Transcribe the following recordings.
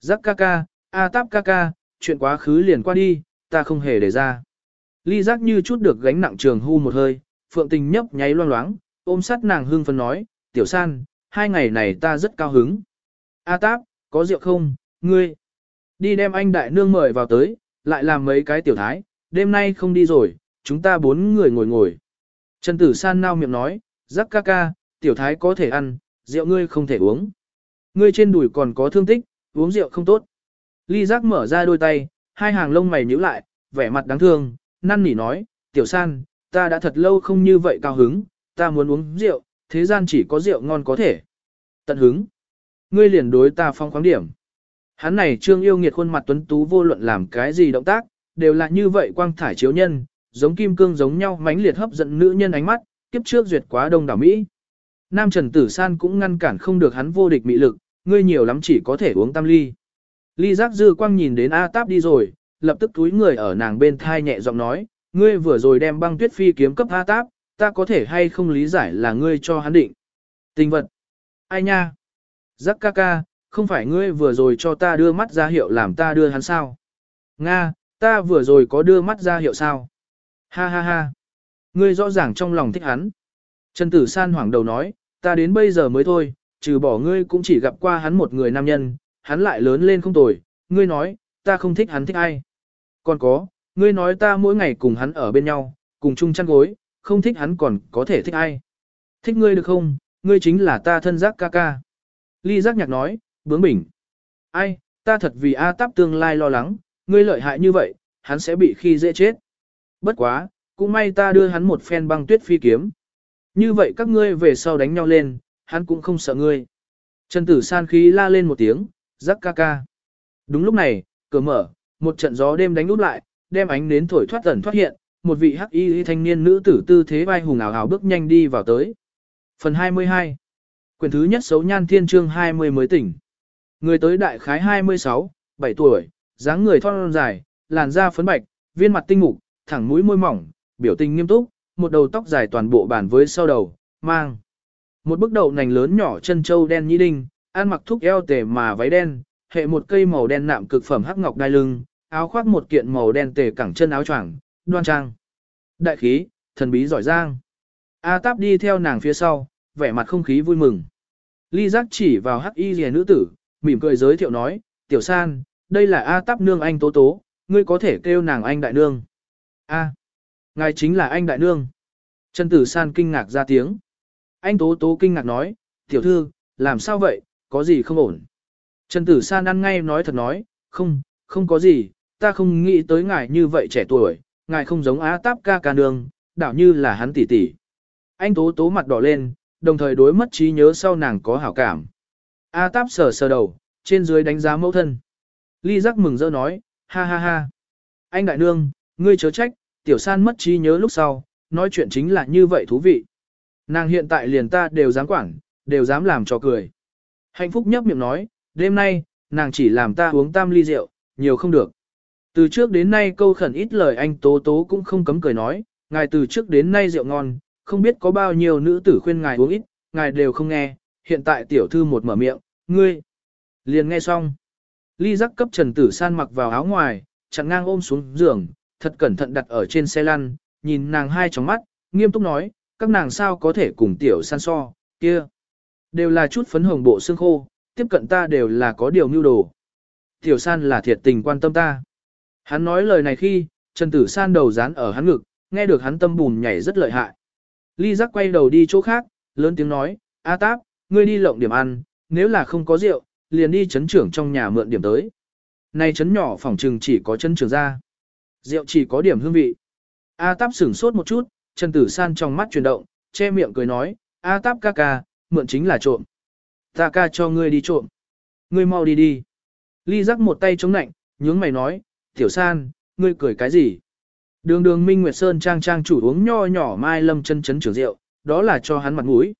Giác ca ca, A táp ca ca, chuyện quá khứ liền qua đi, ta không hề để ra. Ly giác như chút được gánh nặng trường hu một hơi, phượng tình nhấp nháy loang loáng, ôm sát nàng hương phân nói, tiểu san, hai ngày này ta rất cao hứng. A táp, có rượu không, ngươi? Đi đem anh đại nương mời vào tới, lại làm mấy cái tiểu thái, đêm nay không đi rồi, chúng ta bốn người ngồi ngồi. Trần tử san nao miệng nói, giác ca ca, tiểu thái có thể ăn, rượu ngươi không thể uống. Ngươi trên đùi còn có thương tích, uống rượu không tốt. Ly giác mở ra đôi tay, hai hàng lông mày nhíu lại, vẻ mặt đáng thương, năn nỉ nói, tiểu san, ta đã thật lâu không như vậy cao hứng, ta muốn uống rượu, thế gian chỉ có rượu ngon có thể. Tận hứng. Ngươi liền đối ta phong khoáng điểm. Hắn này trương yêu nghiệt khuôn mặt tuấn tú vô luận làm cái gì động tác, đều là như vậy quang thải chiếu nhân, giống kim cương giống nhau mãnh liệt hấp dẫn nữ nhân ánh mắt, kiếp trước duyệt quá đông đảo Mỹ. Nam Trần Tử San cũng ngăn cản không được hắn vô địch mị lực, ngươi nhiều lắm chỉ có thể uống tam ly. Ly giác dư quang nhìn đến A Táp đi rồi, lập tức túi người ở nàng bên thai nhẹ giọng nói, ngươi vừa rồi đem băng tuyết phi kiếm cấp A Táp, ta có thể hay không lý giải là ngươi cho hắn định. Tình vật. Ai nha? Giác ca ca, không phải ngươi vừa rồi cho ta đưa mắt ra hiệu làm ta đưa hắn sao? Nga, ta vừa rồi có đưa mắt ra hiệu sao? Ha ha ha. Ngươi rõ ràng trong lòng thích hắn. Trần Tử San hoảng đầu nói, ta đến bây giờ mới thôi, trừ bỏ ngươi cũng chỉ gặp qua hắn một người nam nhân, hắn lại lớn lên không tồi, ngươi nói, ta không thích hắn thích ai. Còn có, ngươi nói ta mỗi ngày cùng hắn ở bên nhau, cùng chung chăn gối, không thích hắn còn có thể thích ai. Thích ngươi được không, ngươi chính là ta thân giác ca ca. Ly giác nhạc nói, bướng bỉnh. Ai, ta thật vì A táp tương lai lo lắng, ngươi lợi hại như vậy, hắn sẽ bị khi dễ chết. Bất quá, cũng may ta đưa hắn một phen băng tuyết phi kiếm. Như vậy các ngươi về sau đánh nhau lên, hắn cũng không sợ ngươi. Trần tử san khí la lên một tiếng, rắc ca ca. Đúng lúc này, cửa mở, một trận gió đêm đánh úp lại, đem ánh nến thổi thoát ẩn thoát hiện, một vị hắc y thanh niên nữ tử tư thế vai hùng ảo ảo bước nhanh đi vào tới. Phần 22 Quyển thứ nhất xấu nhan thiên chương 20 mới tỉnh. Người tới đại khái 26, 7 tuổi, dáng người thon dài, làn da phấn bạch, viên mặt tinh mục, thẳng mũi môi mỏng, biểu tình nghiêm túc, một đầu tóc dài toàn bộ bản với sau đầu, mang. Một bức đầu nành lớn nhỏ chân châu đen nhĩ đinh, ăn mặc thúc eo tề mà váy đen, hệ một cây màu đen nạm cực phẩm hắc ngọc đai lưng, áo khoác một kiện màu đen tề cẳng chân áo choàng, đoan trang. Đại khí, thần bí giỏi giang. A Táp đi theo nàng phía sau, vẻ mặt không khí vui mừng. Ly giác chỉ vào hắc y rìa nữ tử, mỉm cười giới thiệu nói, tiểu san, đây là A Táp nương anh tố tố, ngươi có thể kêu nàng anh đại nương. A, ngài chính là anh đại nương. Trần tử san kinh ngạc ra tiếng. Anh tố tố kinh ngạc nói, tiểu thư, làm sao vậy, có gì không ổn. Trần tử san ăn ngay nói thật nói, không, không có gì, ta không nghĩ tới ngài như vậy trẻ tuổi, ngài không giống á táp ca ca nương, đảo như là hắn tỷ tỷ. Anh tố tố mặt đỏ lên, đồng thời đối mất trí nhớ sau nàng có hảo cảm. A táp sờ sờ đầu, trên dưới đánh giá mẫu thân. Ly giác mừng rỡ nói, ha ha ha. Anh đại nương, ngươi chớ trách, tiểu san mất trí nhớ lúc sau, nói chuyện chính là như vậy thú vị. Nàng hiện tại liền ta đều dám quản, đều dám làm cho cười. Hạnh phúc nhấp miệng nói, đêm nay, nàng chỉ làm ta uống tam ly rượu, nhiều không được. Từ trước đến nay câu khẩn ít lời anh Tố Tố cũng không cấm cười nói, ngài từ trước đến nay rượu ngon, không biết có bao nhiêu nữ tử khuyên ngài uống ít, ngài đều không nghe, hiện tại tiểu thư một mở miệng, ngươi. Liền nghe xong. Ly giác cấp trần tử san mặc vào áo ngoài, chặn ngang ôm xuống giường, thật cẩn thận đặt ở trên xe lăn, nhìn nàng hai tròng mắt, nghiêm túc nói, các nàng sao có thể cùng tiểu san so, kia. Đều là chút phấn hồng bộ xương khô, tiếp cận ta đều là có điều mưu đồ. Tiểu san là thiệt tình quan tâm ta. Hắn nói lời này khi, Trần Tử San đầu dán ở hắn ngực, nghe được hắn tâm bùn nhảy rất lợi hại. Ly giác quay đầu đi chỗ khác, lớn tiếng nói, A Táp, ngươi đi lộng điểm ăn, nếu là không có rượu, liền đi chấn trưởng trong nhà mượn điểm tới. Này chấn nhỏ phòng trừng chỉ có chấn trưởng ra. Rượu chỉ có điểm hương vị. A Táp sửng sốt một chút, Trần Tử San trong mắt chuyển động, che miệng cười nói, A Táp ca ca, mượn chính là trộm. Ta ca cho ngươi đi trộm. Ngươi mau đi đi. Ly giác một tay chống nạnh, nhướng mày nói, Tiểu San, ngươi cười cái gì? Đường đường Minh Nguyệt Sơn trang trang chủ uống nho nhỏ mai lâm chân chấn trưởng rượu, đó là cho hắn mặt mũi.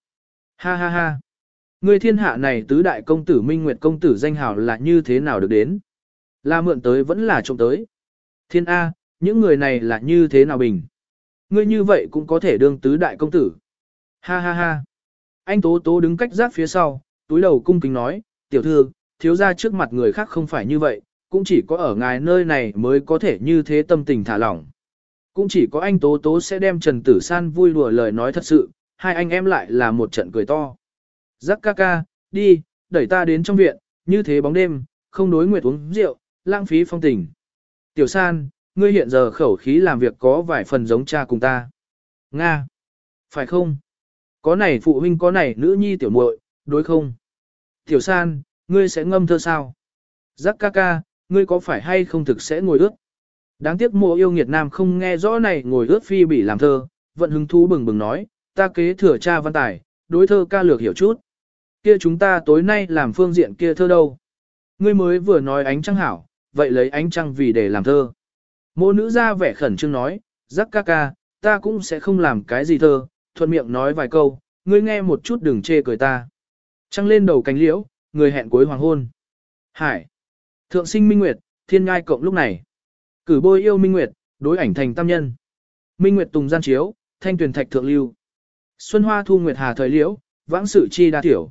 Ha ha ha. Ngươi thiên hạ này tứ đại công tử Minh Nguyệt công tử danh hào là như thế nào được đến? Là mượn tới vẫn là trộm tới. Thiên A, những người này là như thế nào bình? Ngươi như vậy cũng có thể đương tứ đại công tử. Ha ha ha. Anh Tố Tố đứng cách giáp phía sau, túi đầu cung kính nói, tiểu thư, thiếu ra trước mặt người khác không phải như vậy, cũng chỉ có ở ngài nơi này mới có thể như thế tâm tình thả lỏng. Cũng chỉ có anh Tố Tố sẽ đem Trần Tử San vui đùa lời nói thật sự, hai anh em lại là một trận cười to. Giác ca ca, đi, đẩy ta đến trong viện, như thế bóng đêm, không đối nguyệt uống rượu, lãng phí phong tình. Tiểu San, ngươi hiện giờ khẩu khí làm việc có vài phần giống cha cùng ta. Nga. Phải không? Có này phụ huynh có này nữ nhi tiểu muội, đối không? Tiểu San, ngươi sẽ ngâm thơ sao? Giác ca ca, ngươi có phải hay không thực sẽ ngồi ướt? Đáng tiếc mộ yêu nghiệt nam không nghe rõ này ngồi ướt phi bị làm thơ, vận hứng thú bừng bừng nói, ta kế thừa cha văn tài, đối thơ ca lược hiểu chút. Kia chúng ta tối nay làm phương diện kia thơ đâu? Ngươi mới vừa nói ánh trăng hảo, vậy lấy ánh trăng vì để làm thơ mô nữ ra vẻ khẩn trương nói, giác ca ca, ta cũng sẽ không làm cái gì thơ, thuận miệng nói vài câu, ngươi nghe một chút đừng chê cười ta. Trăng lên đầu cánh liễu, người hẹn cuối hoàng hôn. Hải. Thượng sinh Minh Nguyệt, thiên ngai cộng lúc này. Cử bôi yêu Minh Nguyệt, đối ảnh thành tam nhân. Minh Nguyệt tùng gian chiếu, thanh tuyển thạch thượng lưu. Xuân hoa thu nguyệt hà thời liễu, vãng sự chi đa tiểu.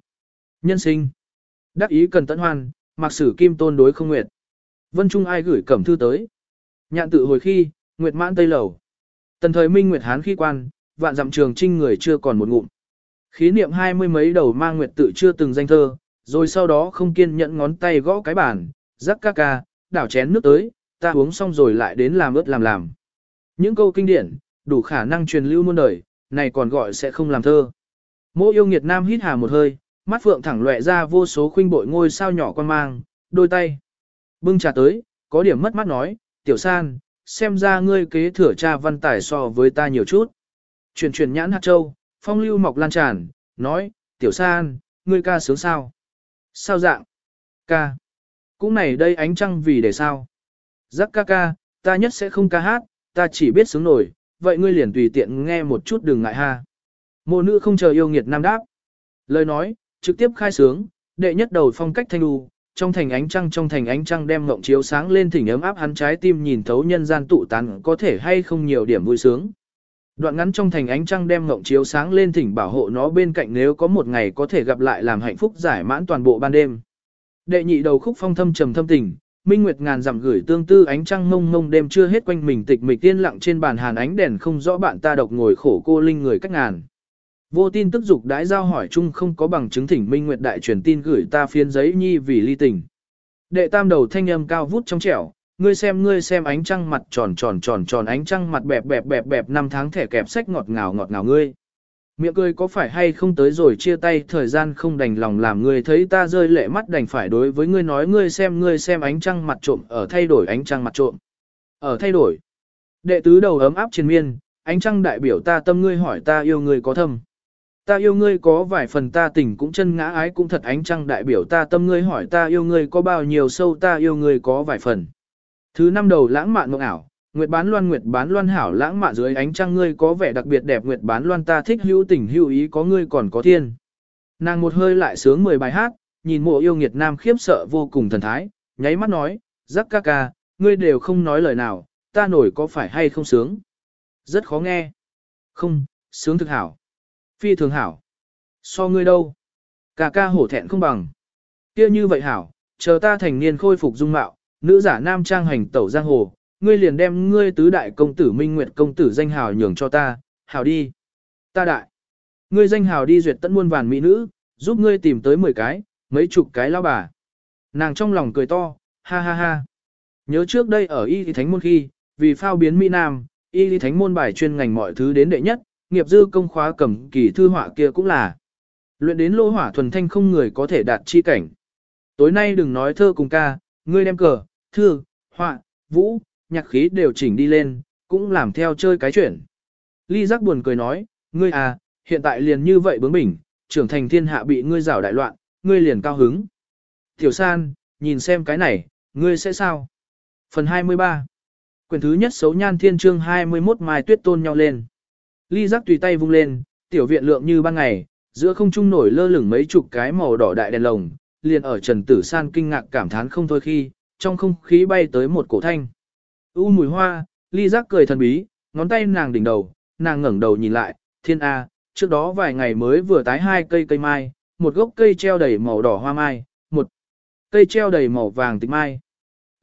Nhân sinh. Đắc ý cần tận hoan, mặc sử kim tôn đối không nguyệt. Vân Trung ai gửi cẩm thư tới. Nhạn tự hồi khi, nguyệt mãn tây lầu. Tần thời minh nguyệt hán khi quan, vạn dặm trường trinh người chưa còn một ngụm. Khí niệm hai mươi mấy đầu mang nguyệt tự chưa từng danh thơ, rồi sau đó không kiên nhẫn ngón tay gõ cái bàn, rắc ca ca, đảo chén nước tới, ta uống xong rồi lại đến làm ướt làm làm. Những câu kinh điển, đủ khả năng truyền lưu muôn đời, này còn gọi sẽ không làm thơ. Mỗ yêu nghiệt nam hít hà một hơi, mắt phượng thẳng lệ ra vô số khuynh bội ngôi sao nhỏ quan mang, đôi tay. Bưng trà tới, có điểm mất mắt nói, tiểu san, xem ra ngươi kế thừa cha văn tài so với ta nhiều chút. Chuyển chuyển nhãn hạt châu, phong lưu mọc lan tràn, nói, tiểu san, ngươi ca sướng sao? Sao dạng? Ca. Cũng này đây ánh trăng vì để sao? Giác ca ca, ta nhất sẽ không ca hát, ta chỉ biết sướng nổi, vậy ngươi liền tùy tiện nghe một chút đừng ngại ha. Mộ nữ không chờ yêu nghiệt nam đáp. Lời nói, trực tiếp khai sướng, đệ nhất đầu phong cách thanh đu, trong thành ánh trăng trong thành ánh trăng đem ngộng chiếu sáng lên thỉnh ấm áp hắn trái tim nhìn thấu nhân gian tụ tán có thể hay không nhiều điểm vui sướng. Đoạn ngắn trong thành ánh trăng đem ngộng chiếu sáng lên thỉnh bảo hộ nó bên cạnh nếu có một ngày có thể gặp lại làm hạnh phúc giải mãn toàn bộ ban đêm. Đệ nhị đầu khúc phong thâm trầm thâm tình, minh nguyệt ngàn dặm gửi tương tư ánh trăng mông mông đêm chưa hết quanh mình tịch mịch tiên lặng trên bàn hàn ánh đèn không rõ bạn ta độc ngồi khổ cô linh người cách ngàn. Vô tin tức dục đãi giao hỏi chung không có bằng chứng thỉnh minh nguyệt đại truyền tin gửi ta phiên giấy nhi vì ly tình. Đệ tam đầu thanh âm cao vút trong trẻo, ngươi xem ngươi xem ánh trăng mặt tròn tròn tròn tròn ánh trăng mặt bẹp bẹp bẹp bẹp năm tháng thẻ kẹp sách ngọt ngào ngọt ngào ngươi. Miệng cười có phải hay không tới rồi chia tay thời gian không đành lòng làm ngươi thấy ta rơi lệ mắt đành phải đối với ngươi nói ngươi xem ngươi xem ánh trăng mặt trộm ở thay đổi ánh trăng mặt trộm. Ở thay đổi. Đệ tứ đầu ấm áp trên miên, ánh trăng đại biểu ta tâm ngươi hỏi ta yêu ngươi có thâm. Ta yêu ngươi có vài phần ta tình cũng chân ngã ái cũng thật ánh trăng đại biểu ta tâm ngươi hỏi ta yêu ngươi có bao nhiêu sâu ta yêu ngươi có vài phần. Thứ năm đầu lãng mạn mộng ảo, Nguyệt bán loan Nguyệt bán loan hảo lãng mạn dưới ánh trăng ngươi có vẻ đặc biệt đẹp Nguyệt bán loan ta thích hữu tình hữu ý có ngươi còn có thiên. Nàng một hơi lại sướng 10 bài hát, nhìn mộ yêu nghiệt nam khiếp sợ vô cùng thần thái, nháy mắt nói, rắc ca ca, ngươi đều không nói lời nào, ta nổi có phải hay không sướng. Rất khó nghe. Không, sướng thực hảo. Phi thường hảo. So ngươi đâu? Cà ca hổ thẹn không bằng. kia như vậy hảo, chờ ta thành niên khôi phục dung mạo, nữ giả nam trang hành tẩu giang hồ, ngươi liền đem ngươi tứ đại công tử Minh Nguyệt công tử danh hào nhường cho ta, hảo đi. Ta đại. Ngươi danh hào đi duyệt tận muôn vàn mỹ nữ, giúp ngươi tìm tới 10 cái, mấy chục cái lao bà. Nàng trong lòng cười to, ha ha ha. Nhớ trước đây ở Y Lý Thánh Môn khi, vì phao biến Mỹ Nam, Y Lý Thánh Môn bài chuyên ngành mọi thứ đến đệ nhất, nghiệp dư công khóa cầm kỳ thư họa kia cũng là. Luyện đến lô hỏa thuần thanh không người có thể đạt chi cảnh. Tối nay đừng nói thơ cùng ca, ngươi đem cờ, thư, họa, vũ, nhạc khí đều chỉnh đi lên, cũng làm theo chơi cái chuyện. Ly giác buồn cười nói, ngươi à, hiện tại liền như vậy bướng bỉnh, trưởng thành thiên hạ bị ngươi rào đại loạn, ngươi liền cao hứng. Tiểu san, nhìn xem cái này, ngươi sẽ sao? Phần 23 Quyển thứ nhất xấu nhan thiên chương 21 mai tuyết tôn nhau lên. Ly giác tùy tay vung lên, tiểu viện lượng như ban ngày, giữa không trung nổi lơ lửng mấy chục cái màu đỏ đại đèn lồng, liền ở Trần Tử San kinh ngạc cảm thán không thôi khi, trong không khí bay tới một cổ thanh. U mùi hoa, ly giác cười thần bí, ngón tay nàng đỉnh đầu, nàng ngẩng đầu nhìn lại, thiên A, trước đó vài ngày mới vừa tái hai cây cây mai, một gốc cây treo đầy màu đỏ hoa mai, một cây treo đầy màu vàng tịch mai.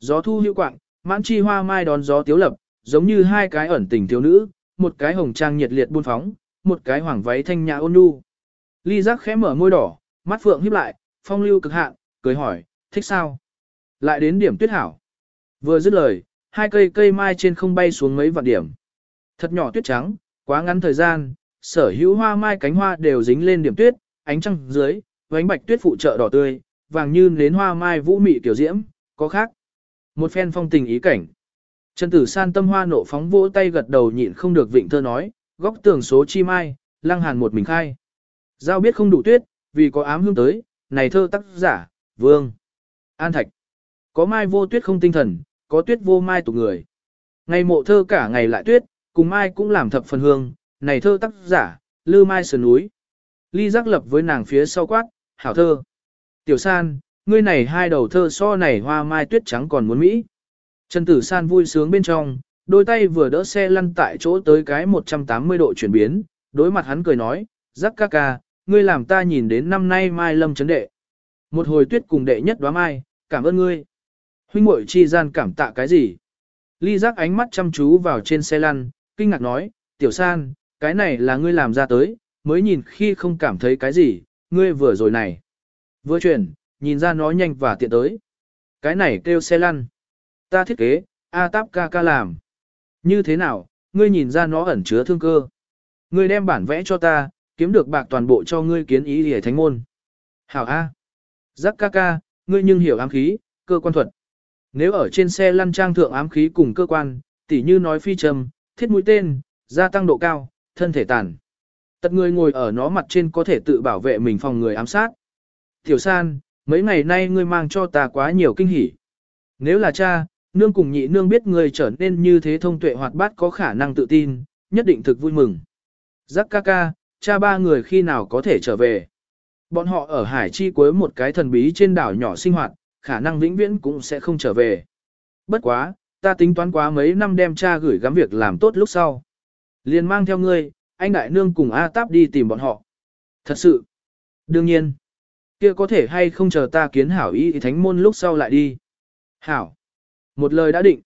Gió thu hữu quạng, mãn chi hoa mai đón gió tiếu lập, giống như hai cái ẩn tình thiếu nữ, một cái hồng trang nhiệt liệt buôn phóng, một cái hoàng váy thanh nhã ôn nhu. Ly giác khẽ mở môi đỏ, mắt phượng híp lại, phong lưu cực hạn, cười hỏi, thích sao? Lại đến điểm tuyết hảo. Vừa dứt lời, hai cây cây mai trên không bay xuống mấy vạn điểm. Thật nhỏ tuyết trắng, quá ngắn thời gian, sở hữu hoa mai cánh hoa đều dính lên điểm tuyết, ánh trăng dưới, vánh bạch tuyết phụ trợ đỏ tươi, vàng như nến hoa mai vũ mị tiểu diễm, có khác. Một phen phong tình ý cảnh. Trần tử san tâm hoa nộ phóng vỗ tay gật đầu nhịn không được vịnh thơ nói, góc tường số chi mai, lăng hàn một mình khai. Giao biết không đủ tuyết, vì có ám hương tới, này thơ tác giả, vương. An thạch. Có mai vô tuyết không tinh thần, có tuyết vô mai tụ người. Ngày mộ thơ cả ngày lại tuyết, cùng mai cũng làm thập phần hương, này thơ tác giả, lư mai sườn núi. Ly giác lập với nàng phía sau quát, hảo thơ. Tiểu san, ngươi này hai đầu thơ so này hoa mai tuyết trắng còn muốn Mỹ. Trần Tử San vui sướng bên trong, đôi tay vừa đỡ xe lăn tại chỗ tới cái 180 độ chuyển biến, đối mặt hắn cười nói, giác ca ca, ngươi làm ta nhìn đến năm nay mai lâm chấn đệ. Một hồi tuyết cùng đệ nhất đóa mai, cảm ơn ngươi. Huynh muội chi gian cảm tạ cái gì? Ly giác ánh mắt chăm chú vào trên xe lăn, kinh ngạc nói, tiểu san, cái này là ngươi làm ra tới, mới nhìn khi không cảm thấy cái gì, ngươi vừa rồi này. Vừa chuyển, nhìn ra nó nhanh và tiện tới. Cái này kêu xe lăn. Ta thiết kế, A táp ca ca làm. Như thế nào, ngươi nhìn ra nó ẩn chứa thương cơ. Ngươi đem bản vẽ cho ta, kiếm được bạc toàn bộ cho ngươi kiến ý để thánh môn. Hảo A. Giác ca ca, ngươi nhưng hiểu ám khí, cơ quan thuật. Nếu ở trên xe lăn trang thượng ám khí cùng cơ quan, tỉ như nói phi trầm, thiết mũi tên, gia tăng độ cao, thân thể tàn. Tật người ngồi ở nó mặt trên có thể tự bảo vệ mình phòng người ám sát. Tiểu san, mấy ngày nay ngươi mang cho ta quá nhiều kinh hỉ. Nếu là cha, nương cùng nhị nương biết người trở nên như thế thông tuệ hoạt bát có khả năng tự tin, nhất định thực vui mừng. Giác ca ca, cha ba người khi nào có thể trở về. Bọn họ ở hải chi cuối một cái thần bí trên đảo nhỏ sinh hoạt, khả năng vĩnh viễn cũng sẽ không trở về. Bất quá, ta tính toán quá mấy năm đem cha gửi gắm việc làm tốt lúc sau. Liền mang theo ngươi, anh đại nương cùng A Táp đi tìm bọn họ. Thật sự. Đương nhiên. kia có thể hay không chờ ta kiến hảo ý thì thánh môn lúc sau lại đi. Hảo. Một lời đã định.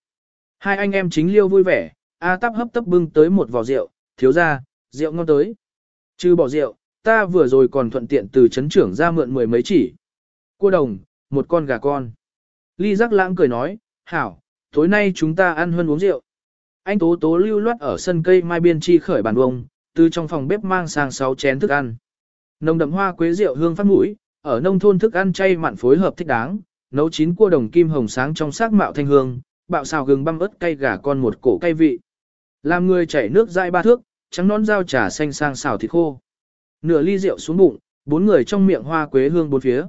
Hai anh em chính liêu vui vẻ, A Táp hấp tấp bưng tới một vò rượu, thiếu ra, rượu ngon tới. Chứ bỏ rượu, ta vừa rồi còn thuận tiện từ chấn trưởng ra mượn mười mấy chỉ. Cua đồng, một con gà con. Ly giác lãng cười nói, hảo, tối nay chúng ta ăn hơn uống rượu. Anh tố tố lưu loát ở sân cây mai biên chi khởi bàn bông, từ trong phòng bếp mang sang 6 chén thức ăn. Nồng đậm hoa quế rượu hương phát mũi, ở nông thôn thức ăn chay mặn phối hợp thích đáng, nấu chín cua đồng kim hồng sáng trong sắc mạo thanh hương, bạo xào gừng băm ớt cay gà con một cổ cay vị. Làm người chảy nước dai ba thước, trắng nón dao trà xanh sang xào thịt khô. Nửa ly rượu xuống bụng, bốn người trong miệng hoa quế hương bốn phía.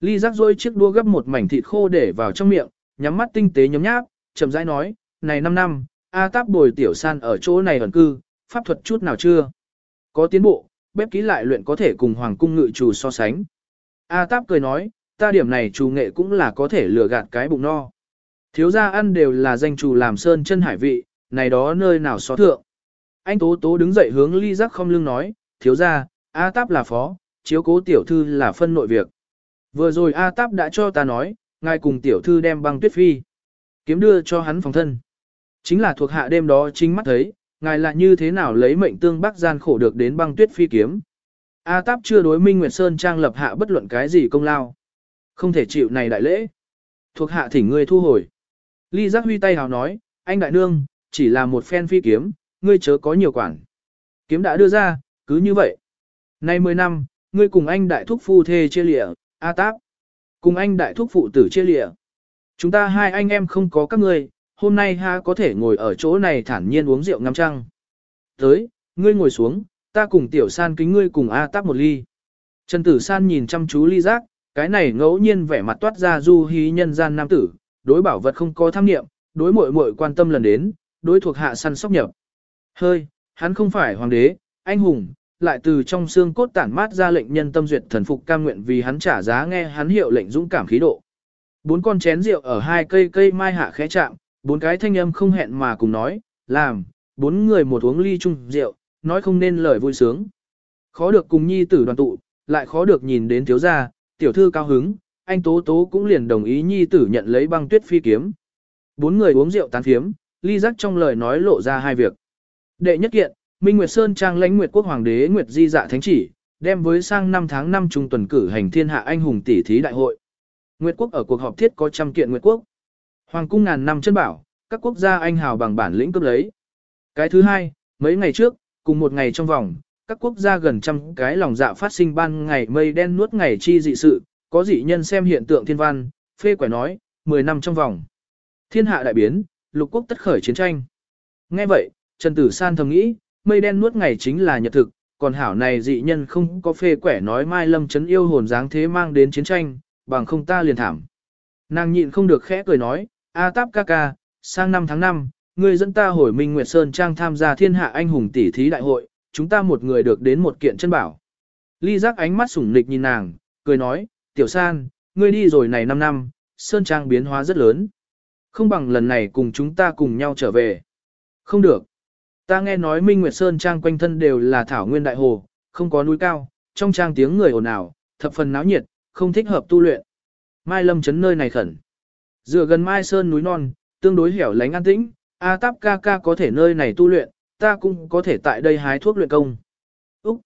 Ly rắc rôi chiếc đua gấp một mảnh thịt khô để vào trong miệng, nhắm mắt tinh tế nhấm nháp, chậm rãi nói, này 5 năm, A táp bồi tiểu san ở chỗ này ẩn cư, pháp thuật chút nào chưa? Có tiến bộ, bếp ký lại luyện có thể cùng hoàng cung ngự chủ so sánh. A táp cười nói, ta điểm này chủ nghệ cũng là có thể lừa gạt cái bụng no. Thiếu gia ăn đều là danh chủ làm sơn chân hải vị, này đó nơi nào xó thượng. Anh Tố Tố đứng dậy hướng ly giác không lưng nói, thiếu gia, A táp là phó, chiếu cố tiểu thư là phân nội việc. Vừa rồi A táp đã cho ta nói, ngài cùng tiểu thư đem băng tuyết phi. Kiếm đưa cho hắn phòng thân. Chính là thuộc hạ đêm đó chính mắt thấy, ngài là như thế nào lấy mệnh tương bắc gian khổ được đến băng tuyết phi kiếm. A Táp chưa đối Minh Nguyệt Sơn trang lập hạ bất luận cái gì công lao. Không thể chịu này đại lễ. Thuộc hạ thỉnh ngươi thu hồi. Ly Giác Huy tay hào nói, anh đại nương, chỉ là một phen phi kiếm, ngươi chớ có nhiều quản. Kiếm đã đưa ra, cứ như vậy. Nay 10 năm, ngươi cùng anh đại thúc phu thê chia lịa, A Táp. Cùng anh đại thúc phụ tử chia lịa. Chúng ta hai anh em không có các ngươi, hôm nay ha có thể ngồi ở chỗ này thản nhiên uống rượu ngắm trăng. Tới, ngươi ngồi xuống, ta cùng tiểu san kính ngươi cùng A táp một ly. Trần tử san nhìn chăm chú ly giác, cái này ngẫu nhiên vẻ mặt toát ra du hí nhân gian nam tử, đối bảo vật không có tham nghiệm, đối muội muội quan tâm lần đến, đối thuộc hạ săn sóc nhập. Hơi, hắn không phải hoàng đế, anh hùng, lại từ trong xương cốt tản mát ra lệnh nhân tâm duyệt thần phục cam nguyện vì hắn trả giá nghe hắn hiệu lệnh dũng cảm khí độ. Bốn con chén rượu ở hai cây cây mai hạ khẽ chạm, Bốn cái thanh âm không hẹn mà cùng nói, làm, bốn người một uống ly chung rượu, nói không nên lời vui sướng. Khó được cùng nhi tử đoàn tụ, lại khó được nhìn đến thiếu gia, tiểu thư cao hứng, anh Tố Tố cũng liền đồng ý nhi tử nhận lấy băng tuyết phi kiếm. Bốn người uống rượu tán phiếm, ly giác trong lời nói lộ ra hai việc. Đệ nhất kiện, Minh Nguyệt Sơn trang lãnh Nguyệt Quốc Hoàng đế Nguyệt Di Dạ Thánh chỉ, đem với sang năm tháng năm trung tuần cử hành thiên hạ anh hùng tỷ thí đại hội. Nguyệt Quốc ở cuộc họp thiết có trăm kiện Nguyệt Quốc. Hoàng cung ngàn năm chân bảo, các quốc gia anh hào bằng bản lĩnh cướp lấy. Cái thứ hai, mấy ngày trước, cùng một ngày trong vòng, các quốc gia gần trăm cái lòng dạ phát sinh ban ngày mây đen nuốt ngày chi dị sự, có dị nhân xem hiện tượng thiên văn, phê quẻ nói, 10 năm trong vòng. Thiên hạ đại biến, lục quốc tất khởi chiến tranh. Nghe vậy, Trần Tử San thầm nghĩ, mây đen nuốt ngày chính là nhật thực, còn hảo này dị nhân không có phê quẻ nói Mai Lâm chấn yêu hồn dáng thế mang đến chiến tranh, bằng không ta liền thảm. Nàng nhịn không được khẽ cười nói, A Táp ca ca, sang năm tháng 5, người dẫn ta hồi Minh Nguyệt Sơn Trang tham gia thiên hạ anh hùng tỷ thí đại hội, chúng ta một người được đến một kiện chân bảo. Ly giác ánh mắt sủng nịch nhìn nàng, cười nói, tiểu san, ngươi đi rồi này 5 năm, Sơn Trang biến hóa rất lớn. Không bằng lần này cùng chúng ta cùng nhau trở về. Không được. Ta nghe nói Minh Nguyệt Sơn Trang quanh thân đều là thảo nguyên đại hồ, không có núi cao, trong trang tiếng người ồn ào, thập phần náo nhiệt, không thích hợp tu luyện. Mai Lâm chấn nơi này khẩn. Dựa gần Mai Sơn núi non, tương đối hẻo lánh an tĩnh, A Táp ca ca có thể nơi này tu luyện, ta cũng có thể tại đây hái thuốc luyện công. Úc!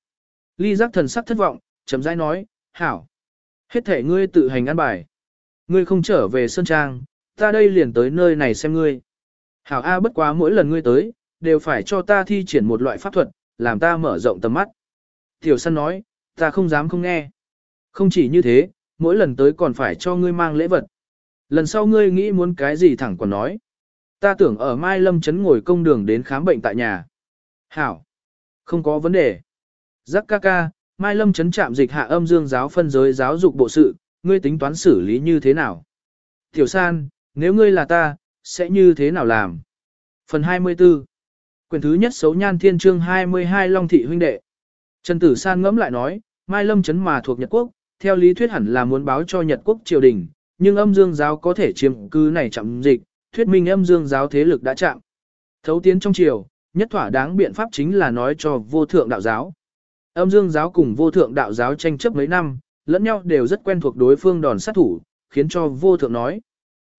Ly giác thần sắc thất vọng, chấm rãi nói, hảo. Hết thể ngươi tự hành ăn bài. Ngươi không trở về Sơn Trang, ta đây liền tới nơi này xem ngươi. Hảo A bất quá mỗi lần ngươi tới, đều phải cho ta thi triển một loại pháp thuật, làm ta mở rộng tầm mắt. Tiểu săn nói, ta không dám không nghe. Không chỉ như thế, mỗi lần tới còn phải cho ngươi mang lễ vật. Lần sau ngươi nghĩ muốn cái gì thẳng còn nói. Ta tưởng ở Mai Lâm Trấn ngồi công đường đến khám bệnh tại nhà. Hảo. Không có vấn đề. Giác ca ca, Mai Lâm Trấn chạm dịch hạ âm dương giáo phân giới giáo dục bộ sự, ngươi tính toán xử lý như thế nào? Tiểu san, nếu ngươi là ta, sẽ như thế nào làm? Phần 24 Quyền thứ nhất xấu nhan thiên chương 22 Long Thị huynh đệ. Trần Tử San ngẫm lại nói, Mai Lâm Trấn mà thuộc Nhật Quốc, theo lý thuyết hẳn là muốn báo cho Nhật Quốc triều đình, nhưng âm dương giáo có thể chiếm cứ này chậm dịch, thuyết minh âm dương giáo thế lực đã chạm. Thấu tiến trong triều, nhất thỏa đáng biện pháp chính là nói cho vô thượng đạo giáo. Âm dương giáo cùng vô thượng đạo giáo tranh chấp mấy năm, lẫn nhau đều rất quen thuộc đối phương đòn sát thủ, khiến cho vô thượng nói.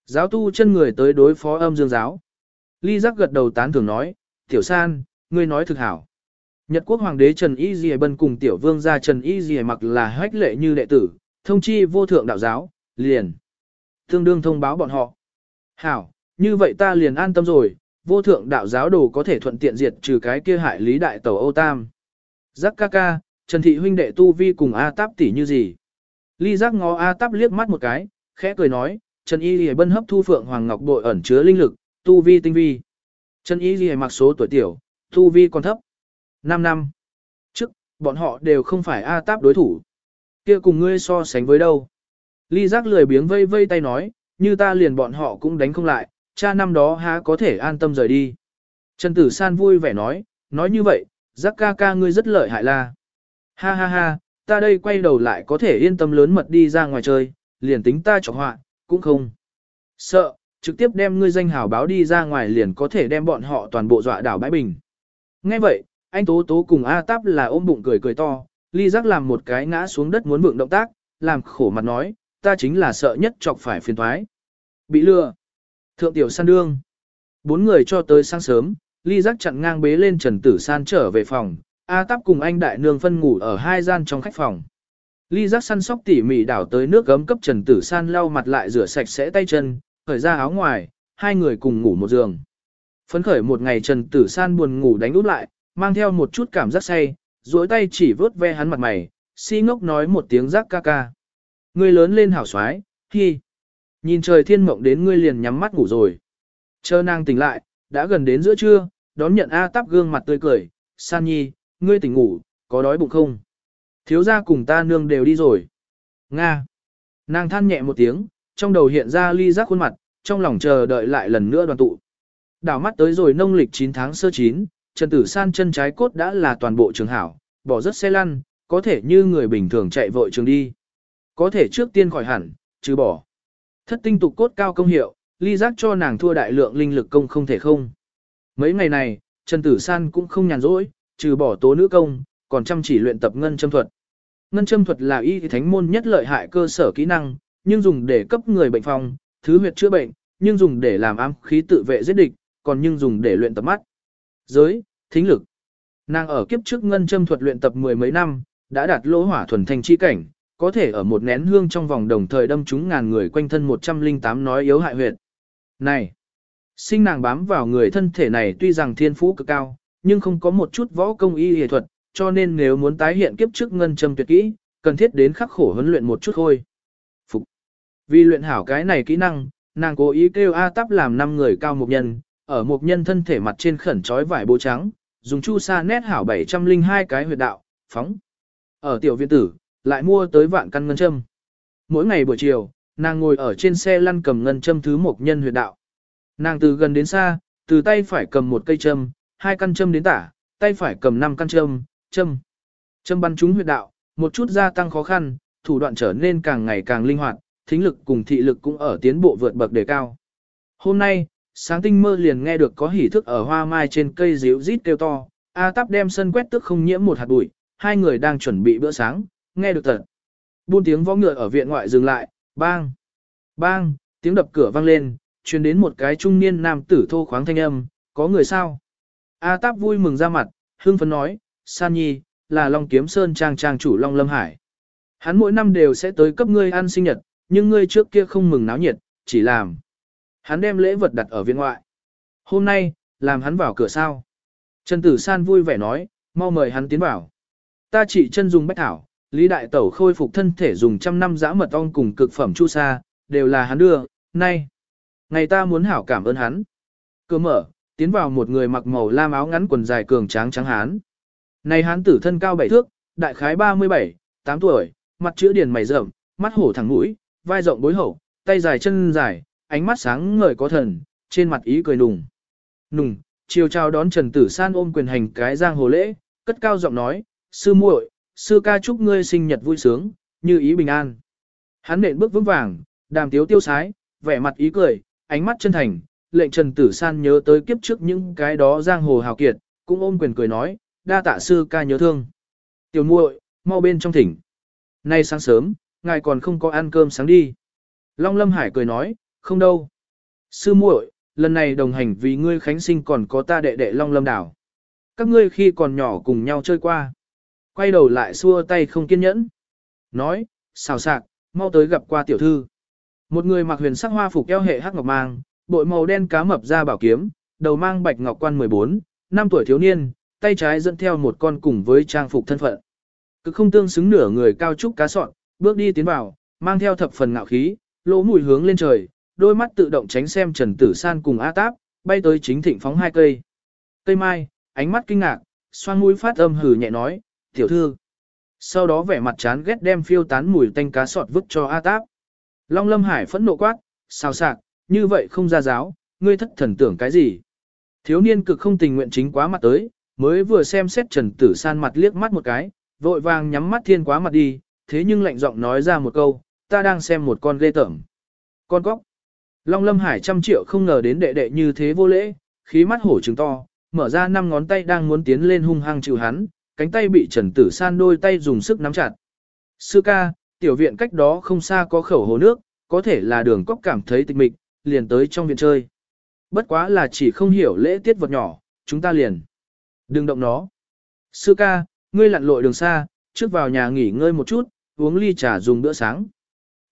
Giáo tu chân người tới đối phó âm dương giáo. Ly giác gật đầu tán thường nói, tiểu san, ngươi nói thực hảo. Nhật quốc hoàng đế Trần Y Dì Bân cùng tiểu vương gia Trần Y Dì mặc là hách lệ như đệ tử, thông chi vô thượng đạo giáo, liền. Tương đương thông báo bọn họ. Hảo, như vậy ta liền an tâm rồi, vô thượng đạo giáo đồ có thể thuận tiện diệt trừ cái kia hại lý đại tẩu Âu Tam. Giác ca ca, Trần Thị huynh đệ tu vi cùng A Táp tỷ như gì? Ly giác ngó A Táp liếc mắt một cái, khẽ cười nói, Trần Y Lì Bân hấp thu phượng hoàng ngọc bội ẩn chứa linh lực, tu vi tinh vi. Trần Y Lì mặc số tuổi tiểu, tu vi còn thấp. 5 năm. Trước, bọn họ đều không phải A Táp đối thủ. kia cùng ngươi so sánh với đâu. Ly giác lười biếng vây vây tay nói, như ta liền bọn họ cũng đánh không lại, cha năm đó há có thể an tâm rời đi. Trần Tử San vui vẻ nói, nói như vậy, giác ca ca ngươi rất lợi hại la. Ha ha ha, ta đây quay đầu lại có thể yên tâm lớn mật đi ra ngoài chơi, liền tính ta chọc họa, cũng không. Sợ, trực tiếp đem ngươi danh hào báo đi ra ngoài liền có thể đem bọn họ toàn bộ dọa đảo bãi bình. Nghe vậy, anh Tố Tố cùng A Táp là ôm bụng cười cười to, ly giác làm một cái ngã xuống đất muốn vượng động tác, làm khổ mặt nói, ta chính là sợ nhất chọc phải phiền thoái. Bị lừa. Thượng tiểu san đương. Bốn người cho tới sáng sớm, ly giác chặn ngang bế lên Trần Tử San trở về phòng, A Táp cùng anh đại nương phân ngủ ở hai gian trong khách phòng. Ly giác săn sóc tỉ mỉ đảo tới nước gấm cấp Trần Tử San lau mặt lại rửa sạch sẽ tay chân, khởi ra áo ngoài, hai người cùng ngủ một giường. Phấn khởi một ngày Trần Tử San buồn ngủ đánh út lại, mang theo một chút cảm giác say, duỗi tay chỉ vớt ve hắn mặt mày, si ngốc nói một tiếng giác ca ca. Người lớn lên hảo xoái, hi. Nhìn trời thiên mộng đến ngươi liền nhắm mắt ngủ rồi. Chờ nàng tỉnh lại, đã gần đến giữa trưa, đón nhận A Táp gương mặt tươi cười, san nhi, ngươi tỉnh ngủ, có đói bụng không? Thiếu gia cùng ta nương đều đi rồi. Nga. Nàng than nhẹ một tiếng, trong đầu hiện ra ly giác khuôn mặt, trong lòng chờ đợi lại lần nữa đoàn tụ. Đảo mắt tới rồi nông lịch 9 tháng sơ 9, Trần Tử San chân trái cốt đã là toàn bộ trường hảo, bỏ rất xe lăn, có thể như người bình thường chạy vội trường đi. Có thể trước tiên khỏi hẳn, trừ bỏ. Thất tinh tục cốt cao công hiệu, ly giác cho nàng thua đại lượng linh lực công không thể không. Mấy ngày này, Trần Tử San cũng không nhàn rỗi, trừ bỏ tố nữ công, còn chăm chỉ luyện tập ngân châm thuật. Ngân châm thuật là y thánh môn nhất lợi hại cơ sở kỹ năng, nhưng dùng để cấp người bệnh phòng, thứ huyệt chữa bệnh, nhưng dùng để làm ám khí tự vệ giết địch, còn nhưng dùng để luyện tập mắt. Giới, thính lực. Nàng ở kiếp trước ngân châm thuật luyện tập mười mấy năm, đã đạt lỗ hỏa thuần thành chi cảnh, có thể ở một nén hương trong vòng đồng thời đâm trúng ngàn người quanh thân 108 nói yếu hại huyệt. Này, sinh nàng bám vào người thân thể này tuy rằng thiên phú cực cao, nhưng không có một chút võ công y y thuật, cho nên nếu muốn tái hiện kiếp trước ngân châm tuyệt kỹ, cần thiết đến khắc khổ huấn luyện một chút thôi. Phục. Vì luyện hảo cái này kỹ năng, nàng cố ý kêu A Tắp làm năm người cao một nhân, ở một nhân thân thể mặt trên khẩn trói vải bố trắng, dùng chu sa nét hảo 702 cái huyệt đạo, phóng. Ở tiểu viện tử, lại mua tới vạn căn ngân châm. Mỗi ngày buổi chiều, nàng ngồi ở trên xe lăn cầm ngân châm thứ một nhân huyệt đạo. Nàng từ gần đến xa, từ tay phải cầm một cây châm, hai căn châm đến tả, tay phải cầm năm căn châm, châm. Châm bắn trúng huyệt đạo, một chút gia tăng khó khăn, thủ đoạn trở nên càng ngày càng linh hoạt, thính lực cùng thị lực cũng ở tiến bộ vượt bậc đề cao. Hôm nay, sáng tinh mơ liền nghe được có hỉ thức ở hoa mai trên cây ríu rít kêu to, A Tắp đem sân quét tức không nhiễm một hạt bụi, hai người đang chuẩn bị bữa sáng, nghe được thật. Buôn tiếng võ ngựa ở viện ngoại dừng lại, bang, bang, tiếng đập cửa vang lên, truyền đến một cái trung niên nam tử thô khoáng thanh âm, có người sao? A Táp vui mừng ra mặt, hưng phấn nói, San Nhi, là Long Kiếm Sơn trang trang chủ Long Lâm Hải. Hắn mỗi năm đều sẽ tới cấp ngươi ăn sinh nhật, nhưng ngươi trước kia không mừng náo nhiệt, chỉ làm. Hắn đem lễ vật đặt ở viện ngoại. Hôm nay, làm hắn vào cửa sao. Trần Tử San vui vẻ nói, mau mời hắn tiến vào. Ta chỉ chân dùng bách thảo, Lý Đại Tẩu khôi phục thân thể dùng trăm năm giã mật ong cùng cực phẩm chu sa, đều là hắn đưa, nay. Ngày ta muốn hảo cảm ơn hắn. Cửa mở, tiến vào một người mặc màu lam áo ngắn quần dài cường tráng trắng hán. Này hán tử thân cao bảy thước, đại khái 37, 8 tuổi, mặt chữ điển mày rậm, mắt hổ thẳng mũi, vai rộng bối hậu, tay dài chân dài, ánh mắt sáng ngời có thần, trên mặt ý cười nùng. Nùng, chiều chào đón Trần Tử San ôm quyền hành cái giang hồ lễ, cất cao giọng nói, sư muội, sư ca chúc ngươi sinh nhật vui sướng, như ý bình an. Hắn nện bước vững vàng, đàm tiếu tiêu sái, vẻ mặt ý cười, ánh mắt chân thành, lệnh Trần Tử San nhớ tới kiếp trước những cái đó giang hồ hào kiệt, cũng ôm quyền cười nói, đa tạ sư ca nhớ thương. Tiểu muội, mau bên trong thỉnh. Nay sáng sớm, ngài còn không có ăn cơm sáng đi. Long Lâm Hải cười nói, không đâu. Sư muội, lần này đồng hành vì ngươi khánh sinh còn có ta đệ đệ Long Lâm Đảo. Các ngươi khi còn nhỏ cùng nhau chơi qua. Quay đầu lại xua tay không kiên nhẫn. Nói, xào sạc, mau tới gặp qua tiểu thư. Một người mặc huyền sắc hoa phục eo hệ hắc ngọc mang, bội màu đen cá mập ra bảo kiếm, đầu mang bạch ngọc quan 14, năm tuổi thiếu niên, tay trái dẫn theo một con cùng với trang phục thân phận. Cực không tương xứng nửa người cao trúc cá sọn, bước đi tiến vào, mang theo thập phần ngạo khí, lỗ mùi hướng lên trời, đôi mắt tự động tránh xem Trần Tử San cùng A Táp, bay tới chính thịnh phóng hai cây. Cây mai, ánh mắt kinh ngạc, xoan mũi phát âm hử nhẹ nói, tiểu thư. Sau đó vẻ mặt chán ghét đem phiêu tán mùi tanh cá sọt vứt cho A Táp. Long Lâm Hải phẫn nộ quát, sao sạc, như vậy không ra giáo, ngươi thất thần tưởng cái gì. Thiếu niên cực không tình nguyện chính quá mặt tới, mới vừa xem xét Trần Tử San mặt liếc mắt một cái, vội vàng nhắm mắt thiên quá mặt đi, thế nhưng lạnh giọng nói ra một câu, ta đang xem một con ghê tởm. Con cóc. Long Lâm Hải trăm triệu không ngờ đến đệ đệ như thế vô lễ, khí mắt hổ trứng to, mở ra năm ngón tay đang muốn tiến lên hung hăng chịu hắn, cánh tay bị Trần Tử San đôi tay dùng sức nắm chặt. Sư ca, tiểu viện cách đó không xa có khẩu hồ nước, có thể là đường cóc cảm thấy tịch mịch, liền tới trong viện chơi. Bất quá là chỉ không hiểu lễ tiết vật nhỏ, chúng ta liền. Đừng động nó. Sư ca, ngươi lặn lội đường xa, trước vào nhà nghỉ ngơi một chút, uống ly trà dùng bữa sáng.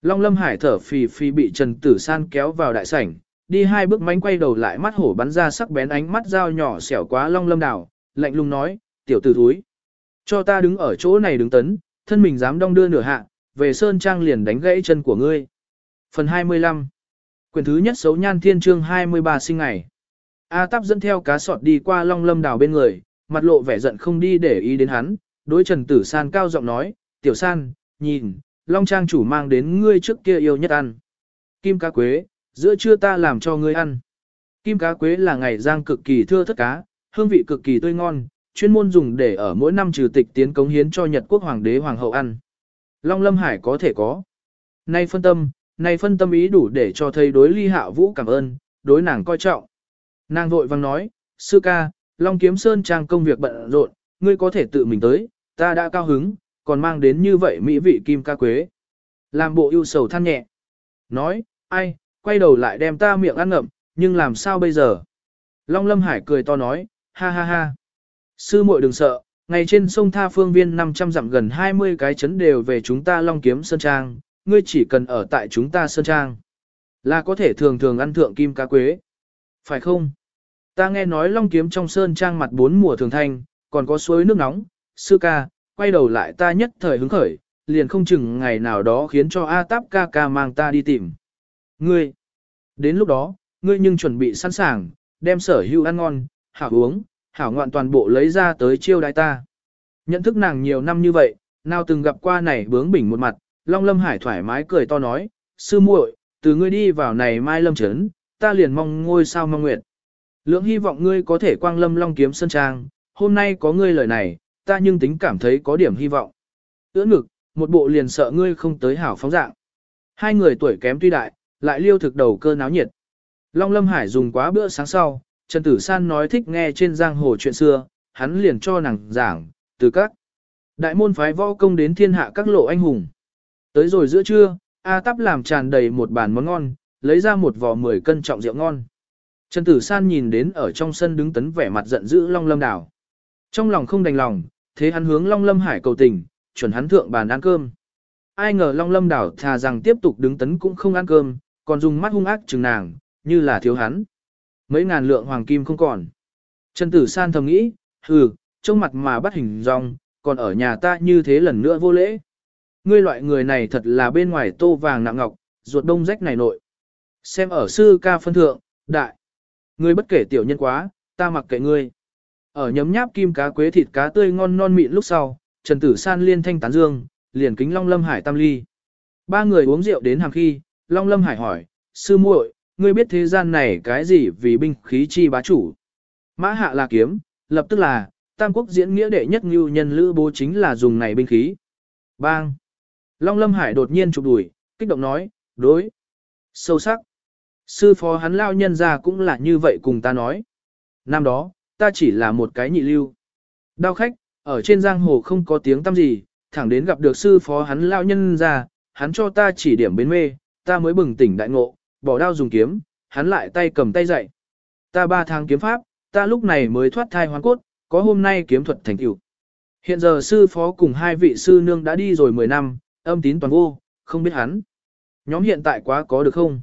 Long lâm hải thở phì phì bị Trần Tử San kéo vào đại sảnh, đi hai bước mánh quay đầu lại mắt hổ bắn ra sắc bén ánh mắt dao nhỏ xẻo quá long lâm đảo, lạnh lùng nói, tiểu tử thúi. Cho ta đứng ở chỗ này đứng tấn, thân mình dám đong đưa nửa hạ, về Sơn Trang liền đánh gãy chân của ngươi. Phần 25 quyền thứ nhất xấu nhan thiên chương 23 sinh ngày. A Táp dẫn theo cá sọt đi qua long lâm đảo bên người, mặt lộ vẻ giận không đi để ý đến hắn, đối Trần Tử San cao giọng nói, tiểu san, nhìn, long trang chủ mang đến ngươi trước kia yêu nhất ăn. Kim cá quế, giữa trưa ta làm cho ngươi ăn. Kim cá quế là ngày giang cực kỳ thưa thất cá, hương vị cực kỳ tươi ngon, chuyên môn dùng để ở mỗi năm trừ tịch tiến cống hiến cho Nhật quốc hoàng đế hoàng hậu ăn. Long Lâm Hải có thể có. Nay phân tâm, nay phân tâm ý đủ để cho thầy đối ly hạ vũ cảm ơn, đối nàng coi trọng. Nàng vội vang nói, sư ca, Long Kiếm Sơn trang công việc bận rộn, ngươi có thể tự mình tới, ta đã cao hứng, còn mang đến như vậy mỹ vị kim ca quế. Làm bộ ưu sầu than nhẹ. nói, ai, quay đầu lại đem ta miệng ăn ngậm, nhưng làm sao bây giờ? Long Lâm Hải cười to nói, ha ha ha. Sư muội đừng sợ, ngày trên sông Tha Phương Viên 500 dặm gần 20 cái chấn đều về chúng ta Long Kiếm Sơn Trang, ngươi chỉ cần ở tại chúng ta Sơn Trang. Là có thể thường thường ăn thượng kim cá quế. Phải không? Ta nghe nói Long Kiếm trong Sơn Trang mặt bốn mùa thường thanh, còn có suối nước nóng, sư ca, quay đầu lại ta nhất thời hứng khởi, liền không chừng ngày nào đó khiến cho A Táp ca ca mang ta đi tìm. Ngươi, đến lúc đó, ngươi nhưng chuẩn bị sẵn sàng, đem sở hữu ăn ngon, hảo uống, hảo ngoạn toàn bộ lấy ra tới chiêu đại ta. Nhận thức nàng nhiều năm như vậy, nào từng gặp qua này bướng bỉnh một mặt, Long Lâm Hải thoải mái cười to nói, sư muội, từ ngươi đi vào này mai lâm chấn, ta liền mong ngôi sao mong nguyện. Lượng hy vọng ngươi có thể quang lâm Long kiếm sân trang, hôm nay có ngươi lời này, ta nhưng tính cảm thấy có điểm hy vọng. Ưỡn ngực, một bộ liền sợ ngươi không tới hảo phóng dạng. Hai người tuổi kém tuy đại, lại liêu thực đầu cơ náo nhiệt. Long Lâm Hải dùng quá bữa sáng sau, Trần Tử San nói thích nghe trên giang hồ chuyện xưa, hắn liền cho nàng giảng, từ các đại môn phái võ công đến thiên hạ các lộ anh hùng. Tới rồi giữa trưa, A Tắp làm tràn đầy một bàn món ngon, lấy ra một vò 10 cân trọng rượu ngon. Trần Tử San nhìn đến ở trong sân đứng tấn vẻ mặt giận dữ Long Lâm Đảo. Trong lòng không đành lòng, thế hắn hướng Long Lâm Hải cầu tình, chuẩn hắn thượng bàn ăn cơm. Ai ngờ Long Lâm Đảo thà rằng tiếp tục đứng tấn cũng không ăn cơm, còn dùng mắt hung ác chừng nàng, như là thiếu hắn. Mấy ngàn lượng hoàng kim không còn. Trần Tử San thầm nghĩ, hừ, trông mặt mà bắt hình dong, còn ở nhà ta như thế lần nữa vô lễ. Ngươi loại người này thật là bên ngoài tô vàng nặng ngọc, ruột đông rách này nội. Xem ở sư ca phân thượng, đại. Ngươi bất kể tiểu nhân quá, ta mặc kệ ngươi. Ở nhấm nháp kim cá quế thịt cá tươi ngon non mịn lúc sau, Trần Tử San liên thanh tán dương, liền kính Long Lâm Hải tam ly. Ba người uống rượu đến hàng khi, Long Lâm Hải hỏi, sư muội, ngươi biết thế gian này cái gì vì binh khí chi bá chủ. Mã hạ là kiếm, lập tức là, tam quốc diễn nghĩa đệ nhất ngưu nhân lữ bố chính là dùng này binh khí. Bang! Long Lâm Hải đột nhiên chụp đùi, kích động nói, đối. Sâu sắc. Sư phó hắn lao nhân ra cũng là như vậy cùng ta nói. Năm đó, ta chỉ là một cái nhị lưu. Đao khách, ở trên giang hồ không có tiếng tăm gì, thẳng đến gặp được sư phó hắn lao nhân ra, hắn cho ta chỉ điểm bến mê, ta mới bừng tỉnh đại ngộ, bỏ đao dùng kiếm, hắn lại tay cầm tay dạy. Ta ba tháng kiếm pháp, ta lúc này mới thoát thai hoàn cốt, có hôm nay kiếm thuật thành tựu. Hiện giờ sư phó cùng hai vị sư nương đã đi rồi 10 năm, âm tín toàn vô, không biết hắn. Nhóm hiện tại quá có được không?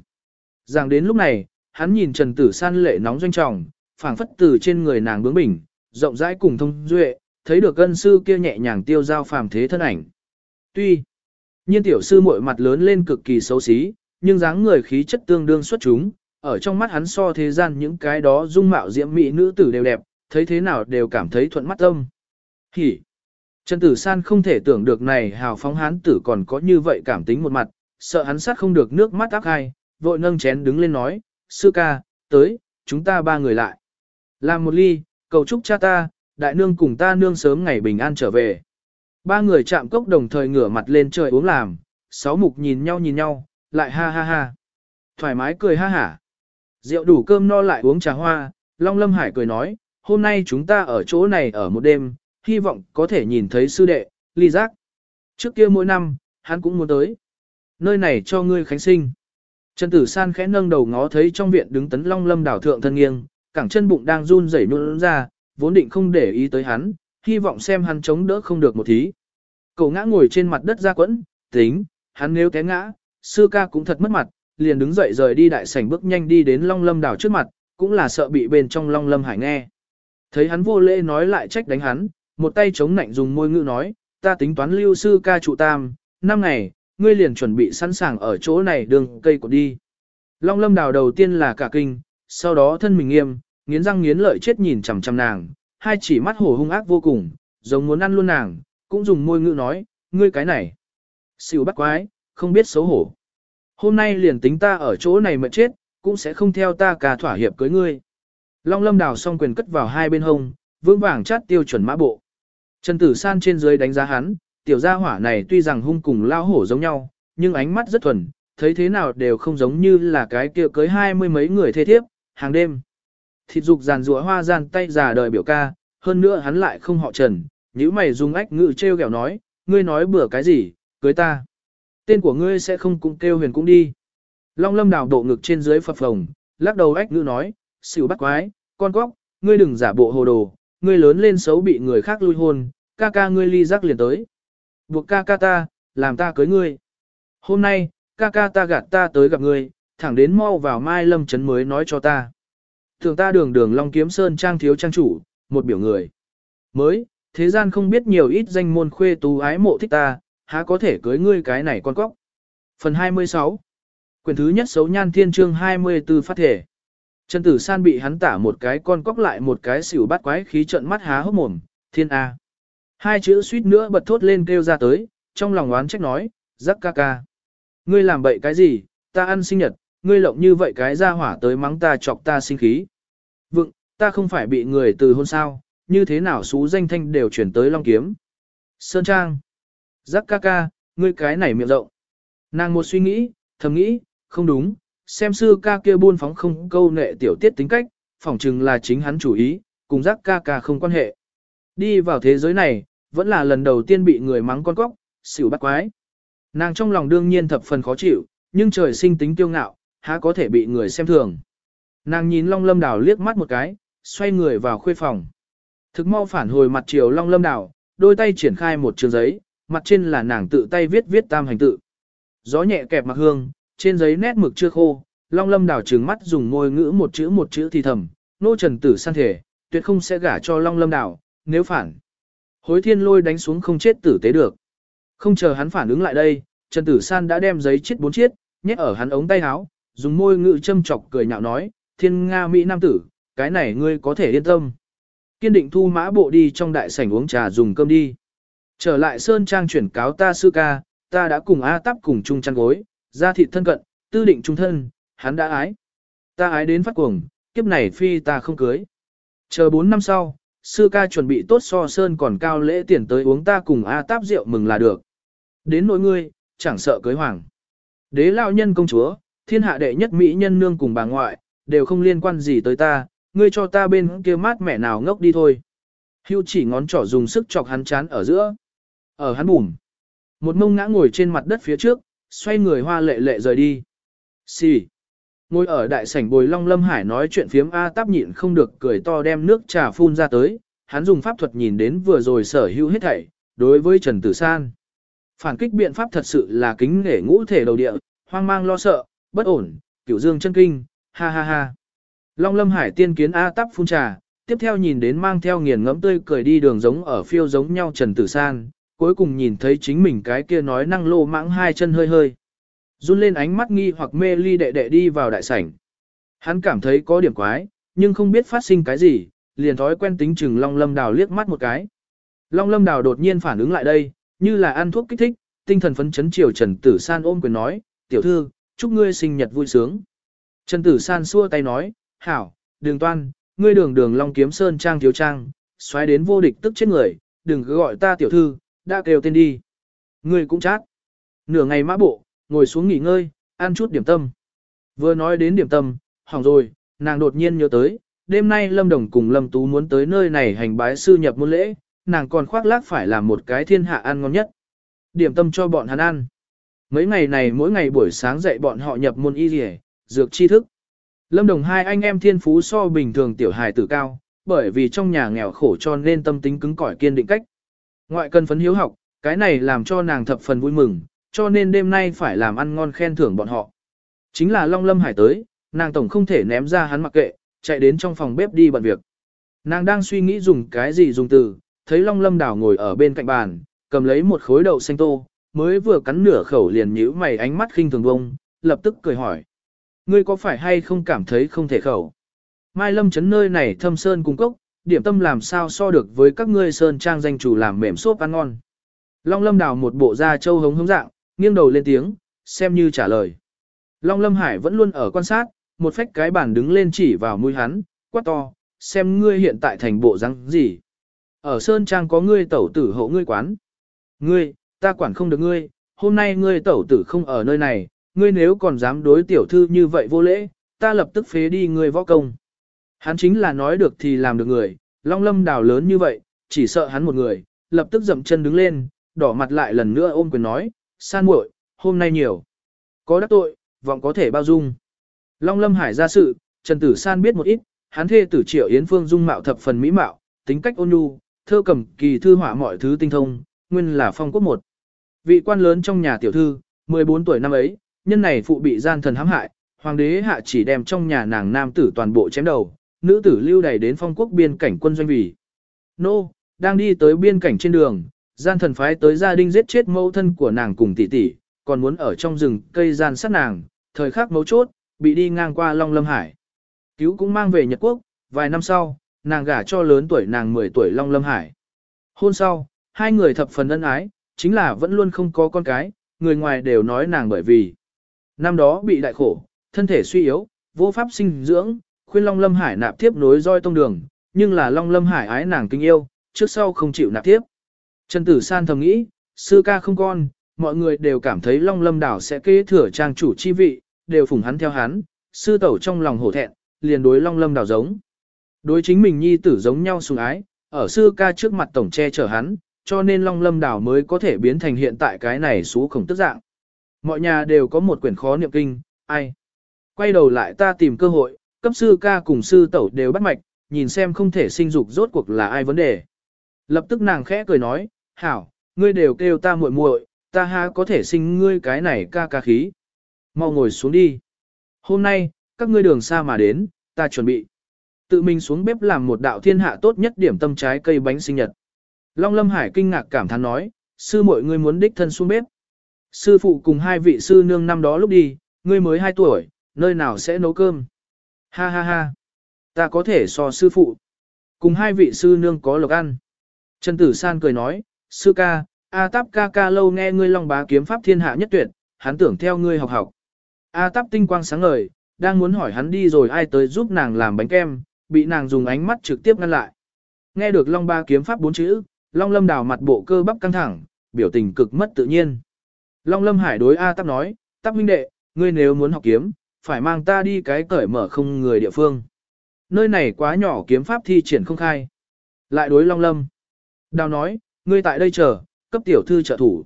Rằng đến lúc này, hắn nhìn Trần Tử San lệ nóng doanh trọng, phảng phất từ trên người nàng bướng bỉnh, rộng rãi cùng thông duệ, thấy được ân sư kia nhẹ nhàng tiêu giao phàm thế thân ảnh. Tuy nhiên tiểu sư muội mặt lớn lên cực kỳ xấu xí, nhưng dáng người khí chất tương đương xuất chúng, ở trong mắt hắn so thế gian những cái đó dung mạo diễm mỹ nữ tử đều đẹp, thấy thế nào đều cảm thấy thuận mắt tâm. Hỉ! Trần Tử San không thể tưởng được này hào phóng hán tử còn có như vậy cảm tính một mặt, sợ hắn sát không được nước mắt ác hai, vội nâng chén đứng lên nói, sư ca, tới, chúng ta ba người lại. Làm một ly, cầu chúc cha ta, đại nương cùng ta nương sớm ngày bình an trở về. Ba người chạm cốc đồng thời ngửa mặt lên trời uống làm, sáu mục nhìn nhau nhìn nhau, lại ha ha ha. Thoải mái cười ha hả. Rượu đủ cơm no lại uống trà hoa, Long Lâm Hải cười nói, hôm nay chúng ta ở chỗ này ở một đêm, hy vọng có thể nhìn thấy sư đệ, ly giác. Trước kia mỗi năm, hắn cũng muốn tới. Nơi này cho ngươi khánh sinh. Trần Tử San khẽ nâng đầu ngó thấy trong viện đứng tấn Long Lâm đảo thượng thân nghiêng, cẳng chân bụng đang run rẩy nhún ra, vốn định không để ý tới hắn, hy vọng xem hắn chống đỡ không được một thí. Cậu ngã ngồi trên mặt đất ra quẫn, tính, hắn nếu té ngã, sư ca cũng thật mất mặt, liền đứng dậy rời đi đại sảnh bước nhanh đi đến Long Lâm đảo trước mặt, cũng là sợ bị bên trong Long Lâm Hải nghe. Thấy hắn vô lễ nói lại trách đánh hắn, một tay chống nạnh dùng môi ngữ nói, ta tính toán lưu sư ca trụ tam, năm ngày, ngươi liền chuẩn bị sẵn sàng ở chỗ này đường cây của đi. Long Lâm đảo đầu tiên là cả kinh, sau đó thân mình nghiêm, nghiến răng nghiến lợi chết nhìn chằm chằm nàng, hai chỉ mắt hổ hung ác vô cùng, giống muốn ăn luôn nàng, cũng dùng môi ngữ nói, ngươi cái này. Xỉu bắt quái, không biết xấu hổ. Hôm nay liền tính ta ở chỗ này mệt chết, cũng sẽ không theo ta cả thỏa hiệp cưới ngươi. Long lâm đào song quyền cất vào hai bên hông, vững vàng chát tiêu chuẩn mã bộ. Trần Tử San trên dưới đánh giá hắn, tiểu gia hỏa này tuy rằng hung cùng lao hổ giống nhau, nhưng ánh mắt rất thuần, thấy thế nào đều không giống như là cái kia cưới hai mươi mấy người thê thiếp, hàng đêm. Thịt dục giàn rùa hoa gian tay già đời biểu ca, hơn nữa hắn lại không họ trần, nếu mày dùng ách ngự treo kẹo nói, ngươi nói bừa cái gì, cưới ta. Tên của ngươi sẽ không cũng kêu huyền cũng đi. Long lâm đào độ ngực trên dưới phập phồng, lắc đầu ách ngữ nói, xỉu bắt quái, con cóc, ngươi đừng giả bộ hồ đồ, ngươi lớn lên xấu bị người khác lui hôn, ca ca ngươi ly rắc liền tới. Buộc ca ca ta, làm ta cưới ngươi. Hôm nay, ca ca ta gạt ta tới gặp ngươi, thẳng đến mau vào mai lâm chấn mới nói cho ta. Thường ta đường đường Long Kiếm Sơn trang thiếu trang chủ, một biểu người. Mới, thế gian không biết nhiều ít danh môn khuê tú ái mộ thích ta, há có thể cưới ngươi cái này con cóc. Phần 26 Quyền thứ nhất xấu nhan thiên chương 24 phát thể. Trần Tử San bị hắn tả một cái con cóc lại một cái xỉu bắt quái khí trận mắt há hốc mồm, thiên A. Hai chữ suýt nữa bật thốt lên kêu ra tới, trong lòng oán trách nói, rắc ca ca. Ngươi làm bậy cái gì, ta ăn sinh nhật, ngươi lộng như vậy cái ra hỏa tới mắng ta chọc ta sinh khí. Vựng, ta không phải bị người từ hôn sao, như thế nào xú danh thanh đều chuyển tới Long Kiếm. Sơn Trang. Giác ca ca, ngươi cái này miệng rộng. Nàng một suy nghĩ, thầm nghĩ, không đúng, xem sư ca kia buôn phóng không câu nệ tiểu tiết tính cách, phỏng chừng là chính hắn chủ ý, cùng giác ca ca không quan hệ. Đi vào thế giới này, vẫn là lần đầu tiên bị người mắng con cóc, xỉu bắt quái. Nàng trong lòng đương nhiên thập phần khó chịu, nhưng trời sinh tính tiêu ngạo, há có thể bị người xem thường. Nàng nhìn Long Lâm Đào liếc mắt một cái, xoay người vào khuê phòng. Thực mau phản hồi mặt chiều Long Lâm Đào, đôi tay triển khai một trường giấy, mặt trên là nàng tự tay viết viết tam hành tự. Gió nhẹ kẹp mặc hương, trên giấy nét mực chưa khô, Long Lâm Đào trừng mắt dùng môi ngữ một chữ một chữ thì thầm, nô trần tử san thể, tuyệt không sẽ gả cho Long Lâm Đào, nếu phản. Hối thiên lôi đánh xuống không chết tử tế được. Không chờ hắn phản ứng lại đây, Trần Tử San đã đem giấy chiết bốn chiết, nhét ở hắn ống tay áo, dùng môi ngự châm chọc cười nhạo nói, thiên Nga Mỹ Nam tử, cái này ngươi có thể yên tâm. Kiên định thu mã bộ đi trong đại sảnh uống trà dùng cơm đi. Trở lại Sơn Trang chuyển cáo ta sư ca, ta đã cùng A Tắp cùng chung chăn gối, ra thịt thân cận, tư định trung thân, hắn đã ái. Ta ái đến phát cuồng, kiếp này phi ta không cưới. Chờ 4 năm sau, sư ca chuẩn bị tốt so Sơn còn cao lễ tiền tới uống ta cùng A Táp rượu mừng là được. Đến nỗi ngươi, chẳng sợ cưới hoàng. Đế lao nhân công chúa, thiên hạ đệ nhất mỹ nhân nương cùng bà ngoại, đều không liên quan gì tới ta, ngươi cho ta bên kia mát mẹ nào ngốc đi thôi. Hưu chỉ ngón trỏ dùng sức chọc hắn chán ở giữa. Ở hắn bùm. Một mông ngã ngồi trên mặt đất phía trước, xoay người hoa lệ lệ rời đi. Xì. Ngồi ở đại sảnh bồi long lâm hải nói chuyện phiếm A táp nhịn không được cười to đem nước trà phun ra tới. Hắn dùng pháp thuật nhìn đến vừa rồi sở hữu hết thảy, đối với Trần Tử San. Phản kích biện pháp thật sự là kính nể ngũ thể đầu địa, hoang mang lo sợ, bất ổn, cửu dương chân kinh, ha ha ha. Long lâm hải tiên kiến A táp phun trà, tiếp theo nhìn đến mang theo nghiền ngẫm tươi cười đi đường giống ở phiêu giống nhau Trần Tử San, cuối cùng nhìn thấy chính mình cái kia nói năng lô mãng hai chân hơi hơi. Run lên ánh mắt nghi hoặc mê ly đệ đệ đi vào đại sảnh. Hắn cảm thấy có điểm quái, nhưng không biết phát sinh cái gì, liền thói quen tính chừng Long Lâm Đào liếc mắt một cái. Long Lâm Đào đột nhiên phản ứng lại đây, như là ăn thuốc kích thích, tinh thần phấn chấn chiều Trần Tử San ôm quyền nói, tiểu thư, chúc ngươi sinh nhật vui sướng. Trần Tử San xua tay nói, hảo, đường toan, ngươi đường đường Long Kiếm Sơn Trang thiếu trang, xoáy đến vô địch tức chết người, đừng cứ gọi ta tiểu thư, đã kêu tên đi. Ngươi cũng chát. Nửa ngày mã bộ, ngồi xuống nghỉ ngơi, ăn chút điểm tâm. Vừa nói đến điểm tâm, hỏng rồi, nàng đột nhiên nhớ tới, đêm nay Lâm Đồng cùng Lâm Tú muốn tới nơi này hành bái sư nhập môn lễ, nàng còn khoác lác phải làm một cái thiên hạ ăn ngon nhất. Điểm tâm cho bọn hắn ăn. Mấy ngày này mỗi ngày buổi sáng dạy bọn họ nhập môn y rỉa, dược tri thức. Lâm Đồng hai anh em thiên phú so bình thường tiểu hài tử cao, bởi vì trong nhà nghèo khổ cho nên tâm tính cứng cỏi kiên định cách. Ngoại cần phấn hiếu học, cái này làm cho nàng thập phần vui mừng, cho nên đêm nay phải làm ăn ngon khen thưởng bọn họ. Chính là Long Lâm Hải tới, nàng tổng không thể ném ra hắn mặc kệ, chạy đến trong phòng bếp đi bận việc. Nàng đang suy nghĩ dùng cái gì dùng từ, thấy Long Lâm Đào ngồi ở bên cạnh bàn, cầm lấy một khối đậu xanh tô, mới vừa cắn nửa khẩu liền nhíu mày ánh mắt khinh thường bông, lập tức cười hỏi. Ngươi có phải hay không cảm thấy không thể khẩu? Mai Lâm chấn nơi này thâm sơn cung cốc, điểm tâm làm sao so được với các ngươi sơn trang danh chủ làm mềm xốp ăn ngon. Long Lâm đào một bộ da trâu hống hống dạng, nghiêng đầu lên tiếng, xem như trả lời. Long Lâm Hải vẫn luôn ở quan sát, một phách cái bàn đứng lên chỉ vào mũi hắn, quát to, xem ngươi hiện tại thành bộ răng gì. Ở Sơn Trang có ngươi tẩu tử hộ ngươi quán. Ngươi, ta quản không được ngươi, hôm nay ngươi tẩu tử không ở nơi này, ngươi nếu còn dám đối tiểu thư như vậy vô lễ, ta lập tức phế đi ngươi võ công. Hắn chính là nói được thì làm được người, long lâm đào lớn như vậy, chỉ sợ hắn một người, lập tức dậm chân đứng lên, đỏ mặt lại lần nữa ôm quyền nói, san muội, hôm nay nhiều. Có đắc tội, vọng có thể bao dung. Long Lâm Hải ra sự, Trần Tử San biết một ít, hắn thê tử Triệu Yến Phương dung mạo thập phần mỹ mạo, tính cách ôn nhu, thơ cầm kỳ thư họa mọi thứ tinh thông, nguyên là phong quốc một. Vị quan lớn trong nhà tiểu thư, 14 tuổi năm ấy, nhân này phụ bị gian thần hãm hại, hoàng đế hạ chỉ đem trong nhà nàng nam tử toàn bộ chém đầu, nữ tử lưu đày đến phong quốc biên cảnh quân doanh vì. Nô, đang đi tới biên cảnh trên đường, gian thần phái tới gia đình giết chết mẫu thân của nàng cùng tỷ tỷ, còn muốn ở trong rừng cây gian sát nàng, thời khắc mấu chốt, bị đi ngang qua Long Lâm Hải. Cứu cũng mang về Nhật Quốc, vài năm sau, nàng gả cho lớn tuổi nàng 10 tuổi Long Lâm Hải. Hôn sau, hai người thập phần ân ái, chính là vẫn luôn không có con cái, người ngoài đều nói nàng bởi vì năm đó bị đại khổ, thân thể suy yếu, vô pháp sinh dưỡng, khuyên Long Lâm Hải nạp tiếp nối roi tông đường, nhưng là Long Lâm Hải ái nàng kinh yêu, trước sau không chịu nạp tiếp. Trần Tử San thầm nghĩ, sư ca không con, mọi người đều cảm thấy Long Lâm Đảo sẽ kế thừa trang chủ chi vị, đều phụng hắn theo hắn, sư tẩu trong lòng hổ thẹn, liền đối Long Lâm Đảo giống. Đối chính mình nhi tử giống nhau sùng ái, ở sư ca trước mặt tổng che chở hắn, cho nên Long Lâm Đảo mới có thể biến thành hiện tại cái này số khổng tức dạng. Mọi nhà đều có một quyển khó niệm kinh, ai. Quay đầu lại ta tìm cơ hội, cấp sư ca cùng sư tẩu đều bắt mạch, nhìn xem không thể sinh dục rốt cuộc là ai vấn đề. Lập tức nàng khẽ cười nói, hảo, ngươi đều kêu ta muội muội, ta ha có thể sinh ngươi cái này ca ca khí. Mau ngồi xuống đi. Hôm nay, các ngươi đường xa mà đến, ta chuẩn bị. Tự mình xuống bếp làm một đạo thiên hạ tốt nhất điểm tâm trái cây bánh sinh nhật. Long Lâm Hải kinh ngạc cảm thán nói, sư muội ngươi muốn đích thân xuống bếp. Sư phụ cùng hai vị sư nương năm đó lúc đi, ngươi mới 2 tuổi, nơi nào sẽ nấu cơm. Ha ha ha, ta có thể so sư phụ. Cùng hai vị sư nương có lộc ăn. Trần Tử San cười nói, sư ca, A Táp ca ca lâu nghe ngươi long bá kiếm pháp thiên hạ nhất tuyệt, hắn tưởng theo ngươi học học. A Táp tinh quang sáng ngời, đang muốn hỏi hắn đi rồi ai tới giúp nàng làm bánh kem, bị nàng dùng ánh mắt trực tiếp ngăn lại. Nghe được long ba kiếm pháp bốn chữ, long lâm đào mặt bộ cơ bắp căng thẳng, biểu tình cực mất tự nhiên. Long lâm hải đối A Táp nói, Táp minh đệ, ngươi nếu muốn học kiếm, phải mang ta đi cái cởi mở không người địa phương. Nơi này quá nhỏ kiếm pháp thi triển không khai. Lại đối long lâm. Đào nói, ngươi tại đây chờ, cấp tiểu thư trợ thủ.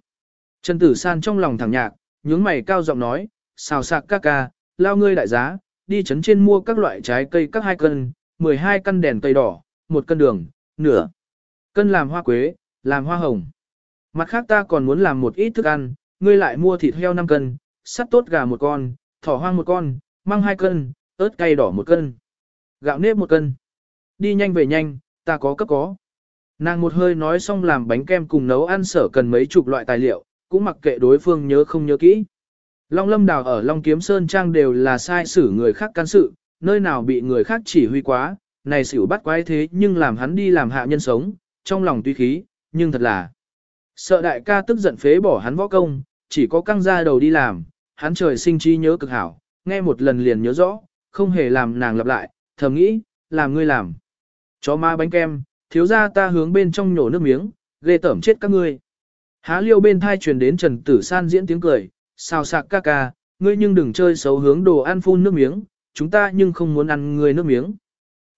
Trần Tử San trong lòng thẳng nhạc, nhướng mày cao giọng nói, xào sạc ca ca, lao ngươi đại giá, đi chấn trên mua các loại trái cây các hai cân, 12 căn đèn cây đỏ, một cân đường, nửa cân làm hoa quế, làm hoa hồng. Mặt khác ta còn muốn làm một ít thức ăn, ngươi lại mua thịt heo 5 cân, sắt tốt gà một con, thỏ hoang một con, măng hai cân, ớt cay đỏ một cân, gạo nếp một cân. Đi nhanh về nhanh, ta có cấp có. Nàng một hơi nói xong làm bánh kem cùng nấu ăn sở cần mấy chục loại tài liệu, cũng mặc kệ đối phương nhớ không nhớ kỹ. Long Lâm Đào ở Long Kiếm Sơn Trang đều là sai xử người khác can sự, nơi nào bị người khác chỉ huy quá, này xỉu bắt quái thế nhưng làm hắn đi làm hạ nhân sống, trong lòng tuy khí, nhưng thật là sợ đại ca tức giận phế bỏ hắn võ công, chỉ có căng ra đầu đi làm, hắn trời sinh trí nhớ cực hảo, nghe một lần liền nhớ rõ, không hề làm nàng lặp lại, thầm nghĩ, làm ngươi làm. Chó ma bánh kem, thiếu ra ta hướng bên trong nhổ nước miếng, ghê tẩm chết các ngươi. Há liêu bên thai truyền đến Trần Tử San diễn tiếng cười, sao sạc ca ca, ngươi nhưng đừng chơi xấu hướng đồ ăn phun nước miếng, chúng ta nhưng không muốn ăn ngươi nước miếng.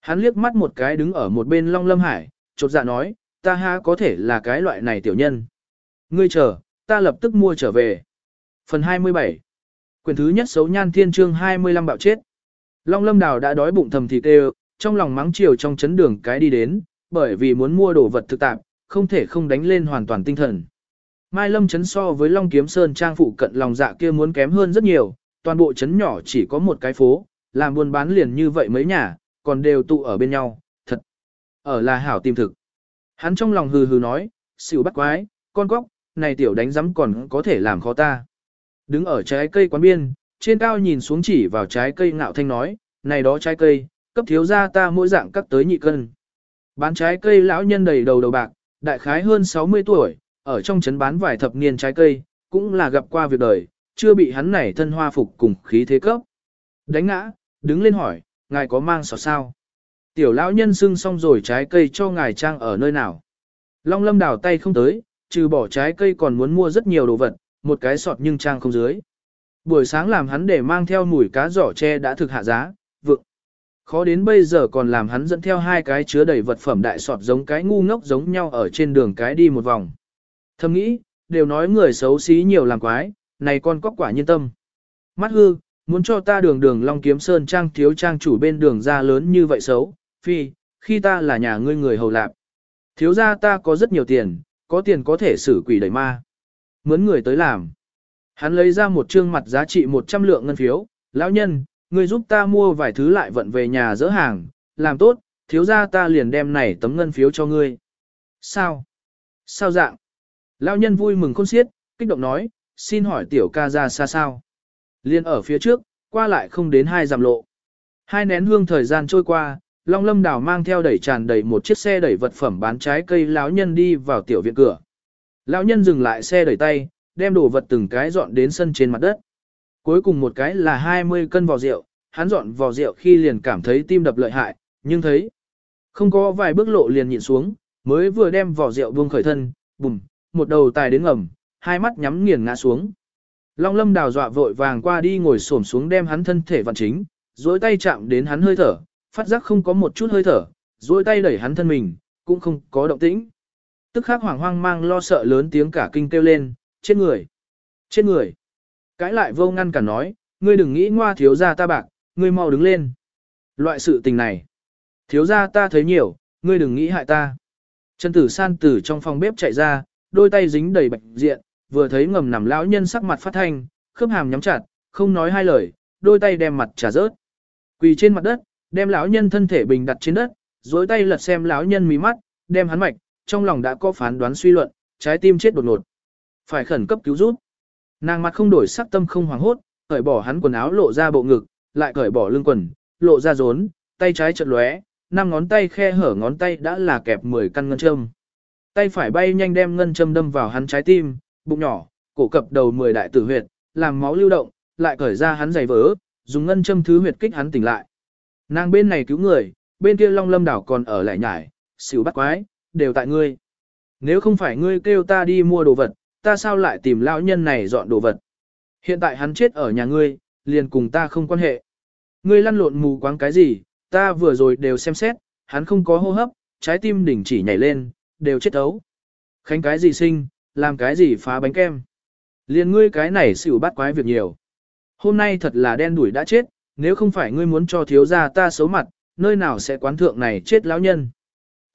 Hắn liếc mắt một cái đứng ở một bên Long Lâm Hải, chột dạ nói, ta ha có thể là cái loại này tiểu nhân. Ngươi chờ, ta lập tức mua trở về. Phần 27 Quyền thứ nhất xấu nhan thiên chương 25 bạo chết. Long Lâm Đào đã đói bụng thầm thịt đều, trong lòng mắng chiều trong chấn đường cái đi đến, bởi vì muốn mua đồ vật thực tạp, không thể không đánh lên hoàn toàn tinh thần. Mai Lâm chấn so với Long Kiếm Sơn trang phụ cận lòng dạ kia muốn kém hơn rất nhiều, toàn bộ chấn nhỏ chỉ có một cái phố, làm buôn bán liền như vậy mấy nhà, còn đều tụ ở bên nhau, thật. Ở là hảo tìm thực. Hắn trong lòng hừ hừ nói, xỉu bắt quái, con góc, này tiểu đánh giấm còn có thể làm khó ta. Đứng ở trái cây quán biên, trên cao nhìn xuống chỉ vào trái cây ngạo thanh nói, này đó trái cây, cấp thiếu gia ta mỗi dạng cắt tới nhị cân. Bán trái cây lão nhân đầy đầu đầu bạc, đại khái hơn 60 tuổi, ở trong trấn bán vài thập niên trái cây, cũng là gặp qua việc đời, chưa bị hắn này thân hoa phục cùng khí thế cấp. Đánh ngã, đứng lên hỏi, ngài có mang sọt sao? Tiểu lão nhân xưng xong rồi trái cây cho ngài trang ở nơi nào? Long lâm đảo tay không tới, trừ bỏ trái cây còn muốn mua rất nhiều đồ vật, một cái sọt nhưng trang không dưới. Buổi sáng làm hắn để mang theo mùi cá giỏ tre đã thực hạ giá, vượng. Khó đến bây giờ còn làm hắn dẫn theo hai cái chứa đầy vật phẩm đại sọt giống cái ngu ngốc giống nhau ở trên đường cái đi một vòng. Thầm nghĩ, đều nói người xấu xí nhiều làm quái, này con có quả nhân tâm. Mắt hư, muốn cho ta đường đường Long Kiếm Sơn trang thiếu trang chủ bên đường ra lớn như vậy xấu, phi, khi ta là nhà ngươi người hầu lạp. Thiếu gia ta có rất nhiều tiền, có tiền có thể xử quỷ đẩy ma. Mướn người tới làm. Hắn lấy ra một trương mặt giá trị 100 lượng ngân phiếu, lão nhân, ngươi giúp ta mua vài thứ lại vận về nhà dỡ hàng, làm tốt, thiếu gia ta liền đem này tấm ngân phiếu cho ngươi. Sao? Sao dạng? Lão nhân vui mừng khôn xiết, kích động nói, xin hỏi tiểu ca ra xa sao? Liên ở phía trước, qua lại không đến hai dặm lộ. Hai nén hương thời gian trôi qua, Long Lâm đào mang theo đẩy tràn đầy một chiếc xe đẩy vật phẩm bán trái cây lão nhân đi vào tiểu viện cửa. Lão nhân dừng lại xe đẩy tay, đem đồ vật từng cái dọn đến sân trên mặt đất. Cuối cùng một cái là 20 cân vò rượu, hắn dọn vò rượu khi liền cảm thấy tim đập lợi hại, nhưng thấy không có vài bước lộ liền nhịn xuống, mới vừa đem vỏ rượu buông khởi thân, bùm, một đầu tài đến ngầm, hai mắt nhắm nghiền ngã xuống. Long lâm đào dọa vội vàng qua đi ngồi xổm xuống đem hắn thân thể vặn chính, duỗi tay chạm đến hắn hơi thở, phát giác không có một chút hơi thở, duỗi tay đẩy hắn thân mình, cũng không có động tĩnh. Tức khắc hoảng hoang mang lo sợ lớn tiếng cả kinh kêu lên, chết người, chết người. Cãi lại vô ngăn cả nói, ngươi đừng nghĩ ngoa thiếu gia ta bạc, ngươi mau đứng lên. Loại sự tình này, thiếu gia ta thấy nhiều, ngươi đừng nghĩ hại ta. Trần tử san tử trong phòng bếp chạy ra, đôi tay dính đầy bạch diện, vừa thấy ngầm nằm lão nhân sắc mặt phát thanh, khớp hàm nhắm chặt, không nói hai lời, đôi tay đem mặt trả rớt. Quỳ trên mặt đất, đem lão nhân thân thể bình đặt trên đất, dối tay lật xem lão nhân mí mắt, đem hắn mạch, trong lòng đã có phán đoán suy luận, trái tim chết đột ngột. Phải khẩn cấp cứu giúp. Nàng mặt không đổi sắc tâm không hoảng hốt, cởi bỏ hắn quần áo lộ ra bộ ngực, lại cởi bỏ lưng quần, lộ ra rốn, tay trái chợt lóe, năm ngón tay khe hở ngón tay đã là kẹp 10 căn ngân châm. Tay phải bay nhanh đem ngân châm đâm vào hắn trái tim, bụng nhỏ, cổ cập đầu 10 đại tử huyệt, làm máu lưu động, lại cởi ra hắn giày vỡ, dùng ngân châm thứ huyệt kích hắn tỉnh lại. Nàng bên này cứu người, bên kia Long Lâm đảo còn ở lại nhải, xỉu bắt quái, đều tại ngươi. Nếu không phải ngươi kêu ta đi mua đồ vật, ta sao lại tìm lão nhân này dọn đồ vật. Hiện tại hắn chết ở nhà ngươi, liền cùng ta không quan hệ. Ngươi lăn lộn mù quáng cái gì, ta vừa rồi đều xem xét, hắn không có hô hấp, trái tim đỉnh chỉ nhảy lên, đều chết ấu. Khánh cái gì sinh, làm cái gì phá bánh kem. Liền ngươi cái này xỉu bắt quái việc nhiều. Hôm nay thật là đen đuổi đã chết, nếu không phải ngươi muốn cho thiếu gia ta xấu mặt, nơi nào sẽ quán thượng này chết lão nhân.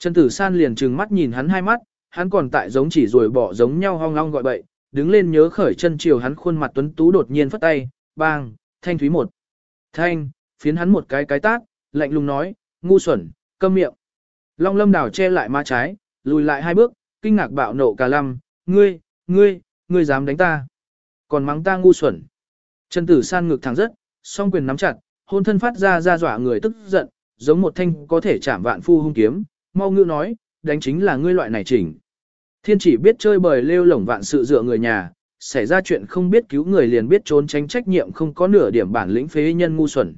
Trần Tử San liền trừng mắt nhìn hắn hai mắt, hắn còn tại giống chỉ rồi bỏ giống nhau hoang long gọi bậy, đứng lên nhớ khởi chân chiều hắn khuôn mặt tuấn tú đột nhiên phất tay, bang, thanh thúy một. Thanh, phiến hắn một cái cái tát, lạnh lùng nói, ngu xuẩn, câm miệng. Long lâm đảo che lại má trái, lùi lại hai bước, kinh ngạc bạo nộ cả lâm, ngươi, ngươi, ngươi dám đánh ta. Còn mắng ta ngu xuẩn. Trần tử san ngực thẳng rất, song quyền nắm chặt, hôn thân phát ra ra dọa người tức giận, giống một thanh có thể chạm vạn phu hung kiếm, mau ngữ nói, đánh chính là ngươi loại này chỉnh. Thiên chỉ biết chơi bời lêu lổng vạn sự dựa người nhà, xảy ra chuyện không biết cứu người liền biết trốn tránh trách nhiệm không có nửa điểm bản lĩnh phế nhân ngu xuẩn.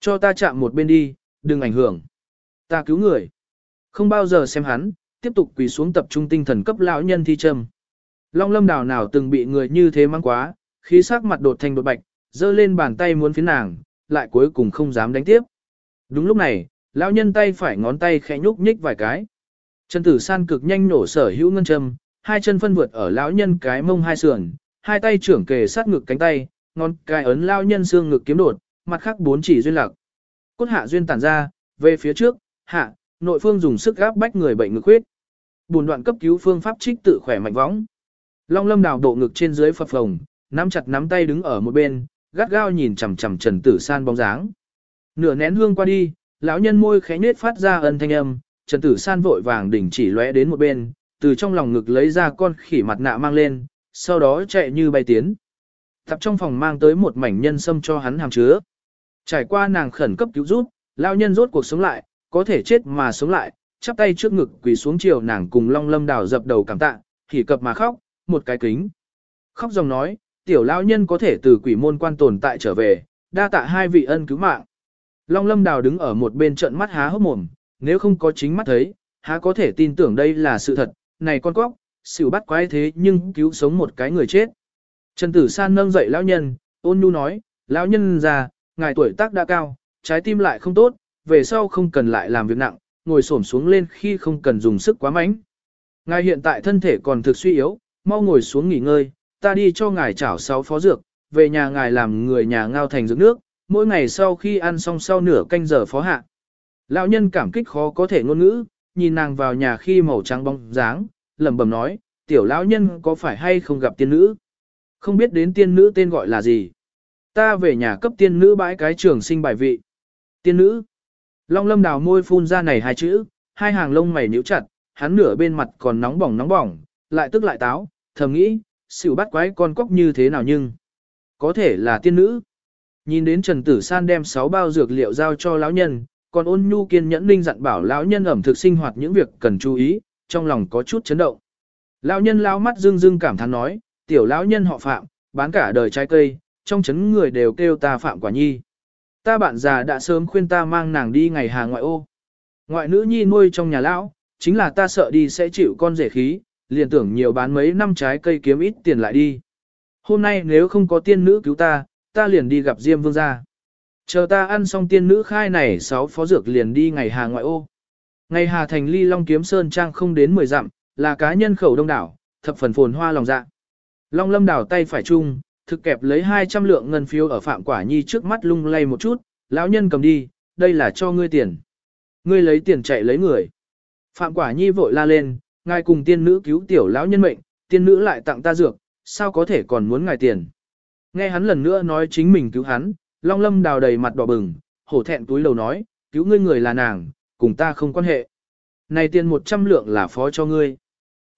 Cho ta chạm một bên đi, đừng ảnh hưởng. Ta cứu người. Không bao giờ xem hắn, tiếp tục quỳ xuống tập trung tinh thần cấp lão nhân thi châm. Long lâm đào nào từng bị người như thế mang quá, khí sắc mặt đột thành đột bạch, giơ lên bàn tay muốn phiến nàng, lại cuối cùng không dám đánh tiếp. Đúng lúc này, lão nhân tay phải ngón tay khẽ nhúc nhích vài cái. Trần Tử San cực nhanh nổ sở hữu ngân châm, hai chân phân vượt ở lão nhân cái mông hai sườn, hai tay trưởng kề sát ngực cánh tay, ngón cái ấn lão nhân xương ngực kiếm đột, mặt khác bốn chỉ duyên lạc. Cốt hạ duyên tản ra, về phía trước, hạ, nội phương dùng sức gáp bách người bệnh ngực huyết. Buồn đoạn cấp cứu phương pháp trích tự khỏe mạnh võng. Long lâm đào độ ngực trên dưới phập phồng, nắm chặt nắm tay đứng ở một bên, gắt gao nhìn chằm chằm Trần Tử San bóng dáng. Nửa nén hương qua đi, lão nhân môi khẽ nết phát ra ân thanh âm, Trần Tử San vội vàng đỉnh chỉ lóe đến một bên, từ trong lòng ngực lấy ra con khỉ mặt nạ mang lên, sau đó chạy như bay tiến. Tập trong phòng mang tới một mảnh nhân sâm cho hắn hàng chứa. Trải qua nàng khẩn cấp cứu giúp, lão nhân rốt cuộc sống lại, có thể chết mà sống lại, chắp tay trước ngực quỳ xuống chiều nàng cùng Long Lâm Đào dập đầu cảm tạ, thì cập mà khóc, một cái kính. Khóc dòng nói, tiểu lão nhân có thể từ quỷ môn quan tồn tại trở về, đa tạ hai vị ân cứu mạng. Long Lâm Đào đứng ở một bên trận mắt há hốc mồm, nếu không có chính mắt thấy, há có thể tin tưởng đây là sự thật, này con cóc, xỉu bắt quái thế nhưng cứu sống một cái người chết. Trần Tử San nâng dậy lão nhân, ôn nhu nói, lão nhân già, ngài tuổi tác đã cao, trái tim lại không tốt, về sau không cần lại làm việc nặng, ngồi xổm xuống lên khi không cần dùng sức quá mạnh. Ngài hiện tại thân thể còn thực suy yếu, mau ngồi xuống nghỉ ngơi, ta đi cho ngài chảo sáu phó dược, về nhà ngài làm người nhà ngao thành dưỡng nước, mỗi ngày sau khi ăn xong sau nửa canh giờ phó hạ. Lão nhân cảm kích khó có thể ngôn ngữ, nhìn nàng vào nhà khi màu trắng bóng dáng, lẩm bẩm nói, tiểu lão nhân có phải hay không gặp tiên nữ? Không biết đến tiên nữ tên gọi là gì? Ta về nhà cấp tiên nữ bãi cái trường sinh bài vị. Tiên nữ. Long lâm đào môi phun ra này hai chữ, hai hàng lông mày nhíu chặt, hắn nửa bên mặt còn nóng bỏng nóng bỏng, lại tức lại táo, thầm nghĩ, xỉu bắt quái con cóc như thế nào nhưng. Có thể là tiên nữ. Nhìn đến Trần Tử San đem 6 bao dược liệu giao cho lão nhân, còn ôn nhu kiên nhẫn linh dặn bảo lão nhân ẩm thực sinh hoạt những việc cần chú ý, trong lòng có chút chấn động. Lão nhân lão mắt dương dương cảm thán nói, tiểu lão nhân họ Phạm, bán cả đời trái cây, trong chấn người đều kêu ta Phạm Quả Nhi. Ta bạn già đã sớm khuyên ta mang nàng đi ngày hà ngoại ô. Ngoại nữ nhi nuôi trong nhà lão, chính là ta sợ đi sẽ chịu con rể khí, liền tưởng nhiều bán mấy năm trái cây kiếm ít tiền lại đi. Hôm nay nếu không có tiên nữ cứu ta, ta liền đi gặp Diêm Vương gia. Chờ ta ăn xong tiên nữ khai này sáu phó dược liền đi ngày hà ngoại ô. Ngày hà thành ly Long Kiếm Sơn Trang không đến 10 dặm, là cá nhân khẩu đông đảo, thập phần phồn hoa lòng dạ. Long lâm đảo tay phải chung, thực kẹp lấy 200 lượng ngân phiếu ở Phạm Quả Nhi trước mắt lung lay một chút, lão nhân cầm đi, đây là cho ngươi tiền. Ngươi lấy tiền chạy lấy người. Phạm Quả Nhi vội la lên, ngài cùng tiên nữ cứu tiểu lão nhân mệnh, tiên nữ lại tặng ta dược, sao có thể còn muốn ngài tiền. Nghe hắn lần nữa nói chính mình cứu hắn, Long Lâm đào đầy mặt đỏ bừng, hổ thẹn túi lầu nói, cứu ngươi người là nàng, cùng ta không quan hệ. Này tiền 100 lượng là phó cho ngươi.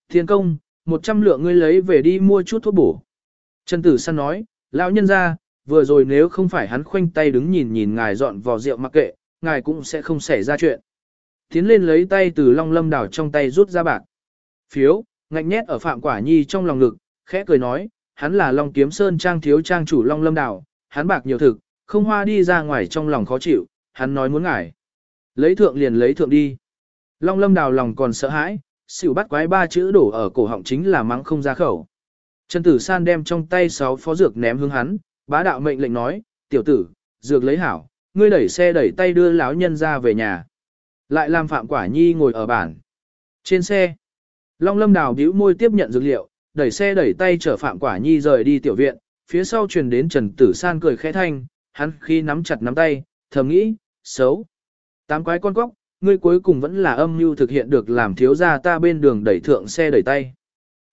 Thiên công, 100 lượng ngươi lấy về đi mua chút thuốc bổ. Trần Tử San nói, lão nhân ra, vừa rồi nếu không phải hắn khoanh tay đứng nhìn nhìn ngài dọn vò rượu mặc kệ, ngài cũng sẽ không xảy ra chuyện. Tiến lên lấy tay từ Long Lâm đào trong tay rút ra bạc. Phiếu, ngạnh nhét ở Phạm Quả Nhi trong lòng ngực, khẽ cười nói, hắn là Long Kiếm Sơn trang thiếu trang chủ Long Lâm đảo, hắn bạc nhiều thực, không hoa đi ra ngoài trong lòng khó chịu, hắn nói muốn ngải, Lấy thượng liền lấy thượng đi. Long Lâm đào lòng còn sợ hãi, xỉu bắt quái ba chữ đổ ở cổ họng chính là mắng không ra khẩu. Trần Tử San đem trong tay sáu phó dược ném hướng hắn, bá đạo mệnh lệnh nói, tiểu tử, dược lấy hảo, ngươi đẩy xe đẩy tay đưa lão nhân ra về nhà. Lại làm Phạm Quả Nhi ngồi ở bản. Trên xe, Long Lâm Đào bĩu môi tiếp nhận dược liệu, đẩy xe đẩy tay chở Phạm Quả Nhi rời đi tiểu viện, phía sau truyền đến Trần Tử San cười khẽ thanh, hắn khi nắm chặt nắm tay, thầm nghĩ, xấu. Tám quái con cóc, ngươi cuối cùng vẫn là âm mưu thực hiện được làm thiếu gia ta bên đường đẩy thượng xe đẩy tay.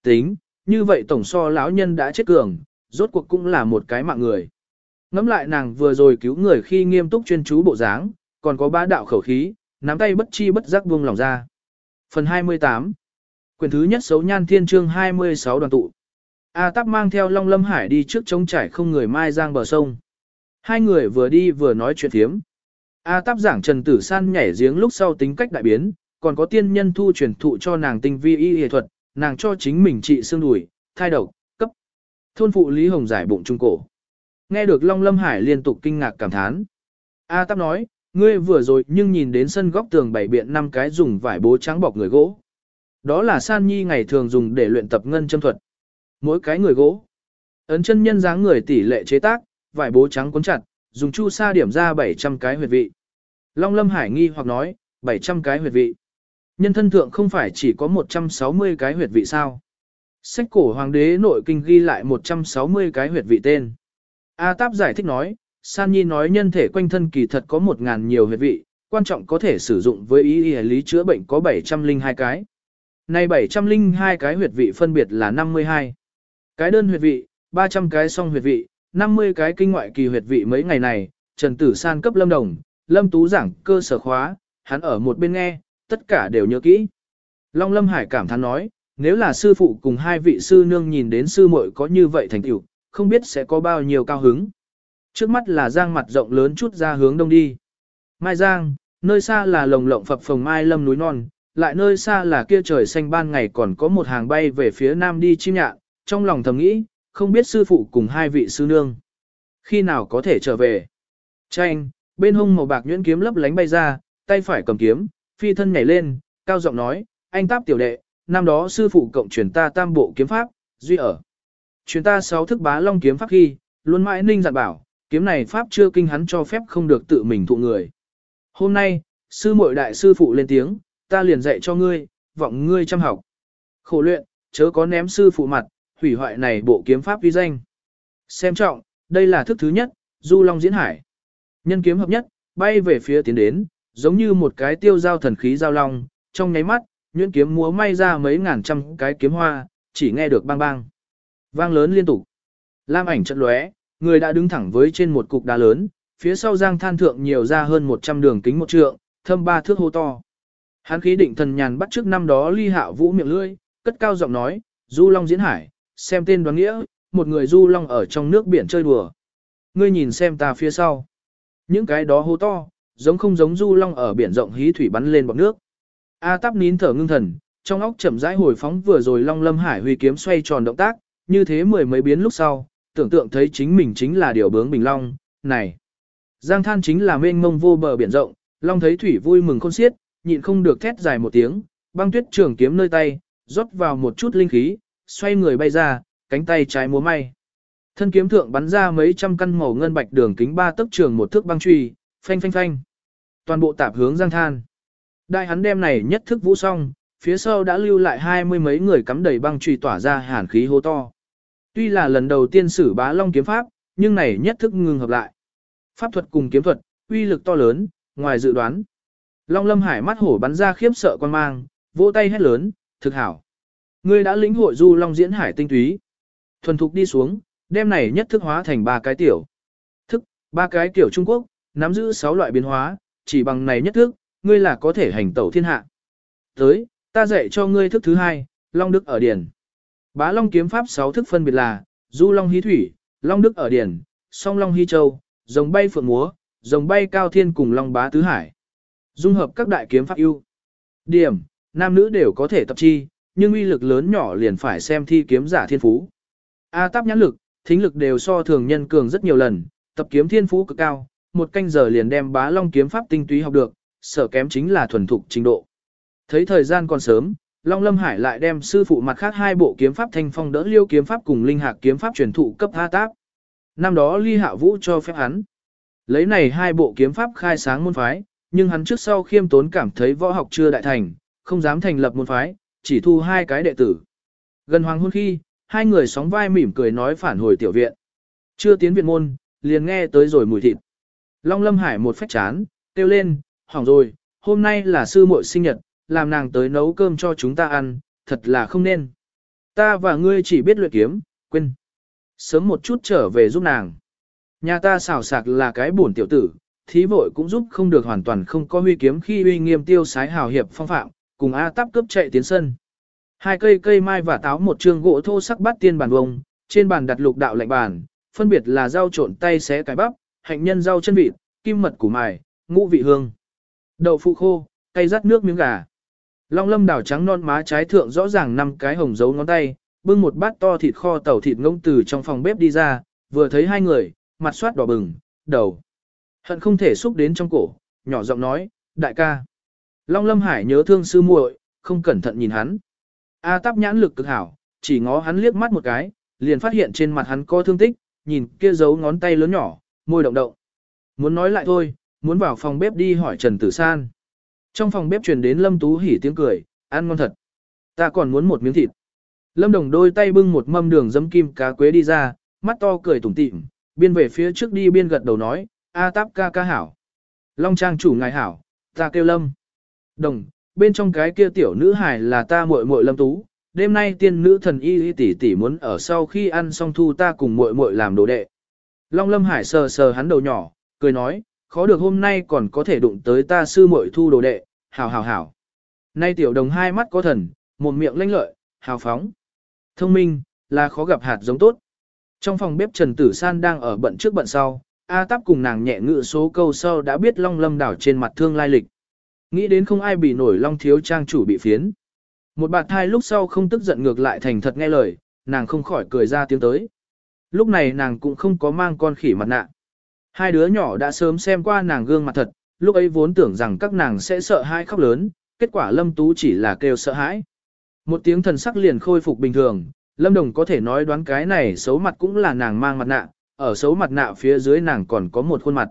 Tính, như vậy tổng so lão nhân đã chết cường, rốt cuộc cũng là một cái mạng người. Ngắm lại nàng vừa rồi cứu người khi nghiêm túc chuyên chú bộ dáng, còn có bá đạo khẩu khí, nắm tay bất chi bất giác buông lòng ra. Phần 28 Quyền thứ nhất xấu nhan thiên chương 26 đoàn tụ. A Tắc mang theo Long Lâm Hải đi trước trống trải không người mai giang bờ sông. Hai người vừa đi vừa nói chuyện thiếm. A Tắc giảng Trần Tử San nhảy giếng lúc sau tính cách đại biến, còn có tiên nhân thu truyền thụ cho nàng tinh vi y y thuật, nàng cho chính mình trị xương đùi, thai độc, cấp. Thôn phụ Lý Hồng giải bụng trung cổ. Nghe được Long Lâm Hải liên tục kinh ngạc cảm thán. A Tắc nói, ngươi vừa rồi nhưng nhìn đến sân góc tường bảy biện năm cái dùng vải bố trắng bọc người gỗ. Đó là San Nhi ngày thường dùng để luyện tập ngân châm thuật. Mỗi cái người gỗ. Ấn chân nhân dáng người tỷ lệ chế tác, vải bố trắng cuốn chặt, dùng chu sa điểm ra 700 cái huyệt vị. Long Lâm Hải nghi hoặc nói, 700 cái huyệt vị. Nhân thân thượng không phải chỉ có 160 cái huyệt vị sao? Sách cổ hoàng đế nội kinh ghi lại 160 cái huyệt vị tên. A Táp giải thích nói, San Nhi nói nhân thể quanh thân kỳ thật có 1.000 nhiều huyệt vị, quan trọng có thể sử dụng với ý y lý chữa bệnh có 702 cái. Này 702 cái huyệt vị phân biệt là 52. Cái đơn huyệt vị, 300 cái song huyệt vị, 50 cái kinh ngoại kỳ huyệt vị mấy ngày này, Trần Tử San cấp Lâm Đồng, Lâm Tú giảng cơ sở khóa, hắn ở một bên nghe, tất cả đều nhớ kỹ. Long Lâm Hải cảm thán nói, nếu là sư phụ cùng hai vị sư nương nhìn đến sư muội có như vậy thành tựu, không biết sẽ có bao nhiêu cao hứng. Trước mắt là giang mặt rộng lớn chút ra hướng đông đi. Mai Giang, nơi xa là lồng lộng phập phồng mai lâm núi non, lại nơi xa là kia trời xanh ban ngày còn có một hàng bay về phía nam đi chim nhạn, trong lòng thầm nghĩ, không biết sư phụ cùng hai vị sư nương. Khi nào có thể trở về? Tranh, bên hông màu bạc nhuyễn kiếm lấp lánh bay ra, tay phải cầm kiếm, phi thân nhảy lên, cao giọng nói, anh táp tiểu đệ, năm đó sư phụ cộng truyền ta tam bộ kiếm pháp, duy ở. Truyền ta sáu thức bá long kiếm pháp khi, luôn mãi ninh dặn bảo, kiếm này pháp chưa kinh hắn cho phép không được tự mình thụ người. Hôm nay, sư muội đại sư phụ lên tiếng, ta liền dạy cho ngươi, vọng ngươi chăm học. Khổ luyện, chớ có ném sư phụ mặt, hủy hoại này bộ kiếm pháp vi danh. Xem trọng, đây là thức thứ nhất, du long diễn hải. Nhân kiếm hợp nhất, bay về phía tiến đến, giống như một cái tiêu giao thần khí giao long, trong nháy mắt, nhuyễn kiếm múa may ra mấy ngàn trăm cái kiếm hoa, chỉ nghe được bang bang. Vang lớn liên tục. Lam ảnh trận lóe, người đã đứng thẳng với trên một cục đá lớn, phía sau giang than thượng nhiều ra hơn 100 đường kính một trượng, thâm ba thước hô to. Hán khí định thần nhàn bắt trước năm đó ly hạo vũ miệng lưỡi, cất cao giọng nói, du long diễn hải, xem tên đoán nghĩa, một người du long ở trong nước biển chơi đùa. Ngươi nhìn xem ta phía sau. Những cái đó hô to, giống không giống du long ở biển rộng hí thủy bắn lên bọt nước. A Táp nín thở ngưng thần, trong óc chậm rãi hồi phóng vừa rồi long lâm hải huy kiếm xoay tròn động tác, như thế mười mấy biến lúc sau, tưởng tượng thấy chính mình chính là điều bướng bình long, này. Giang than chính là mênh mông vô bờ biển rộng, long thấy thủy vui mừng khôn xiết, nhịn không được thét dài một tiếng, băng tuyết trường kiếm nơi tay, rót vào một chút linh khí, xoay người bay ra, cánh tay trái múa may. Thân kiếm thượng bắn ra mấy trăm căn màu ngân bạch đường kính ba tấc trường một thước băng truy, phanh phanh phanh. Toàn bộ tạp hướng Giang Than. Đại hắn đem này nhất thức vũ xong, phía sau đã lưu lại hai mươi mấy người cắm đầy băng truy tỏa ra hàn khí hô to. Tuy là lần đầu tiên sử bá long kiếm pháp, nhưng này nhất thức ngừng hợp lại. Pháp thuật cùng kiếm thuật, uy lực to lớn, ngoài dự đoán. Long lâm hải mắt hổ bắn ra khiếp sợ quan mang, vỗ tay hét lớn, thực hảo. Ngươi đã lĩnh hội du long diễn hải tinh túy. Thuần thục đi xuống, đem này nhất thức hóa thành ba cái tiểu. Thức, ba cái tiểu Trung Quốc, nắm giữ sáu loại biến hóa, chỉ bằng này nhất thức, ngươi là có thể hành tẩu thiên hạ. Tới, ta dạy cho ngươi thức thứ hai, Long Đức ở điển. Bá Long kiếm pháp sáu thức phân biệt là, Du Long hí thủy, Long Đức ở điển, Song Long hí châu, rồng bay phượng múa, rồng bay cao thiên cùng Long bá tứ hải. Dung hợp các đại kiếm pháp ưu. Điểm, nam nữ đều có thể tập chi, nhưng uy lực lớn nhỏ liền phải xem thi kiếm giả thiên phú. A táp nhãn lực, thính lực đều so thường nhân cường rất nhiều lần, tập kiếm thiên phú cực cao, một canh giờ liền đem bá long kiếm pháp tinh túy học được, sở kém chính là thuần thục trình độ. Thấy thời gian còn sớm, Long Lâm Hải lại đem sư phụ mặt khác hai bộ kiếm pháp thanh phong đỡ liêu kiếm pháp cùng linh hạc kiếm pháp truyền thụ cấp A táp. Năm đó ly hạ vũ cho phép hắn. Lấy này hai bộ kiếm pháp khai sáng môn phái, nhưng hắn trước sau khiêm tốn cảm thấy võ học chưa đại thành, không dám thành lập môn phái, chỉ thu hai cái đệ tử. Gần hoàng hôn khi, hai người sóng vai mỉm cười nói phản hồi tiểu viện. Chưa tiến viện môn, liền nghe tới rồi mùi thịt. Long Lâm Hải một phách chán, kêu lên, hỏng rồi, hôm nay là sư muội sinh nhật, làm nàng tới nấu cơm cho chúng ta ăn, thật là không nên. Ta và ngươi chỉ biết luyện kiếm, quên. Sớm một chút trở về giúp nàng. Nhà ta xảo sạc là cái buồn tiểu tử, thí vội cũng giúp không được hoàn toàn không có huy kiếm khi uy nghiêm tiêu sái hào hiệp phong phạm, cùng A tắp cướp chạy tiến sân. Hai cây cây mai và táo một trường gỗ thô sắc bát tiên bàn vông, trên bàn đặt lục đạo lạnh bàn, phân biệt là rau trộn tay xé cải bắp, hạnh nhân rau chân vịt, kim mật củ mài, ngũ vị hương. Đậu phụ khô, cây rắt nước miếng gà. Long lâm đảo trắng non má trái thượng rõ ràng năm cái hồng dấu ngón tay, bưng một bát to thịt kho tàu thịt ngông từ trong phòng bếp đi ra, vừa thấy hai người, mặt soát đỏ bừng, đầu. Hận không thể xúc đến trong cổ, nhỏ giọng nói, đại ca. Long lâm hải nhớ thương sư muội, không cẩn thận nhìn hắn. A táp nhãn lực cực hảo, chỉ ngó hắn liếc mắt một cái, liền phát hiện trên mặt hắn có thương tích, nhìn kia dấu ngón tay lớn nhỏ, môi động động. Muốn nói lại thôi, muốn vào phòng bếp đi hỏi Trần Tử San. Trong phòng bếp truyền đến Lâm Tú hỉ tiếng cười, ăn ngon thật. Ta còn muốn một miếng thịt. Lâm Đồng đôi tay bưng một mâm đường dấm kim cá quế đi ra, mắt to cười tủm tỉm, biên về phía trước đi biên gật đầu nói, A táp ca ca hảo. Long trang chủ ngài hảo, ta kêu Lâm. Đồng, bên trong cái kia tiểu nữ hài là ta muội muội Lâm Tú, đêm nay tiên nữ thần y y tỷ tỷ muốn ở sau khi ăn xong thu ta cùng muội muội làm đồ đệ. Long Lâm Hải sờ sờ hắn đầu nhỏ, cười nói, khó được hôm nay còn có thể đụng tới ta sư muội thu đồ đệ, hảo hảo hảo. Nay tiểu đồng hai mắt có thần, một miệng lanh lợi, hào phóng. Thông minh, là khó gặp hạt giống tốt. Trong phòng bếp Trần Tử San đang ở bận trước bận sau, A Táp cùng nàng nhẹ ngự số câu sau đã biết Long Lâm đảo trên mặt thương lai lịch. Nghĩ đến không ai bị nổi Long thiếu trang chủ bị phiến. Một bạt thai lúc sau không tức giận ngược lại thành thật nghe lời, nàng không khỏi cười ra tiếng tới. Lúc này nàng cũng không có mang con khỉ mặt nạ. Hai đứa nhỏ đã sớm xem qua nàng gương mặt thật, lúc ấy vốn tưởng rằng các nàng sẽ sợ hãi khóc lớn, kết quả Lâm Tú chỉ là kêu sợ hãi. Một tiếng thần sắc liền khôi phục bình thường, Lâm Đồng có thể nói đoán cái này xấu mặt cũng là nàng mang mặt nạ, ở xấu mặt nạ phía dưới nàng còn có một khuôn mặt.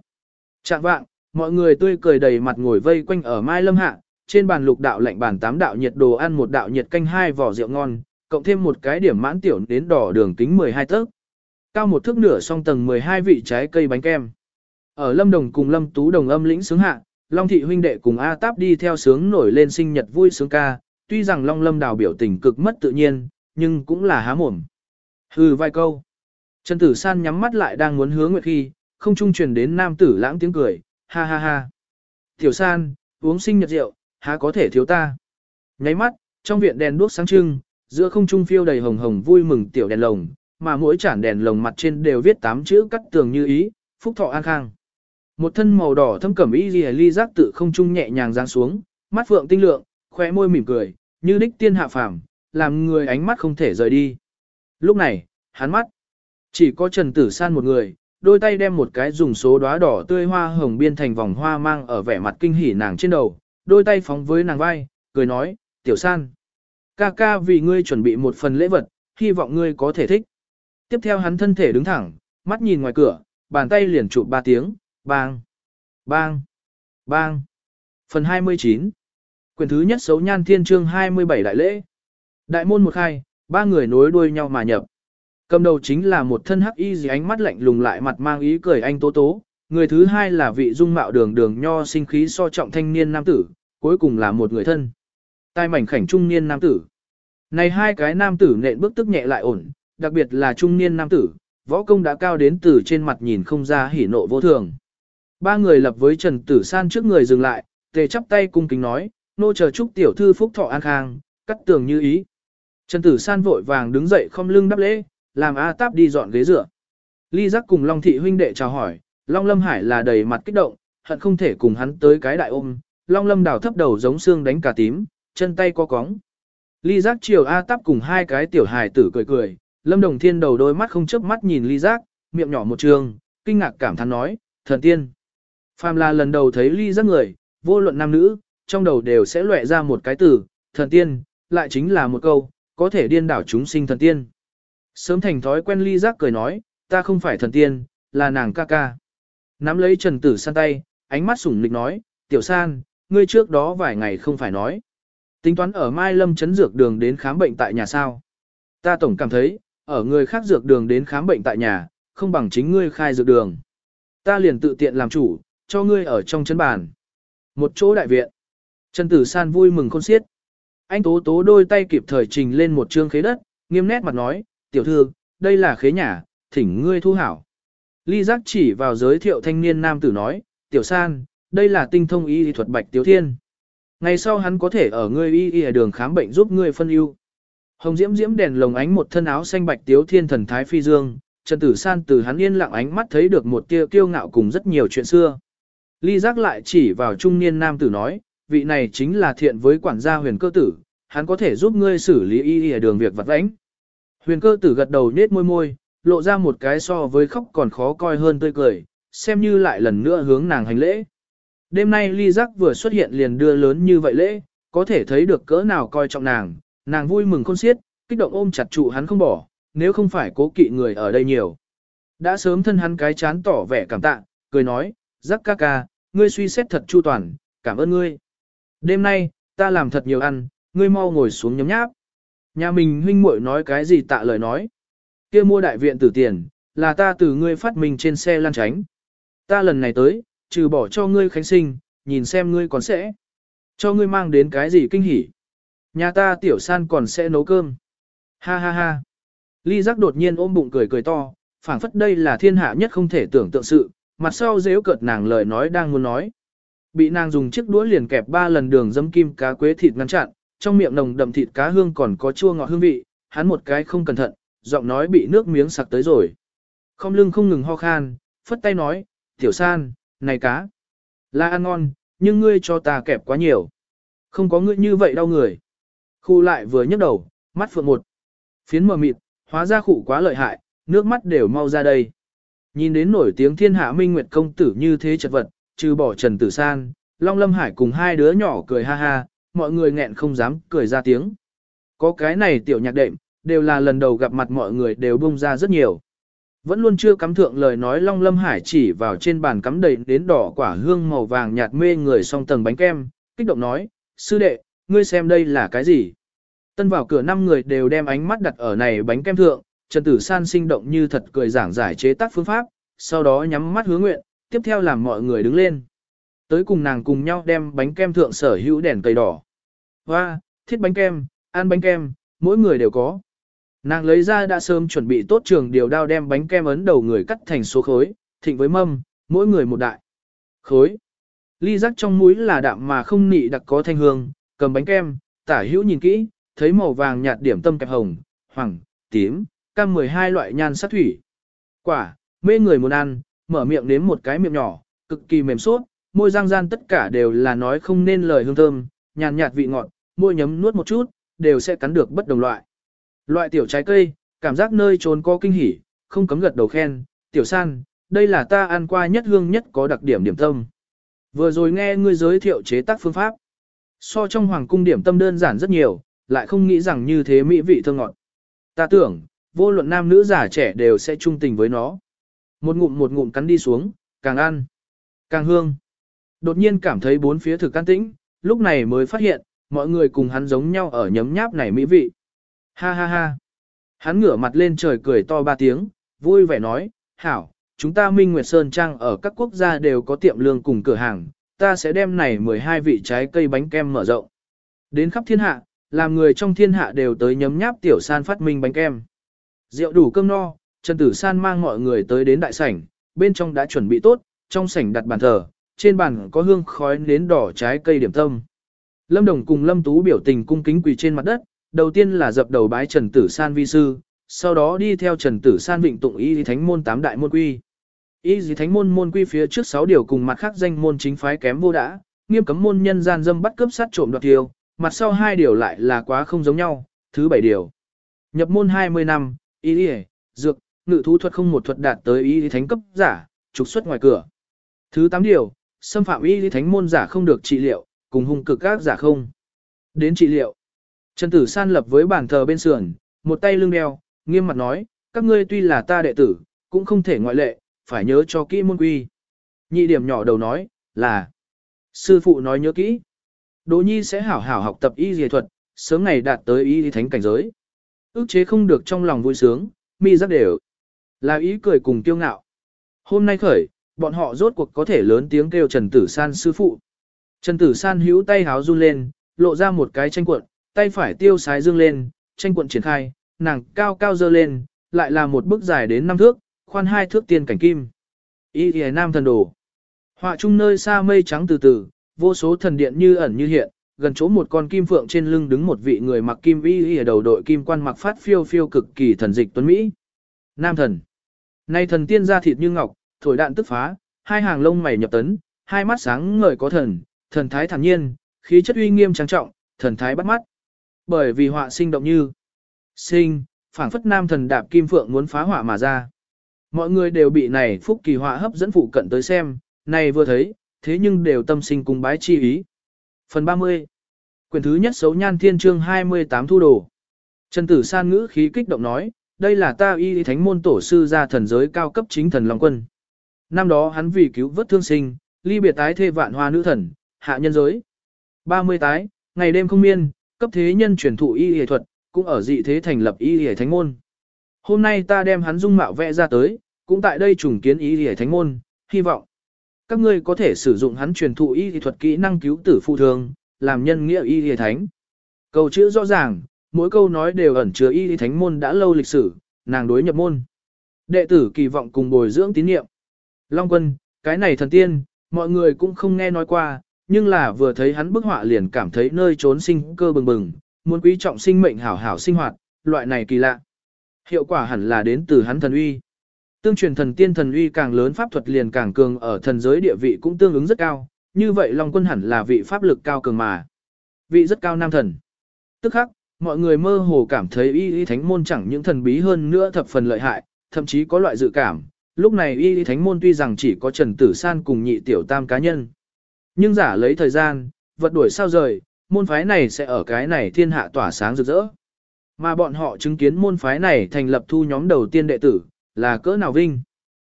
Trạng vạng, mọi người tươi cười đầy mặt ngồi vây quanh ở Mai Lâm Hạ, trên bàn lục đạo lạnh bàn tám đạo nhiệt đồ ăn một đạo nhiệt canh hai vỏ rượu ngon, cộng thêm một cái điểm mãn tiểu đến đỏ đường kính 12 tấc. cao một thước nửa song tầng 12 vị trái cây bánh kem. Ở Lâm Đồng cùng Lâm Tú Đồng âm lĩnh sướng hạ, Long Thị huynh đệ cùng A Táp đi theo sướng nổi lên sinh nhật vui sướng ca, tuy rằng Long Lâm đào biểu tình cực mất tự nhiên, nhưng cũng là há mồm. Hừ vài câu. Trần Tử San nhắm mắt lại đang muốn hướng nguyệt khi, không trung truyền đến nam tử lãng tiếng cười, ha ha ha. Tiểu San, uống sinh nhật rượu, há có thể thiếu ta. Nháy mắt, trong viện đèn đuốc sáng trưng, giữa không trung phiêu đầy hồng hồng vui mừng tiểu đèn lồng, mà mỗi chản đèn lồng mặt trên đều viết tám chữ cắt tường như ý, phúc thọ an khang. Một thân màu đỏ thâm cẩm y ly ly giác tự không trung nhẹ nhàng giáng xuống, mắt phượng tinh lượng, khóe môi mỉm cười, như đích tiên hạ phàm, làm người ánh mắt không thể rời đi. Lúc này, hắn mắt, chỉ có Trần Tử San một người, đôi tay đem một cái dùng số đóa đỏ tươi hoa hồng biên thành vòng hoa mang ở vẻ mặt kinh hỉ nàng trên đầu, đôi tay phóng với nàng vai, cười nói, Tiểu San, ca ca vì ngươi chuẩn bị một phần lễ vật, hy vọng ngươi có thể thích. Tiếp theo hắn thân thể đứng thẳng, mắt nhìn ngoài cửa, bàn tay liền chụp ba tiếng, bang, bang, bang. Phần 29 Quyền thứ nhất xấu nhan thiên chương 27 đại lễ. Đại môn một khai, ba người nối đuôi nhau mà nhập. Cầm đầu chính là một thân hắc y gì ánh mắt lạnh lùng lại mặt mang ý cười anh tố tố. Người thứ hai là vị dung mạo đường đường nho sinh khí so trọng thanh niên nam tử, cuối cùng là một người thân. Tai mảnh khảnh trung niên nam tử. Này hai cái nam tử nện bước tức nhẹ lại ổn, đặc biệt là trung niên nam tử, võ công đã cao đến từ trên mặt nhìn không ra hỉ nộ vô thường. Ba người lập với Trần Tử San trước người dừng lại, tề chắp tay cung kính nói, nô chờ chúc tiểu thư phúc thọ an khang, cắt tường như ý. Trần Tử San vội vàng đứng dậy không lưng đáp lễ, làm A Táp đi dọn ghế dựa. Ly Giác cùng Long Thị huynh đệ chào hỏi, Long Lâm Hải là đầy mặt kích động, hận không thể cùng hắn tới cái đại ôm. Long Lâm đào thấp đầu giống xương đánh cả tím, chân tay co cóng. Ly Giác chiều A Táp cùng hai cái tiểu hài tử cười cười, Lâm Đồng Thiên đầu đôi mắt không chớp mắt nhìn Ly Giác, miệng nhỏ một trường, kinh ngạc cảm thán nói, thần tiên. Phàm là lần đầu thấy Ly Giác người, vô luận nam nữ, trong đầu đều sẽ lóe ra một cái từ, thần tiên, lại chính là một câu, có thể điên đảo chúng sinh thần tiên. Sớm thành thói quen ly giác cười nói, ta không phải thần tiên, là nàng ca ca. Nắm lấy Trần Tử San tay, ánh mắt sủng lịch nói, tiểu san, ngươi trước đó vài ngày không phải nói. Tính toán ở Mai Lâm chấn dược đường đến khám bệnh tại nhà sao. Ta tổng cảm thấy, ở người khác dược đường đến khám bệnh tại nhà, không bằng chính ngươi khai dược đường. Ta liền tự tiện làm chủ, cho ngươi ở trong chân bàn. Một chỗ đại viện. Trần Tử San vui mừng khôn xiết. Anh Tố Tố đôi tay kịp thời trình lên một trương khế đất, nghiêm nét mặt nói, tiểu thư, đây là khế nhà, thỉnh ngươi thu hảo. Ly giác chỉ vào giới thiệu thanh niên nam tử nói, tiểu san, đây là tinh thông y thuật bạch tiểu thiên. Ngày sau hắn có thể ở ngươi y y đường khám bệnh giúp ngươi phân ưu. Hồng diễm diễm đèn lồng ánh một thân áo xanh bạch tiếu thiên thần thái phi dương, Trần Tử San từ hắn yên lặng ánh mắt thấy được một tia kiêu ngạo cùng rất nhiều chuyện xưa. Ly giác lại chỉ vào trung niên nam tử nói, vị này chính là thiện với quản gia huyền cơ tử, hắn có thể giúp ngươi xử lý y y đường việc vặt vãnh. Huyền cơ tử gật đầu nết môi môi, lộ ra một cái so với khóc còn khó coi hơn tươi cười, xem như lại lần nữa hướng nàng hành lễ. Đêm nay ly giác vừa xuất hiện liền đưa lớn như vậy lễ, có thể thấy được cỡ nào coi trọng nàng, nàng vui mừng khôn xiết, kích động ôm chặt trụ hắn không bỏ, nếu không phải cố kỵ người ở đây nhiều. Đã sớm thân hắn cái chán tỏ vẻ cảm tạ, cười nói, giác ca ca, ngươi suy xét thật chu toàn, cảm ơn ngươi. Đêm nay, ta làm thật nhiều ăn, ngươi mau ngồi xuống nhấm nháp. Nhà mình huynh muội nói cái gì tạ lời nói. kia mua đại viện tử tiền, là ta từ ngươi phát minh trên xe lan tránh. Ta lần này tới, trừ bỏ cho ngươi khánh sinh, nhìn xem ngươi còn sẽ. Cho ngươi mang đến cái gì kinh hỉ. Nhà ta tiểu san còn sẽ nấu cơm. Ha ha ha. Ly giác đột nhiên ôm bụng cười cười to, phảng phất đây là thiên hạ nhất không thể tưởng tượng sự, mặt sau dễu cợt nàng lời nói đang muốn nói. Bị nàng dùng chiếc đũa liền kẹp ba lần đường dấm kim cá quế thịt ngăn chặn, trong miệng nồng đậm thịt cá hương còn có chua ngọt hương vị, hắn một cái không cẩn thận, giọng nói bị nước miếng sặc tới rồi. Không lưng không ngừng ho khan, phất tay nói, tiểu san, này cá, là ăn ngon, nhưng ngươi cho ta kẹp quá nhiều. Không có ngươi như vậy đau người. Khu lại vừa nhấc đầu, mắt phượng một. Phiến mờ mịt, hóa ra khủ quá lợi hại, nước mắt đều mau ra đây. Nhìn đến nổi tiếng thiên hạ minh nguyệt công tử như thế chật vật, trừ bỏ Trần Tử San, Long Lâm Hải cùng hai đứa nhỏ cười ha ha, mọi người nghẹn không dám cười ra tiếng. Có cái này tiểu nhạc đệm, đều là lần đầu gặp mặt mọi người đều bung ra rất nhiều. Vẫn luôn chưa cắm thượng lời nói Long Lâm Hải chỉ vào trên bàn cắm đầy đến đỏ quả hương màu vàng nhạt mê người song tầng bánh kem, kích động nói, sư đệ, ngươi xem đây là cái gì? Tân vào cửa năm người đều đem ánh mắt đặt ở này bánh kem thượng, Trần Tử San sinh động như thật cười giảng giải chế tác phương pháp, sau đó nhắm mắt hướng nguyện, tiếp theo làm mọi người đứng lên. Tới cùng nàng cùng nhau đem bánh kem thượng sở hữu đèn cây đỏ. Và, thiết bánh kem, ăn bánh kem, mỗi người đều có. Nàng lấy ra đã sớm chuẩn bị tốt trường điều đao đem bánh kem ấn đầu người cắt thành số khối, thịnh với mâm, mỗi người một đại. Khối. Ly rắc trong mũi là đạm mà không nị đặc có thanh hương, cầm bánh kem, tả hữu nhìn kỹ, thấy màu vàng nhạt điểm tâm kẹp hồng, hoàng, tím, cam 12 loại nhan sắc thủy. Quả, mê người muốn ăn, mở miệng nếm một cái miệng nhỏ, cực kỳ mềm suốt, môi răng gian tất cả đều là nói không nên lời hương thơm, nhàn nhạt vị ngọt, môi nhấm nuốt một chút, đều sẽ cắn được bất đồng loại. Loại tiểu trái cây, cảm giác nơi trốn có kinh hỉ, không cấm gật đầu khen, tiểu san, đây là ta ăn qua nhất hương nhất có đặc điểm điểm tâm. Vừa rồi nghe ngươi giới thiệu chế tác phương pháp. So trong hoàng cung điểm tâm đơn giản rất nhiều, lại không nghĩ rằng như thế mỹ vị thơm ngọt. Ta tưởng, vô luận nam nữ già trẻ đều sẽ trung tình với nó. Một ngụm một ngụm cắn đi xuống, càng ăn, càng hương. Đột nhiên cảm thấy bốn phía thực can tĩnh, lúc này mới phát hiện, mọi người cùng hắn giống nhau ở nhấm nháp này mỹ vị. Ha ha ha. Hắn ngửa mặt lên trời cười to ba tiếng, vui vẻ nói, hảo, chúng ta Minh Nguyệt Sơn Trang ở các quốc gia đều có tiệm lương cùng cửa hàng, ta sẽ đem này 12 vị trái cây bánh kem mở rộng. Đến khắp thiên hạ, làm người trong thiên hạ đều tới nhấm nháp tiểu san phát minh bánh kem. Rượu đủ cơm no, Trần Tử San mang mọi người tới đến đại sảnh, bên trong đã chuẩn bị tốt, trong sảnh đặt bàn thờ, trên bàn có hương khói nến đỏ trái cây điểm tâm. Lâm Đồng cùng Lâm Tú biểu tình cung kính quỳ trên mặt đất, đầu tiên là dập đầu bái Trần Tử San vi sư, sau đó đi theo Trần Tử San vịnh tụng y thánh môn tám đại môn quy. Y dì thánh môn môn quy phía trước sáu điều cùng mặt khác danh môn chính phái kém vô đã, nghiêm cấm môn nhân gian dâm bắt cướp sát trộm đoạt tiêu, mặt sau hai điều lại là quá không giống nhau, thứ bảy điều. Nhập môn 20 năm, y y, dược, ngự thú thuật không một thuật đạt tới y thánh cấp giả, trục xuất ngoài cửa. Thứ 8 điều, xâm phạm y thánh môn giả không được trị liệu, cùng hung cực các giả không. Đến trị liệu. Trần Tử San lập với bàn thờ bên sườn, một tay lưng đeo, nghiêm mặt nói, các ngươi tuy là ta đệ tử, cũng không thể ngoại lệ, phải nhớ cho kỹ môn quy. Nhị điểm nhỏ đầu nói, là, sư phụ nói nhớ kỹ. Đỗ nhi sẽ hảo hảo học tập y dề thuật, sớm ngày đạt tới y thánh cảnh giới. Ước chế không được trong lòng vui sướng, mi rất đều. Là ý cười cùng tiêu ngạo. Hôm nay khởi, bọn họ rốt cuộc có thể lớn tiếng kêu Trần Tử San sư phụ. Trần Tử San hữu tay háo run lên, lộ ra một cái tranh cuộn, tay phải tiêu sái dương lên, tranh cuộn triển khai, nàng cao cao dơ lên, lại là một bức dài đến năm thước, khoan hai thước tiên cảnh kim. ý Y Nam thần đồ. Họa chung nơi xa mây trắng từ từ, vô số thần điện như ẩn như hiện, gần chỗ một con kim phượng trên lưng đứng một vị người mặc kim y ở đầu đội kim quan mặc phát phiêu phiêu cực kỳ thần dịch tuấn mỹ. Nam thần. Nay thần tiên ra thịt như ngọc, thổi đạn tức phá, hai hàng lông mày nhập tấn, hai mắt sáng ngời có thần, thần thái thản nhiên, khí chất uy nghiêm trang trọng, thần thái bắt mắt. Bởi vì họa sinh động như sinh, phảng phất nam thần đạp kim phượng muốn phá họa mà ra. Mọi người đều bị này phúc kỳ họa hấp dẫn phụ cận tới xem, này vừa thấy, thế nhưng đều tâm sinh cùng bái chi ý. Phần 30 Quyển thứ nhất xấu nhan thiên chương 28 thu đồ. Trần Tử San ngữ khí kích động nói, đây là ta y thánh môn tổ sư ra thần giới cao cấp chính thần Long Quân. Năm đó hắn vì cứu vớt thương sinh, ly biệt tái thê vạn hoa nữ thần, hạ nhân giới. 30 tái, ngày đêm không miên, cấp thế nhân truyền thụ y y thuật, cũng ở dị thế thành lập y y thánh môn. Hôm nay ta đem hắn dung mạo vẽ ra tới, cũng tại đây trùng kiến y y thánh môn, hy vọng các ngươi có thể sử dụng hắn truyền thụ y y thuật kỹ năng cứu tử phụ thương, làm nhân nghĩa y y thánh. Câu chữ rõ ràng, mỗi câu nói đều ẩn chứa y y thánh môn đã lâu lịch sử, nàng đối nhập môn. Đệ tử kỳ vọng cùng bồi dưỡng tín niệm. Long quân, cái này thần tiên, mọi người cũng không nghe nói qua, nhưng là vừa thấy hắn bức họa liền cảm thấy nơi trốn sinh cơ bừng bừng, muốn quý trọng sinh mệnh hảo hảo sinh hoạt, loại này kỳ lạ. Hiệu quả hẳn là đến từ hắn thần uy. Tương truyền thần tiên thần uy càng lớn pháp thuật liền càng cường ở thần giới địa vị cũng tương ứng rất cao, như vậy Long quân hẳn là vị pháp lực cao cường mà. Vị rất cao nam thần. Tức khắc, mọi người mơ hồ cảm thấy y y thánh môn chẳng những thần bí hơn nữa thập phần lợi hại, thậm chí có loại dự cảm. Lúc này y y thánh môn tuy rằng chỉ có Trần Tử San cùng nhị tiểu tam cá nhân. Nhưng giả lấy thời gian, vật đuổi sao rời, môn phái này sẽ ở cái này thiên hạ tỏa sáng rực rỡ. Mà bọn họ chứng kiến môn phái này thành lập thu nhóm đầu tiên đệ tử, là cỡ nào vinh.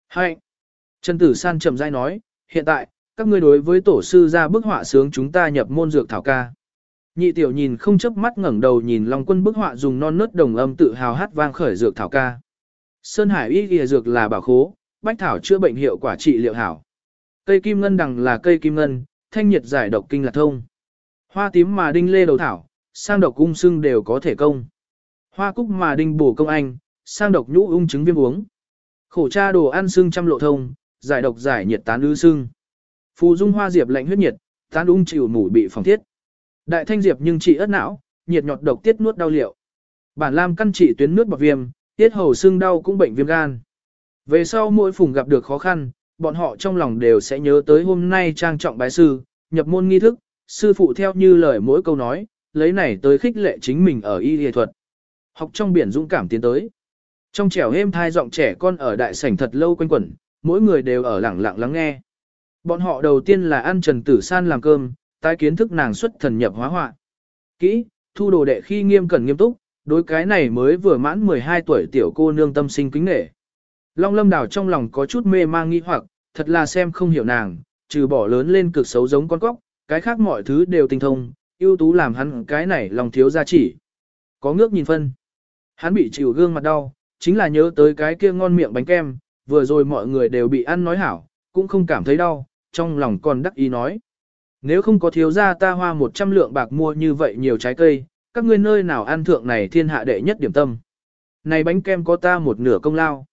Hạnh! Trần Tử San chậm rãi nói, hiện tại, các ngươi đối với tổ sư ra bức họa sướng chúng ta nhập môn dược thảo ca. Nhị tiểu nhìn không chớp mắt ngẩng đầu nhìn Long Quân bức họa dùng non nớt đồng âm tự hào hát vang khởi dược thảo ca. Sơn Hải y y dược là bảo khố, bách thảo chữa bệnh hiệu quả trị liệu hảo. Cây kim ngân đằng là cây kim ngân, thanh nhiệt giải độc kinh lạc thông. Hoa tím mà đinh lê đầu thảo, sang độc cung sưng đều có thể công. Hoa cúc mà đinh bổ công anh, sang độc nhũ ung chứng viêm uống. Khổ cha đồ ăn sưng trăm lộ thông, giải độc giải nhiệt tán ư sưng. Phù dung hoa diệp lạnh huyết nhiệt, tán ung chịu mủ bị phòng thiết. Đại thanh diệp nhưng trị ớt não, nhiệt nhọt độc tiết nuốt đau liệu. Bản lam căn trị tuyến nước bọt viêm, tiết hầu sưng đau cũng bệnh viêm gan. Về sau mỗi phùng gặp được khó khăn, bọn họ trong lòng đều sẽ nhớ tới hôm nay trang trọng bái sư, nhập môn nghi thức, sư phụ theo như lời mỗi câu nói, lấy này tới khích lệ chính mình ở y y thuật. Học trong biển dũng cảm tiến tới. Trong trẻo êm thai giọng trẻ con ở đại sảnh thật lâu quanh quẩn, mỗi người đều ở lặng lặng lắng nghe. Bọn họ đầu tiên là ăn Trần Tử San làm cơm, tái kiến thức nàng xuất thần nhập hóa họa. Kỹ, thu đồ đệ khi nghiêm cẩn nghiêm túc, đối cái này mới vừa mãn 12 tuổi tiểu cô nương tâm sinh kính nể. Long lâm đảo trong lòng có chút mê mang nghi hoặc, thật là xem không hiểu nàng, trừ bỏ lớn lên cực xấu giống con cóc, cái khác mọi thứ đều tinh thông, ưu tú làm hắn cái này lòng thiếu gia chỉ. Có ngước nhìn phân. Hắn bị chịu gương mặt đau, chính là nhớ tới cái kia ngon miệng bánh kem, vừa rồi mọi người đều bị ăn nói hảo, cũng không cảm thấy đau, trong lòng còn đắc ý nói. Nếu không có thiếu gia ta hoa 100 lượng bạc mua như vậy nhiều trái cây, các ngươi nơi nào ăn thượng này thiên hạ đệ nhất điểm tâm. Này bánh kem có ta một nửa công lao.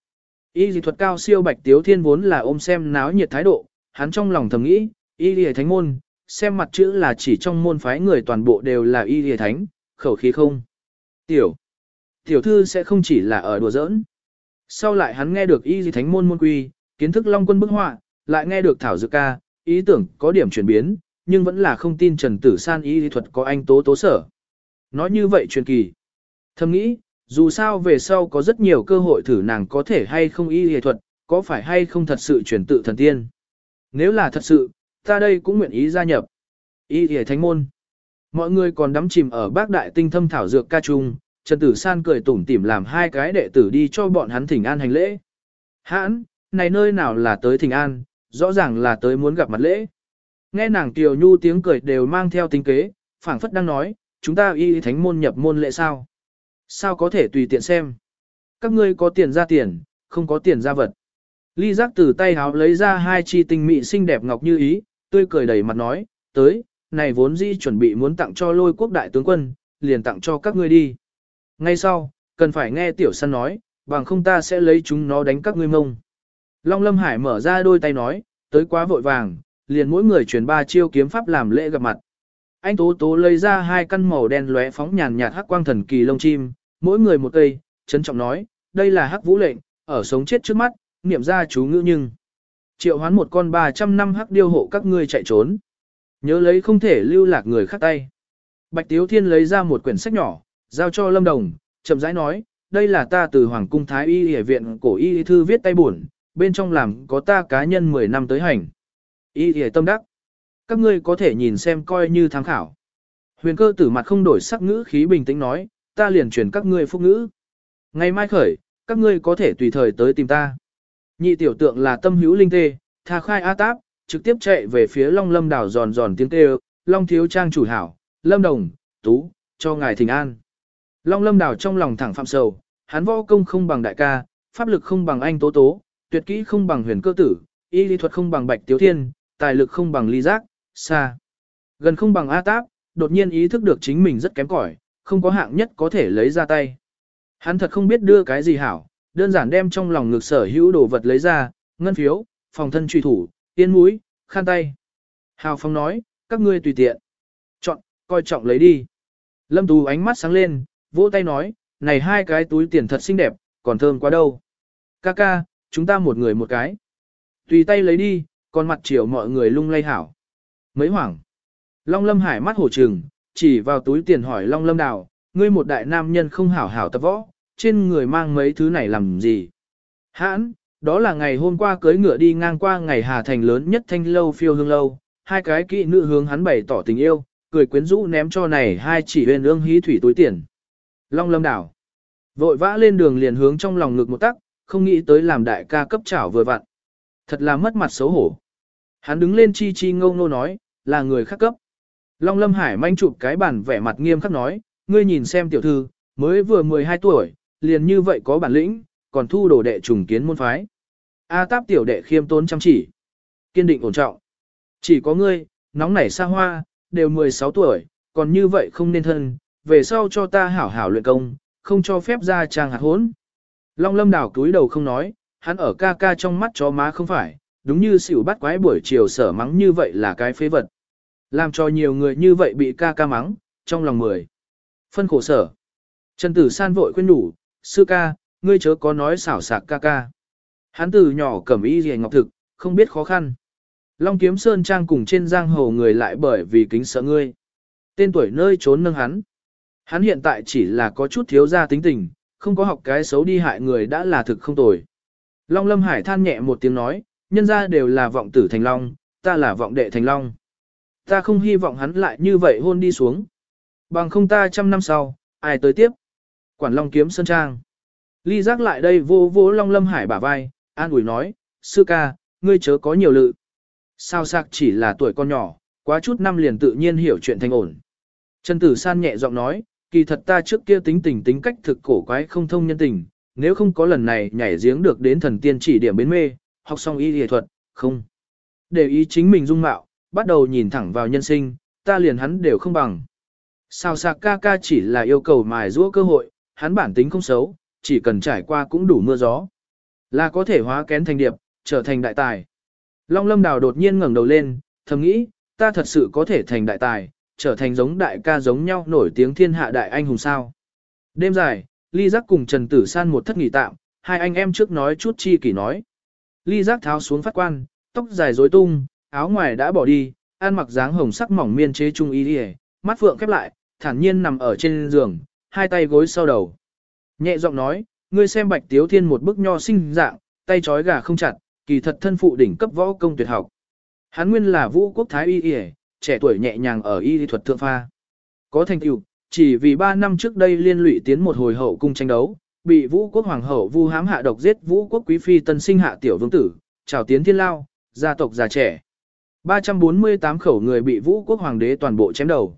Y dị thuật cao siêu bạch tiếu thiên vốn là ôm xem náo nhiệt thái độ, hắn trong lòng thầm nghĩ, y dị thánh môn, xem mặt chữ là chỉ trong môn phái người toàn bộ đều là y dị thánh, khẩu khí không. Tiểu, tiểu thư sẽ không chỉ là ở đùa giỡn. Sau lại hắn nghe được y dị thánh môn môn quy, kiến thức long quân bức họa, lại nghe được thảo dược ca, ý tưởng có điểm chuyển biến, nhưng vẫn là không tin Trần Tử San y dị thuật có anh tố tố sở. Nói như vậy truyền kỳ. Thầm nghĩ, dù sao về sau có rất nhiều cơ hội thử nàng có thể hay không y y thuật, có phải hay không thật sự chuyển tự thần tiên. Nếu là thật sự, ta đây cũng nguyện ý gia nhập. Y y thánh môn. Mọi người còn đắm chìm ở bác đại tinh thâm thảo dược ca trung, Trần Tử San cười tủm tỉm làm hai cái đệ tử đi cho bọn hắn thỉnh an hành lễ. Hãn, này nơi nào là tới thỉnh an, rõ ràng là tới muốn gặp mặt lễ. Nghe nàng Kiều Nhu tiếng cười đều mang theo tính kế, phảng phất đang nói, chúng ta y thánh môn nhập môn lễ sao. Sao có thể tùy tiện xem? Các ngươi có tiền ra tiền, không có tiền ra vật. Ly giác từ tay háo lấy ra hai chi tinh mị xinh đẹp ngọc như ý, tươi cười đầy mặt nói, tới, này vốn dĩ chuẩn bị muốn tặng cho lôi quốc đại tướng quân, liền tặng cho các ngươi đi. Ngay sau, cần phải nghe tiểu săn nói, bằng không ta sẽ lấy chúng nó đánh các ngươi mông. Long Lâm Hải mở ra đôi tay nói, tới quá vội vàng, liền mỗi người truyền ba chiêu kiếm pháp làm lễ gặp mặt. Anh Tố Tố lấy ra hai căn màu đen lóe phóng nhàn nhạt hắc quang thần kỳ lông chim, mỗi người một cây, trân trọng nói, đây là hắc vũ lệnh, ở sống chết trước mắt, niệm ra chú ngữ nhưng. Triệu hoán một con 300 năm hắc điêu hộ các ngươi chạy trốn. Nhớ lấy không thể lưu lạc người khác tay. Bạch Tiếu Thiên lấy ra một quyển sách nhỏ, giao cho Lâm Đồng, chậm rãi nói, đây là ta từ Hoàng Cung Thái Y Y viện cổ Y Thư viết tay buồn, bên trong làm có ta cá nhân 10 năm tới hành. Y Y tâm đắc các ngươi có thể nhìn xem coi như tham khảo. Huyền cơ tử mặt không đổi sắc ngữ khí bình tĩnh nói, ta liền truyền các ngươi phúc ngữ. Ngày mai khởi, các ngươi có thể tùy thời tới tìm ta. Nhị tiểu tượng là tâm hữu linh tê, tha khai a táp, trực tiếp chạy về phía long lâm đảo giòn giòn tiếng kêu, long thiếu trang chủ hảo, lâm đồng, tú, cho ngài thỉnh an. Long lâm đảo trong lòng thẳng phạm sầu, hắn võ công không bằng đại ca, pháp lực không bằng anh tố tố, tuyệt kỹ không bằng huyền cơ tử, y lý thuật không bằng bạch tiếu thiên, tài lực không bằng ly giác, xa. Gần không bằng A Táp, đột nhiên ý thức được chính mình rất kém cỏi, không có hạng nhất có thể lấy ra tay. Hắn thật không biết đưa cái gì hảo, đơn giản đem trong lòng ngực sở hữu đồ vật lấy ra, ngân phiếu, phòng thân truy thủ, tiên mũi, khăn tay. Hào Phong nói, các ngươi tùy tiện. Chọn, coi trọng lấy đi. Lâm Tú ánh mắt sáng lên, vỗ tay nói, này hai cái túi tiền thật xinh đẹp, còn thơm quá đâu. Ca ca, chúng ta một người một cái. Tùy tay lấy đi, còn mặt chiều mọi người lung lay hảo. Mấy hoảng. Long Lâm Hải mắt hổ trừng, chỉ vào túi tiền hỏi Long Lâm Đào, ngươi một đại nam nhân không hảo hảo tập võ, trên người mang mấy thứ này làm gì? Hãn, đó là ngày hôm qua cưới ngựa đi ngang qua ngày Hà Thành lớn nhất thanh lâu phiêu hương lâu, hai cái kỵ nữ hướng hắn bày tỏ tình yêu, cười quyến rũ ném cho này hai chỉ huyền ương hí thủy túi tiền. Long Lâm Đào. Vội vã lên đường liền hướng trong lòng ngực một tắc, không nghĩ tới làm đại ca cấp chảo vừa vặn. Thật là mất mặt xấu hổ. Hắn đứng lên chi chi ngâu nô nói, là người khác cấp. Long Lâm Hải manh chụp cái bản vẻ mặt nghiêm khắc nói, ngươi nhìn xem tiểu thư, mới vừa 12 tuổi, liền như vậy có bản lĩnh, còn thu đồ đệ trùng kiến môn phái. A táp tiểu đệ khiêm tốn chăm chỉ, kiên định ổn trọng. Chỉ có ngươi, nóng nảy xa hoa, đều 16 tuổi, còn như vậy không nên thân, về sau cho ta hảo hảo luyện công, không cho phép ra trang hạt hốn. Long lâm đảo túi đầu không nói, hắn ở ca ca trong mắt chó má không phải, đúng như xỉu bắt quái buổi chiều sở mắng như vậy là cái phế vật. Làm cho nhiều người như vậy bị ca ca mắng, trong lòng mười. Phân khổ sở. Trần Tử San vội khuyên nhủ, sư ca, ngươi chớ có nói xảo sạc ca ca. Hắn từ nhỏ cẩm y gì ngọc thực, không biết khó khăn. Long kiếm sơn trang cùng trên giang hồ người lại bởi vì kính sợ ngươi. Tên tuổi nơi trốn nâng hắn. Hắn hiện tại chỉ là có chút thiếu gia tính tình, không có học cái xấu đi hại người đã là thực không tồi. Long lâm hải than nhẹ một tiếng nói, nhân ra đều là vọng tử thành long, ta là vọng đệ thành long. Ta không hy vọng hắn lại như vậy hôn đi xuống. Bằng không ta trăm năm sau, ai tới tiếp. Quản Long kiếm sơn trang. Ly giác lại đây vô vô Long Lâm Hải bả vai, an ủi nói, sư ca, ngươi chớ có nhiều lự. Sao sạc chỉ là tuổi con nhỏ, quá chút năm liền tự nhiên hiểu chuyện thành ổn. Trần Tử San nhẹ giọng nói, kỳ thật ta trước kia tính tình tính cách thực cổ quái không thông nhân tình, nếu không có lần này nhảy giếng được đến thần tiên chỉ điểm bến mê, học xong y y thuật, không. Để ý chính mình dung mạo, bắt đầu nhìn thẳng vào nhân sinh, ta liền hắn đều không bằng. Sao sạc ca ca chỉ là yêu cầu mài giũa cơ hội, hắn bản tính không xấu, chỉ cần trải qua cũng đủ mưa gió. Là có thể hóa kén thành điệp, trở thành đại tài. Long lâm đào đột nhiên ngẩng đầu lên, thầm nghĩ, ta thật sự có thể thành đại tài, trở thành giống đại ca giống nhau nổi tiếng thiên hạ đại anh hùng sao. Đêm dài, Ly Giác cùng Trần Tử San một thất nghỉ tạm, hai anh em trước nói chút chi kỷ nói. Ly Giác tháo xuống phát quan, tóc dài rối tung, áo ngoài đã bỏ đi, ăn mặc dáng hồng sắc mỏng miên chế trung y đi mắt phượng khép lại, thản nhiên nằm ở trên giường, hai tay gối sau đầu. Nhẹ giọng nói, ngươi xem bạch tiếu thiên một bức nho sinh dạng, tay trói gà không chặt, kỳ thật thân phụ đỉnh cấp võ công tuyệt học. Hắn nguyên là vũ quốc thái y y, trẻ tuổi nhẹ nhàng ở y thuật thượng pha. Có thành tựu, chỉ vì 3 năm trước đây liên lụy tiến một hồi hậu cung tranh đấu, bị vũ quốc hoàng hậu vu hám hạ độc giết vũ quốc quý phi tân sinh hạ tiểu vương tử, chào tiến thiên lao, gia tộc già trẻ. 348 khẩu người bị vũ quốc hoàng đế toàn bộ chém đầu.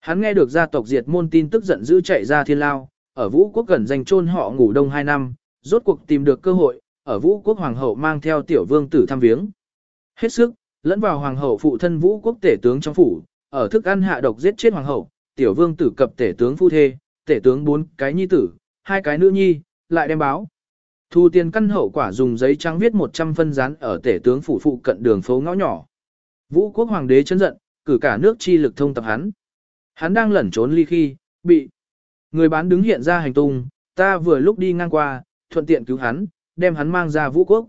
Hắn nghe được gia tộc diệt môn tin tức giận dữ chạy ra thiên lao, ở vũ quốc gần danh chôn họ ngủ đông 2 năm, rốt cuộc tìm được cơ hội, ở vũ quốc hoàng hậu mang theo tiểu vương tử thăm viếng. Hết sức, lẫn vào hoàng hậu phụ thân vũ quốc tể tướng trong phủ, ở thức ăn hạ độc giết chết hoàng hậu, tiểu vương tử cập tể tướng phu thê, tể tướng bốn cái nhi tử, hai cái nữ nhi, lại đem báo. Thu tiền căn hậu quả dùng giấy trắng viết 100 phân dán ở tể tướng phủ phụ cận đường phố ngõ nhỏ. Vũ quốc hoàng đế chấn giận, cử cả nước chi lực thông tập hắn. Hắn đang lẩn trốn ly khi, bị người bán đứng hiện ra hành tung, ta vừa lúc đi ngang qua, thuận tiện cứu hắn, đem hắn mang ra vũ quốc.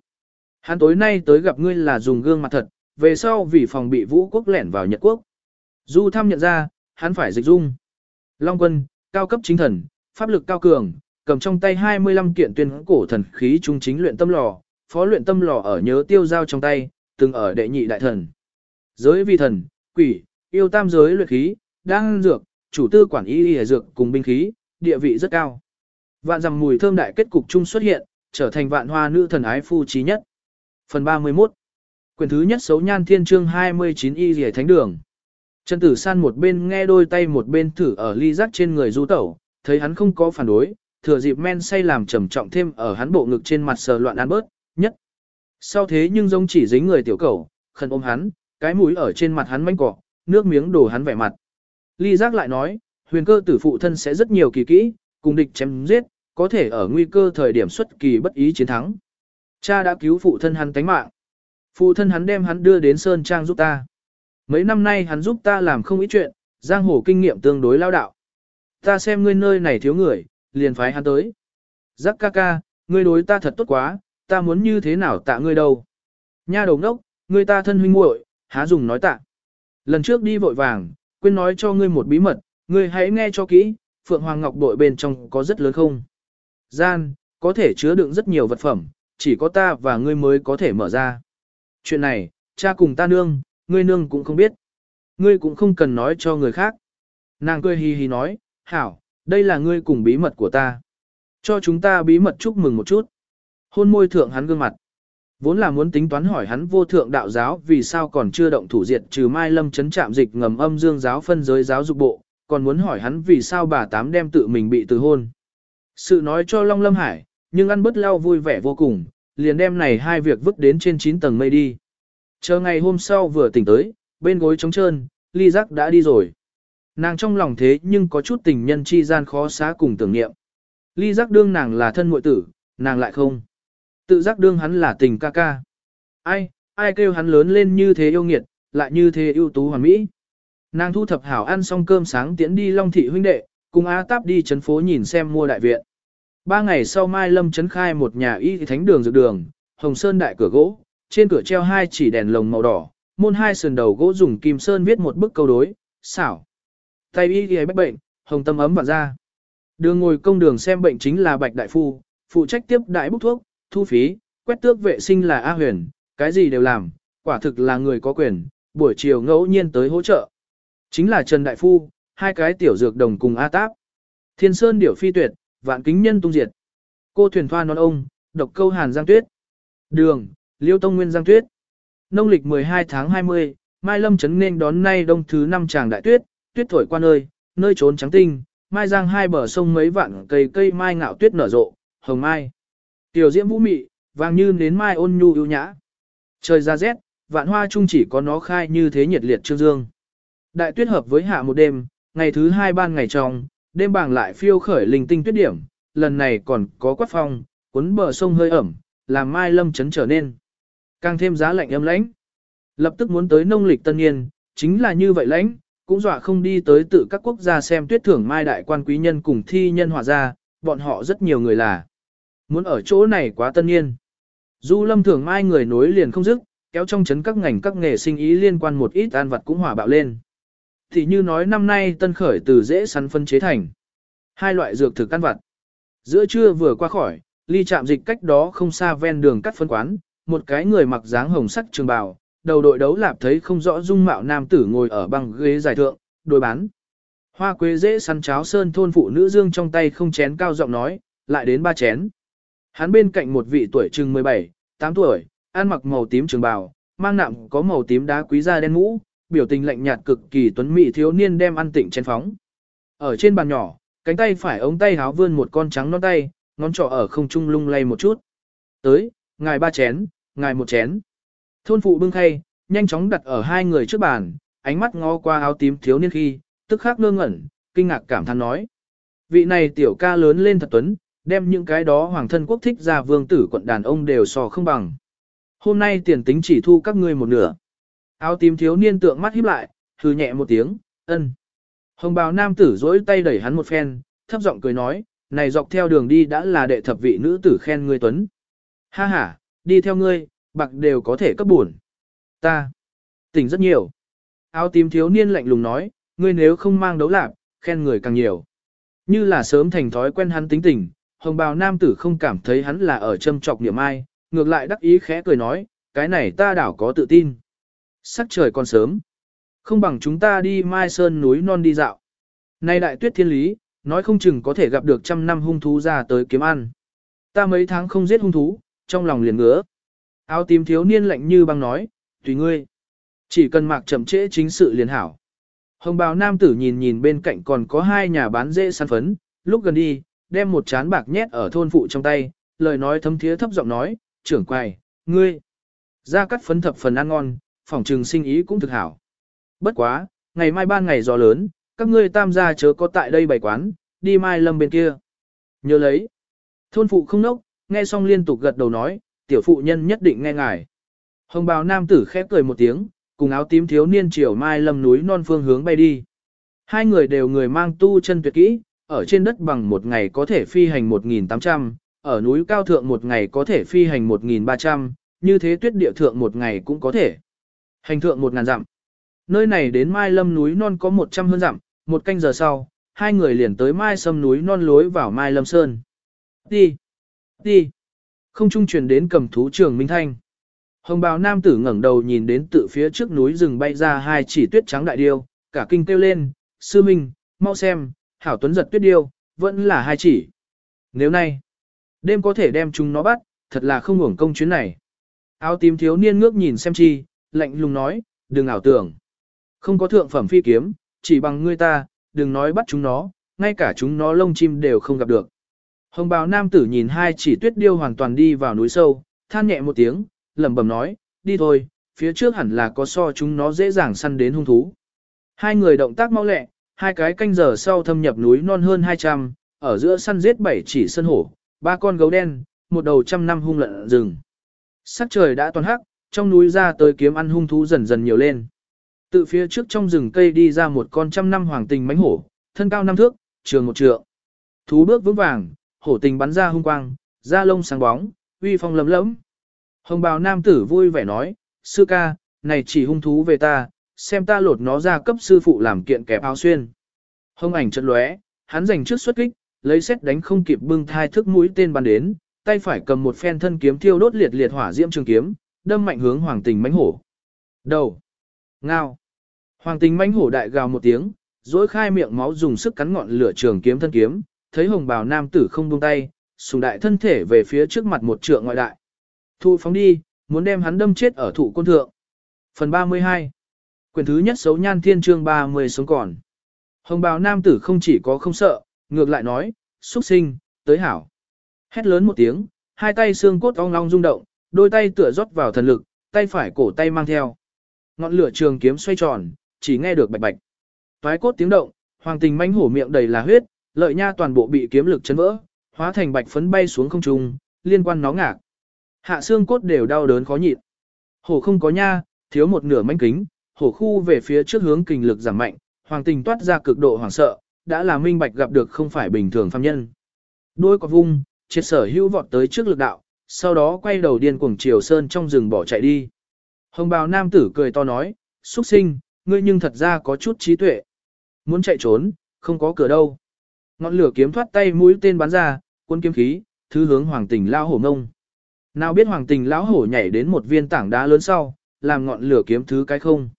Hắn tối nay tới gặp ngươi là dùng gương mặt thật, về sau vì phòng bị vũ quốc lẻn vào Nhật quốc. Du thăm nhận ra, hắn phải dịch dung. Long quân, cao cấp chính thần, pháp lực cao cường, cầm trong tay 25 kiện tuyên cổ thần khí trung chính luyện tâm lò, phó luyện tâm lò ở nhớ tiêu giao trong tay, từng ở đệ nhị đại thần. Giới vi thần, quỷ, yêu tam giới luyện khí, đang dược, chủ tư quản y y dược cùng binh khí, địa vị rất cao. Vạn dằm mùi thơm đại kết cục chung xuất hiện, trở thành vạn hoa nữ thần ái phu trí nhất. Phần 31 Quyền thứ nhất xấu nhan thiên chương 29 y rìa thánh đường. Trần Tử San một bên nghe đôi tay một bên thử ở ly giác trên người du tẩu, thấy hắn không có phản đối, thừa dịp men say làm trầm trọng thêm ở hắn bộ ngực trên mặt sờ loạn ăn bớt, nhất. Sau thế nhưng giống chỉ dính người tiểu cầu, khẩn ôm hắn, cái mũi ở trên mặt hắn manh cọ, nước miếng đổ hắn vẻ mặt. Ly giác lại nói, huyền cơ tử phụ thân sẽ rất nhiều kỳ kỹ, cùng địch chém giết, có thể ở nguy cơ thời điểm xuất kỳ bất ý chiến thắng. Cha đã cứu phụ thân hắn tánh mạng. Phụ thân hắn đem hắn đưa đến Sơn Trang giúp ta. Mấy năm nay hắn giúp ta làm không ít chuyện, giang hồ kinh nghiệm tương đối lao đạo. Ta xem ngươi nơi này thiếu người, liền phái hắn tới. Giác ca ca, ngươi đối ta thật tốt quá, ta muốn như thế nào tạ ngươi đâu. Nha đầu ngốc, ngươi ta thân huynh muội, há dùng nói tạ. Lần trước đi vội vàng, quên nói cho ngươi một bí mật, ngươi hãy nghe cho kỹ, Phượng Hoàng Ngọc bội bên trong có rất lớn không. Gian, có thể chứa đựng rất nhiều vật phẩm, chỉ có ta và ngươi mới có thể mở ra. Chuyện này, cha cùng ta nương, ngươi nương cũng không biết. Ngươi cũng không cần nói cho người khác. Nàng cười hì hì nói, hảo, đây là ngươi cùng bí mật của ta. Cho chúng ta bí mật chúc mừng một chút. Hôn môi thượng hắn gương mặt. Vốn là muốn tính toán hỏi hắn vô thượng đạo giáo vì sao còn chưa động thủ diệt trừ Mai Lâm chấn trạm dịch ngầm âm dương giáo phân giới giáo dục bộ, còn muốn hỏi hắn vì sao bà tám đem tự mình bị từ hôn. Sự nói cho Long Lâm Hải, nhưng ăn bớt lao vui vẻ vô cùng, liền đem này hai việc vứt đến trên 9 tầng mây đi. Chờ ngày hôm sau vừa tỉnh tới, bên gối trống trơn, ly giác đã đi rồi. Nàng trong lòng thế nhưng có chút tình nhân chi gian khó xá cùng tưởng niệm. Ly giác đương nàng là thân muội tử, nàng lại không. Tự giác đương hắn là tình ca ca. Ai, ai kêu hắn lớn lên như thế yêu nghiệt, lại như thế ưu tú hoàn mỹ. Nàng thu thập hảo ăn xong cơm sáng tiễn đi Long Thị huynh đệ, cùng A Táp đi chấn phố nhìn xem mua đại viện. Ba ngày sau Mai Lâm chấn khai một nhà y thánh đường dược đường, hồng sơn đại cửa gỗ, trên cửa treo hai chỉ đèn lồng màu đỏ, môn hai sườn đầu gỗ dùng kim sơn viết một bức câu đối, xảo. Tay y y bách bệnh, hồng tâm ấm và ra. Đường ngồi công đường xem bệnh chính là Bạch Đại Phu, phụ trách tiếp đại bút thuốc, thu phí, quét tước vệ sinh là A huyền, cái gì đều làm, quả thực là người có quyền, buổi chiều ngẫu nhiên tới hỗ trợ. Chính là Trần Đại Phu, hai cái tiểu dược đồng cùng A Táp. Thiên Sơn điểu phi tuyệt, vạn kính nhân tung diệt. Cô thuyền thoa non ông, độc câu hàn giang tuyết. Đường, liêu tông nguyên giang tuyết. Nông lịch 12 tháng 20, Mai Lâm Trấn nên đón nay đông thứ năm tràng đại tuyết, tuyết thổi qua nơi, nơi trốn trắng tinh, mai giang hai bờ sông mấy vạn cây cây mai ngạo tuyết nở rộ, hồng mai. Tiểu diễm vũ mị, vàng như nến mai ôn nhu ưu nhã. Trời ra rét, vạn hoa chung chỉ có nó khai như thế nhiệt liệt trương dương. Đại tuyết hợp với hạ một đêm, ngày thứ hai ban ngày trong, đêm bảng lại phiêu khởi linh tinh tuyết điểm, lần này còn có quát phong, cuốn bờ sông hơi ẩm, làm mai lâm chấn trở nên. Càng thêm giá lạnh âm lãnh. Lập tức muốn tới nông lịch tân niên, chính là như vậy lãnh, cũng dọa không đi tới tự các quốc gia xem tuyết thưởng mai đại quan quý nhân cùng thi nhân hòa ra, bọn họ rất nhiều người là. Muốn ở chỗ này quá tân niên. Du lâm thường mai người nối liền không dứt, kéo trong chấn các ngành các nghề sinh ý liên quan một ít an vật cũng hỏa bạo lên. Thì như nói năm nay tân khởi từ dễ sắn phân chế thành. Hai loại dược thực ăn vặt. Giữa trưa vừa qua khỏi, ly chạm dịch cách đó không xa ven đường cắt phân quán, một cái người mặc dáng hồng sắc trường bào, đầu đội đấu lạp thấy không rõ dung mạo nam tử ngồi ở băng ghế dài thượng, đôi bán. Hoa quế dễ săn cháo sơn thôn phụ nữ dương trong tay không chén cao giọng nói, lại đến ba chén. Hắn bên cạnh một vị tuổi chừng 17, 8 tuổi, ăn mặc màu tím trường bào, mang nặng có màu tím đá quý da đen mũ, biểu tình lạnh nhạt cực kỳ tuấn mỹ thiếu niên đem ăn tịnh chén phóng. Ở trên bàn nhỏ, cánh tay phải ống tay háo vươn một con trắng non tay, ngón trỏ ở không trung lung lay một chút. Tới, ngài ba chén, ngài một chén. Thôn phụ bưng khay, nhanh chóng đặt ở hai người trước bàn, ánh mắt ngó qua áo tím thiếu niên khi, tức khắc ngơ ngẩn, kinh ngạc cảm thán nói. Vị này tiểu ca lớn lên thật tuấn, đem những cái đó hoàng thân quốc thích ra vương tử quận đàn ông đều so không bằng. Hôm nay tiền tính chỉ thu các ngươi một nửa. Áo tím thiếu niên tượng mắt híp lại, hừ nhẹ một tiếng, ân. Hồng bào nam tử dỗi tay đẩy hắn một phen, thấp giọng cười nói, này dọc theo đường đi đã là đệ thập vị nữ tử khen ngươi tuấn. Ha ha, đi theo ngươi, bạc đều có thể cấp buồn. Ta, tỉnh rất nhiều. Áo tím thiếu niên lạnh lùng nói, ngươi nếu không mang đấu lạc, khen người càng nhiều. Như là sớm thành thói quen hắn tính tình, hồng bào nam tử không cảm thấy hắn là ở châm trọc niệm ai, ngược lại đắc ý khẽ cười nói, cái này ta đảo có tự tin. Sắc trời còn sớm. Không bằng chúng ta đi mai sơn núi non đi dạo. Nay đại tuyết thiên lý, nói không chừng có thể gặp được trăm năm hung thú ra tới kiếm ăn. Ta mấy tháng không giết hung thú, trong lòng liền ngứa. Áo tím thiếu niên lạnh như băng nói, tùy ngươi. Chỉ cần mạc chậm trễ chính sự liền hảo. Hồng bào nam tử nhìn nhìn bên cạnh còn có hai nhà bán dễ săn phấn, lúc gần đi, đem một chán bạc nhét ở thôn phụ trong tay, lời nói thấm thiế thấp giọng nói, trưởng quầy, ngươi. Ra cắt phấn thập phần ăn ngon, phòng trừng sinh ý cũng thực hảo. Bất quá, ngày mai ban ngày gió lớn, các ngươi tam gia chớ có tại đây bày quán, đi mai lâm bên kia. Nhớ lấy. Thôn phụ không nốc, nghe xong liên tục gật đầu nói, tiểu phụ nhân nhất định nghe ngài. Hồng bào nam tử khép cười một tiếng, cùng áo tím thiếu niên chiều mai lâm núi non phương hướng bay đi. Hai người đều người mang tu chân tuyệt kỹ, ở trên đất bằng một ngày có thể phi hành 1.800, ở núi cao thượng một ngày có thể phi hành 1.300, như thế tuyết địa thượng một ngày cũng có thể. Hành thượng một ngàn dặm. Nơi này đến Mai Lâm núi non có 100 hơn dặm, một canh giờ sau, hai người liền tới Mai Sâm núi non lối vào Mai Lâm Sơn. Đi! Đi! Không trung truyền đến cầm thú trường Minh Thanh. Hồng bào nam tử ngẩng đầu nhìn đến tự phía trước núi rừng bay ra hai chỉ tuyết trắng đại điêu, cả kinh kêu lên, sư minh, mau xem, hảo tuấn giật tuyết điêu, vẫn là hai chỉ. Nếu nay, đêm có thể đem chúng nó bắt, thật là không hưởng công chuyến này. Áo tím thiếu niên ngước nhìn xem chi, lạnh lùng nói, đừng ảo tưởng. Không có thượng phẩm phi kiếm, chỉ bằng ngươi ta, đừng nói bắt chúng nó, ngay cả chúng nó lông chim đều không gặp được. Hồng bào nam tử nhìn hai chỉ tuyết điêu hoàn toàn đi vào núi sâu, than nhẹ một tiếng, lẩm bẩm nói, đi thôi, phía trước hẳn là có so chúng nó dễ dàng săn đến hung thú. Hai người động tác mau lẹ, hai cái canh giờ sau thâm nhập núi non hơn 200, ở giữa săn giết bảy chỉ sân hổ, ba con gấu đen, một đầu trăm năm hung lợn rừng. Sắc trời đã toàn hắc, trong núi ra tới kiếm ăn hung thú dần dần nhiều lên. Tự phía trước trong rừng cây đi ra một con trăm năm hoàng tình mánh hổ, thân cao năm thước, trường một trượng. Thú bước vững vàng, hổ tình bắn ra hung quang, da lông sáng bóng, uy phong lấm lẫm. Hồng bào nam tử vui vẻ nói, sư ca, này chỉ hung thú về ta, xem ta lột nó ra cấp sư phụ làm kiện kẹp áo xuyên. Hồng ảnh chợt lóe, hắn giành trước xuất kích, lấy xét đánh không kịp bưng thai thức mũi tên bắn đến, tay phải cầm một phen thân kiếm thiêu đốt liệt liệt hỏa diễm trường kiếm, đâm mạnh hướng hoàng tình mãnh hổ. Đầu. Ngao. Hoàng tình mãnh hổ đại gào một tiếng, dối khai miệng máu dùng sức cắn ngọn lửa trường kiếm thân kiếm, thấy hồng bào nam tử không buông tay, sùng đại thân thể về phía trước mặt một trượng ngoại đại. Thụ phóng đi, muốn đem hắn đâm chết ở thụ côn thượng. Phần 32 Quyền thứ nhất xấu nhan thiên chương 30 sống còn. Hồng bào nam tử không chỉ có không sợ, ngược lại nói, xuất sinh, tới hảo. Hét lớn một tiếng, hai tay xương cốt ong long rung động, đôi tay tựa rót vào thần lực, tay phải cổ tay mang theo. Ngọn lửa trường kiếm xoay tròn, chỉ nghe được bạch bạch. Toái cốt tiếng động, hoàng tình manh hổ miệng đầy là huyết, lợi nha toàn bộ bị kiếm lực chấn vỡ, hóa thành bạch phấn bay xuống không trung, liên quan nó ngạc. Hạ xương cốt đều đau đớn khó nhịn. Hổ không có nha, thiếu một nửa manh kính, hổ khu về phía trước hướng kình lực giảm mạnh, hoàng tình toát ra cực độ hoảng sợ, đã là minh bạch gặp được không phải bình thường phàm nhân. Đôi có vung, triệt sở hữu vọt tới trước lực đạo, sau đó quay đầu điên cuồng chiều sơn trong rừng bỏ chạy đi. Hồng bào nam tử cười to nói, xuất sinh, ngươi nhưng thật ra có chút trí tuệ. Muốn chạy trốn, không có cửa đâu. Ngọn lửa kiếm thoát tay mũi tên bắn ra, quân kiếm khí, thứ hướng hoàng tình lao hổ ngông. Nào biết hoàng tình lão hổ nhảy đến một viên tảng đá lớn sau, làm ngọn lửa kiếm thứ cái không.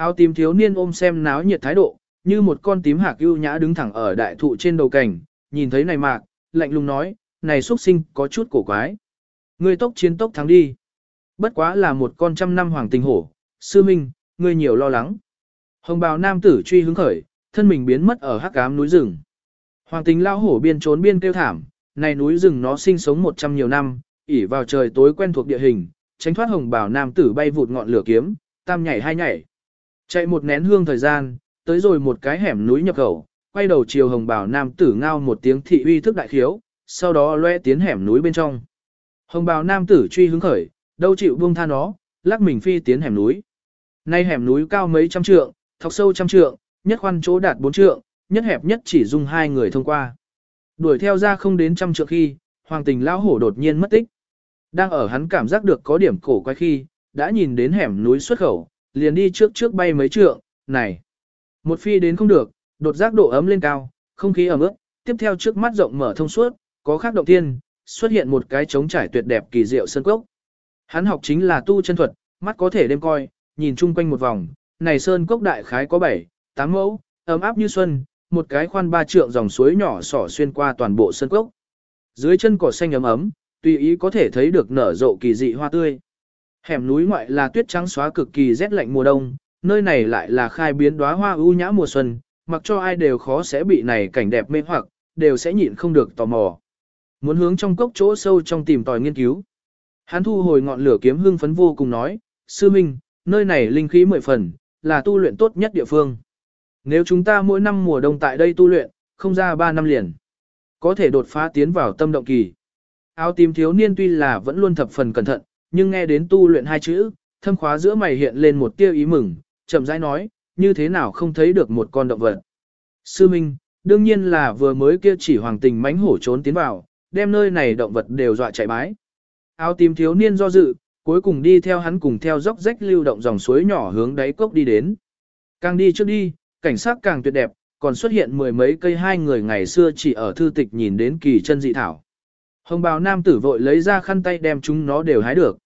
Áo tím thiếu niên ôm xem náo nhiệt thái độ, như một con tím hạc ưu nhã đứng thẳng ở đại thụ trên đầu cảnh, nhìn thấy này mạc, lạnh lùng nói, này xuất sinh có chút cổ quái. Ngươi tốc chiến tốc thắng đi. Bất quá là một con trăm năm hoàng tình hổ, sư minh, ngươi nhiều lo lắng. Hồng bào nam tử truy hứng khởi, thân mình biến mất ở hắc ám núi rừng. Hoàng tình lao hổ biên trốn biên kêu thảm, này núi rừng nó sinh sống một trăm nhiều năm, ỉ vào trời tối quen thuộc địa hình, tránh thoát hồng bào nam tử bay vụt ngọn lửa kiếm, tam nhảy hai nhảy. Chạy một nén hương thời gian, tới rồi một cái hẻm núi nhập khẩu, quay đầu chiều hồng Bảo nam tử ngao một tiếng thị uy thức đại khiếu, sau đó loe tiến hẻm núi bên trong. Hồng bào nam tử truy hướng khởi, đâu chịu buông tha nó, lắc mình phi tiến hẻm núi. Nay hẻm núi cao mấy trăm trượng, thọc sâu trăm trượng, nhất khoan chỗ đạt bốn trượng, nhất hẹp nhất chỉ dung hai người thông qua. Đuổi theo ra không đến trăm trượng khi, hoàng tình lão hổ đột nhiên mất tích. Đang ở hắn cảm giác được có điểm cổ quay khi, đã nhìn đến hẻm núi xuất khẩu, liền đi trước trước bay mấy trượng, này. Một phi đến không được, đột giác độ ấm lên cao, không khí ẩm ướt, tiếp theo trước mắt rộng mở thông suốt, có khác động thiên, xuất hiện một cái trống trải tuyệt đẹp kỳ diệu sơn cốc. Hắn học chính là tu chân thuật, mắt có thể đêm coi, nhìn chung quanh một vòng, này sơn cốc đại khái có 7, 8 mẫu, ấm áp như xuân, một cái khoan ba trượng dòng suối nhỏ xỏ xuyên qua toàn bộ sơn cốc. Dưới chân cỏ xanh ấm ấm, tùy ý có thể thấy được nở rộ kỳ dị hoa tươi. Hẻm núi ngoại là tuyết trắng xóa cực kỳ rét lạnh mùa đông, nơi này lại là khai biến đóa hoa ưu nhã mùa xuân, mặc cho ai đều khó sẽ bị này cảnh đẹp mê hoặc, đều sẽ nhịn không được tò mò. Muốn hướng trong cốc chỗ sâu trong tìm tòi nghiên cứu. Hắn thu hồi ngọn lửa kiếm hưng phấn vô cùng nói, sư minh, nơi này linh khí mười phần, là tu luyện tốt nhất địa phương. Nếu chúng ta mỗi năm mùa đông tại đây tu luyện, không ra ba năm liền, có thể đột phá tiến vào tâm động kỳ. Áo tím thiếu niên tuy là vẫn luôn thập phần cẩn thận, nhưng nghe đến tu luyện hai chữ, thâm khóa giữa mày hiện lên một tia ý mừng, chậm rãi nói, như thế nào không thấy được một con động vật. Sư Minh, đương nhiên là vừa mới kia chỉ hoàng tình mánh hổ trốn tiến vào, đem nơi này động vật đều dọa chạy bái. Áo tím thiếu niên do dự, cuối cùng đi theo hắn cùng theo dốc rách lưu động dòng suối nhỏ hướng đáy cốc đi đến. Càng đi trước đi, cảnh sát càng tuyệt đẹp, còn xuất hiện mười mấy cây hai người ngày xưa chỉ ở thư tịch nhìn đến kỳ chân dị thảo. Hồng bào nam tử vội lấy ra khăn tay đem chúng nó đều hái được.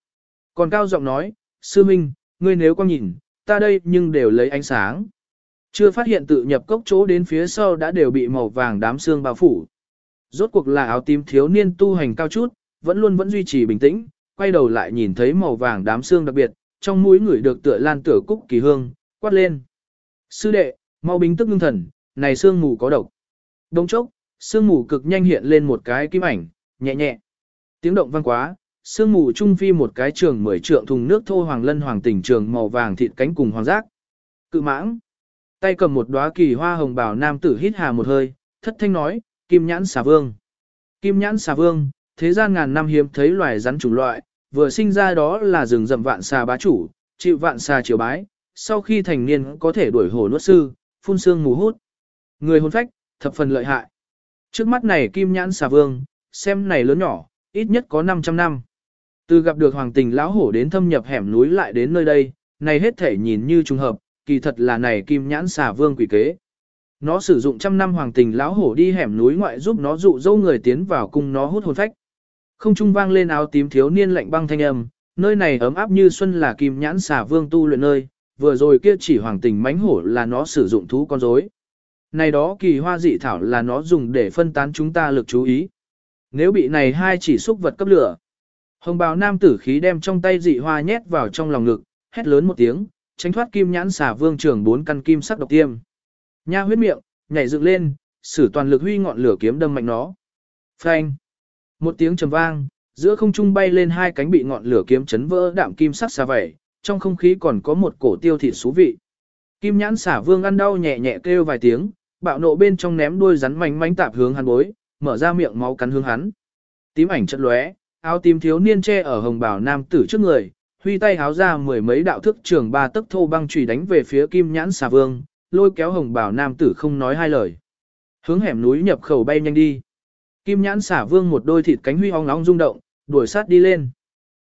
Còn cao giọng nói, sư minh, ngươi nếu có nhìn, ta đây nhưng đều lấy ánh sáng. Chưa phát hiện tự nhập cốc chỗ đến phía sau đã đều bị màu vàng đám xương bao phủ. Rốt cuộc là áo tím thiếu niên tu hành cao chút, vẫn luôn vẫn duy trì bình tĩnh, quay đầu lại nhìn thấy màu vàng đám xương đặc biệt, trong mũi người được tựa lan tửa cúc kỳ hương, quát lên. Sư đệ, mau bình tức ngưng thần, này xương mù có độc. Đông chốc, xương mù cực nhanh hiện lên một cái kim ảnh, nhẹ nhẹ. Tiếng động vang quá, sương mù trung phi một cái trường mười trượng thùng nước thô hoàng lân hoàng tỉnh trường màu vàng thịt cánh cùng hoàng giác. Cự mãng. Tay cầm một đóa kỳ hoa hồng bảo nam tử hít hà một hơi, thất thanh nói, kim nhãn xà vương. Kim nhãn xà vương, thế gian ngàn năm hiếm thấy loài rắn chủng loại, vừa sinh ra đó là rừng rậm vạn xà bá chủ, chịu vạn xà triều bái, sau khi thành niên có thể đuổi hổ nuốt sư, phun xương mù hút. Người hồn phách, thập phần lợi hại. Trước mắt này kim nhãn xà vương, xem này lớn nhỏ, ít nhất có 500 năm. Từ gặp được hoàng tình lão hổ đến thâm nhập hẻm núi lại đến nơi đây, này hết thể nhìn như trùng hợp, kỳ thật là này kim nhãn xà vương quỷ kế. Nó sử dụng trăm năm hoàng tình lão hổ đi hẻm núi ngoại giúp nó dụ dâu người tiến vào cung nó hút hồn phách. Không trung vang lên áo tím thiếu niên lạnh băng thanh âm, nơi này ấm áp như xuân là kim nhãn xà vương tu luyện nơi, vừa rồi kia chỉ hoàng tình mánh hổ là nó sử dụng thú con rối. Này đó kỳ hoa dị thảo là nó dùng để phân tán chúng ta lực chú ý. Nếu bị này hai chỉ xúc vật cấp lửa, hồng bào nam tử khí đem trong tay dị hoa nhét vào trong lòng ngực, hét lớn một tiếng, tránh thoát kim nhãn xà vương trường bốn căn kim sắc độc tiêm. Nha huyết miệng, nhảy dựng lên, sử toàn lực huy ngọn lửa kiếm đâm mạnh nó. Phanh! Một tiếng trầm vang, giữa không trung bay lên hai cánh bị ngọn lửa kiếm chấn vỡ đạm kim sắc xà vẩy, trong không khí còn có một cổ tiêu thịt xú vị. Kim nhãn xả vương ăn đau nhẹ nhẹ kêu vài tiếng, bạo nộ bên trong ném đuôi rắn mảnh mảnh tạp hướng hắn bối, mở ra miệng máu cắn hướng hắn. Tím ảnh chật lóe, áo tím thiếu niên che ở hồng bảo nam tử trước người, huy tay háo ra mười mấy đạo thức trường ba tấc thô băng chùy đánh về phía kim nhãn xà vương, lôi kéo hồng bảo nam tử không nói hai lời. Hướng hẻm núi nhập khẩu bay nhanh đi. Kim nhãn xả vương một đôi thịt cánh huy ong nóng rung động, đuổi sát đi lên.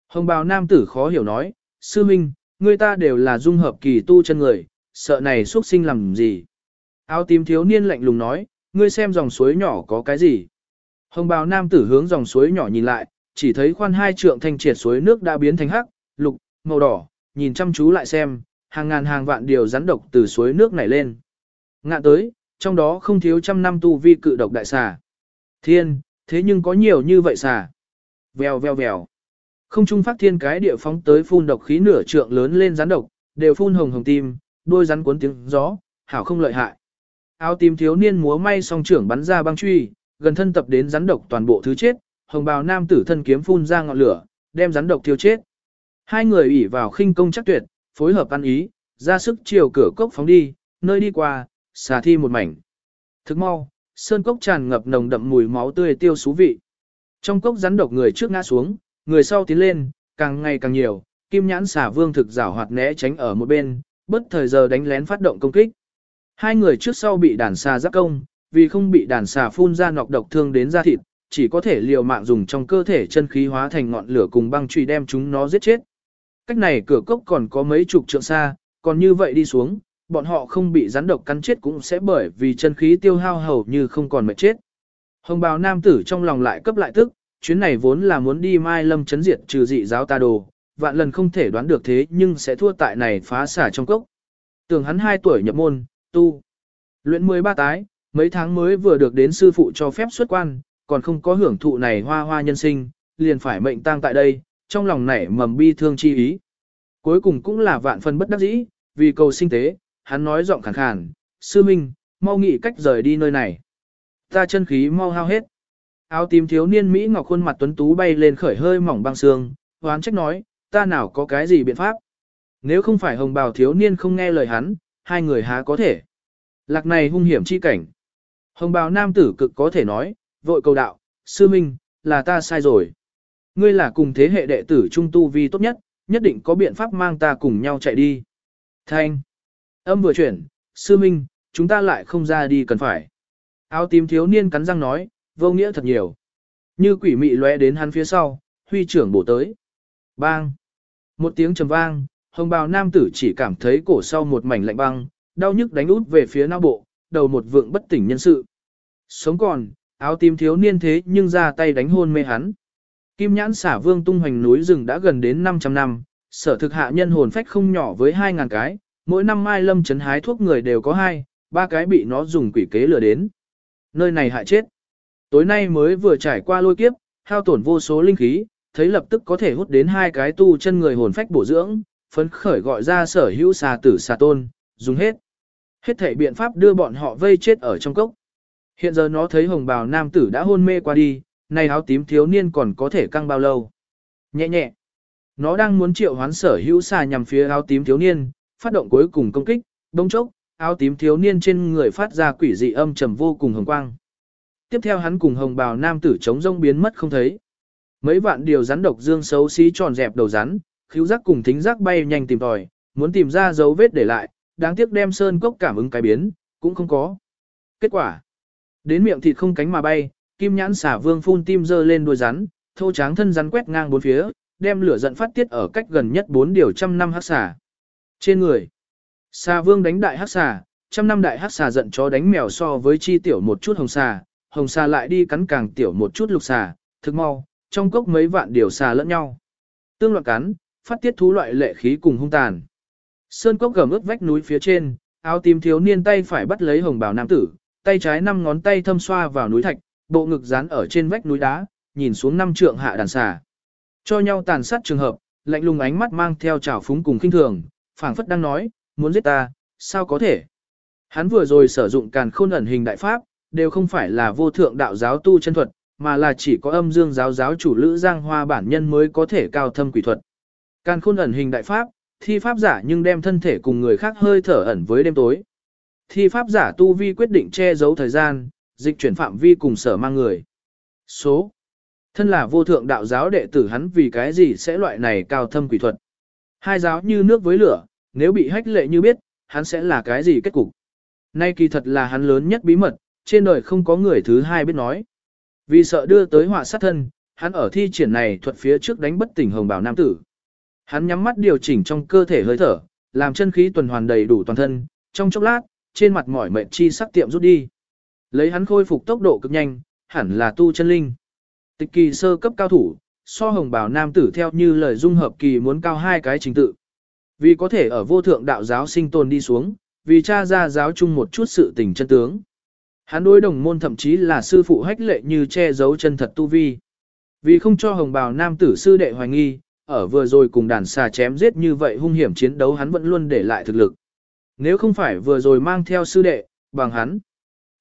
Hồng bào nam tử khó hiểu nói, sư minh, người ta đều là dung hợp kỳ tu chân người, sợ này xuất sinh làm gì. Áo tím thiếu niên lạnh lùng nói, ngươi xem dòng suối nhỏ có cái gì. Hồng bào nam tử hướng dòng suối nhỏ nhìn lại, chỉ thấy khoan hai trượng thanh triệt suối nước đã biến thành hắc, lục, màu đỏ, nhìn chăm chú lại xem, hàng ngàn hàng vạn điều rắn độc từ suối nước này lên. Ngạ tới, trong đó không thiếu trăm năm tu vi cự độc đại xà. Thiên, thế nhưng có nhiều như vậy xà. Vèo vèo vèo. Không trung phát thiên cái địa phóng tới phun độc khí nửa trượng lớn lên rắn độc, đều phun hồng hồng tim, đôi rắn cuốn tiếng gió, hảo không lợi hại. Áo tím thiếu niên múa may song trưởng bắn ra băng truy, gần thân tập đến rắn độc toàn bộ thứ chết, hồng bào nam tử thân kiếm phun ra ngọn lửa, đem rắn độc thiêu chết. Hai người ủy vào khinh công chắc tuyệt, phối hợp ăn ý, ra sức chiều cửa cốc phóng đi, nơi đi qua, xà thi một mảnh. Thức mau, sơn cốc tràn ngập nồng đậm mùi máu tươi tiêu xú vị. Trong cốc rắn độc người trước ngã xuống, người sau tiến lên, càng ngày càng nhiều, kim nhãn xà vương thực rảo hoạt né tránh ở một bên, bất thời giờ đánh lén phát động công kích. Hai người trước sau bị đàn xà giáp công, vì không bị đàn xà phun ra nọc độc thương đến da thịt, chỉ có thể liều mạng dùng trong cơ thể chân khí hóa thành ngọn lửa cùng băng chùy đem chúng nó giết chết. Cách này cửa cốc còn có mấy chục trượng xa, còn như vậy đi xuống, bọn họ không bị rắn độc cắn chết cũng sẽ bởi vì chân khí tiêu hao hầu như không còn mệt chết. Hồng bào nam tử trong lòng lại cấp lại tức, chuyến này vốn là muốn đi Mai Lâm chấn diệt trừ dị giáo ta đồ, vạn lần không thể đoán được thế nhưng sẽ thua tại này phá xả trong cốc. Tưởng hắn 2 tuổi nhập môn, tu. Luyện 13 tái, mấy tháng mới vừa được đến sư phụ cho phép xuất quan, còn không có hưởng thụ này hoa hoa nhân sinh, liền phải mệnh tang tại đây, trong lòng nảy mầm bi thương chi ý. Cuối cùng cũng là vạn phần bất đắc dĩ, vì cầu sinh tế, hắn nói giọng khàn khàn, sư minh, mau nghĩ cách rời đi nơi này. Ta chân khí mau hao hết. Áo tím thiếu niên Mỹ ngọc khuôn mặt tuấn tú bay lên khởi hơi mỏng băng xương hoán trách nói, ta nào có cái gì biện pháp. Nếu không phải hồng bào thiếu niên không nghe lời hắn, hai người há có thể. Lạc này hung hiểm chi cảnh. Hồng bào nam tử cực có thể nói, vội cầu đạo, sư minh, là ta sai rồi. Ngươi là cùng thế hệ đệ tử trung tu vi tốt nhất, nhất định có biện pháp mang ta cùng nhau chạy đi. Thanh. Âm vừa chuyển, sư minh, chúng ta lại không ra đi cần phải. Áo tím thiếu niên cắn răng nói, vô nghĩa thật nhiều. Như quỷ mị lóe đến hắn phía sau, huy trưởng bổ tới. Bang! Một tiếng trầm vang, hồng bào nam tử chỉ cảm thấy cổ sau một mảnh lạnh băng, đau nhức đánh út về phía não bộ, đầu một vượng bất tỉnh nhân sự. Sống còn, áo tím thiếu niên thế nhưng ra tay đánh hôn mê hắn. Kim nhãn xả vương tung hoành núi rừng đã gần đến 500 năm, sở thực hạ nhân hồn phách không nhỏ với 2.000 cái, mỗi năm mai lâm chấn hái thuốc người đều có hai, ba cái bị nó dùng quỷ kế lừa đến. Nơi này hại chết. Tối nay mới vừa trải qua lôi kiếp, hao tổn vô số linh khí, thấy lập tức có thể hút đến hai cái tu chân người hồn phách bổ dưỡng, phấn khởi gọi ra sở hữu xà tử xà tôn, dùng hết. Hết thể biện pháp đưa bọn họ vây chết ở trong cốc. Hiện giờ nó thấy hồng bào nam tử đã hôn mê qua đi, này áo tím thiếu niên còn có thể căng bao lâu. Nhẹ nhẹ. Nó đang muốn triệu hoán sở hữu xà nhằm phía áo tím thiếu niên, phát động cuối cùng công kích, đông chốc, áo tím thiếu niên trên người phát ra quỷ dị âm trầm vô cùng hồng quang. Tiếp theo hắn cùng hồng bào nam tử chống rông biến mất không thấy. Mấy vạn điều rắn độc dương xấu xí tròn dẹp đầu rắn, khíu giác cùng thính giác bay nhanh tìm tòi, muốn tìm ra dấu vết để lại, đáng tiếc đem sơn cốc cảm ứng cái biến, cũng không có. Kết quả, đến miệng thịt không cánh mà bay, kim nhãn xả vương phun tim dơ lên đuôi rắn, thô tráng thân rắn quét ngang bốn phía, đem lửa giận phát tiết ở cách gần nhất bốn điều trăm năm hắc xả. Trên người, xà vương đánh đại hắc xả, trăm năm đại hắc xà giận chó đánh mèo so với chi tiểu một chút hồng xà, hồng xà lại đi cắn càng tiểu một chút lục xà, thực mau, trong cốc mấy vạn điều xà lẫn nhau. Tương loạn cắn, phát tiết thú loại lệ khí cùng hung tàn. Sơn cốc gầm ướt vách núi phía trên, áo tím thiếu niên tay phải bắt lấy hồng bào nam tử, tay trái năm ngón tay thâm xoa vào núi thạch, bộ ngực dán ở trên vách núi đá, nhìn xuống năm trượng hạ đàn xà. Cho nhau tàn sát trường hợp, lạnh lùng ánh mắt mang theo trào phúng cùng kinh thường, phảng phất đang nói, muốn giết ta, sao có thể. Hắn vừa rồi sử dụng càn khôn ẩn hình đại pháp, đều không phải là vô thượng đạo giáo tu chân thuật, mà là chỉ có âm dương giáo giáo chủ lữ giang hoa bản nhân mới có thể cao thâm quỷ thuật. Càn khôn ẩn hình đại pháp, thi pháp giả nhưng đem thân thể cùng người khác hơi thở ẩn với đêm tối. Thi pháp giả tu vi quyết định che giấu thời gian, dịch chuyển phạm vi cùng sở mang người. Số. Thân là vô thượng đạo giáo đệ tử hắn vì cái gì sẽ loại này cao thâm quỷ thuật. Hai giáo như nước với lửa, nếu bị hách lệ như biết, hắn sẽ là cái gì kết cục. Nay kỳ thật là hắn lớn nhất bí mật, trên đời không có người thứ hai biết nói. Vì sợ đưa tới họa sát thân, hắn ở thi triển này thuật phía trước đánh bất tỉnh hồng bảo nam tử. Hắn nhắm mắt điều chỉnh trong cơ thể hơi thở, làm chân khí tuần hoàn đầy đủ toàn thân, trong chốc lát, trên mặt mỏi mệt chi sắc tiệm rút đi. Lấy hắn khôi phục tốc độ cực nhanh, hẳn là tu chân linh. Tịch kỳ sơ cấp cao thủ, so hồng bảo nam tử theo như lời dung hợp kỳ muốn cao hai cái trình tự. Vì có thể ở vô thượng đạo giáo sinh tồn đi xuống, vì cha ra giáo chung một chút sự tình chân tướng. Hắn đối đồng môn thậm chí là sư phụ hách lệ như che giấu chân thật tu vi. Vì không cho hồng bào nam tử sư đệ hoài nghi, ở vừa rồi cùng đàn xà chém giết như vậy hung hiểm chiến đấu hắn vẫn luôn để lại thực lực. Nếu không phải vừa rồi mang theo sư đệ, bằng hắn.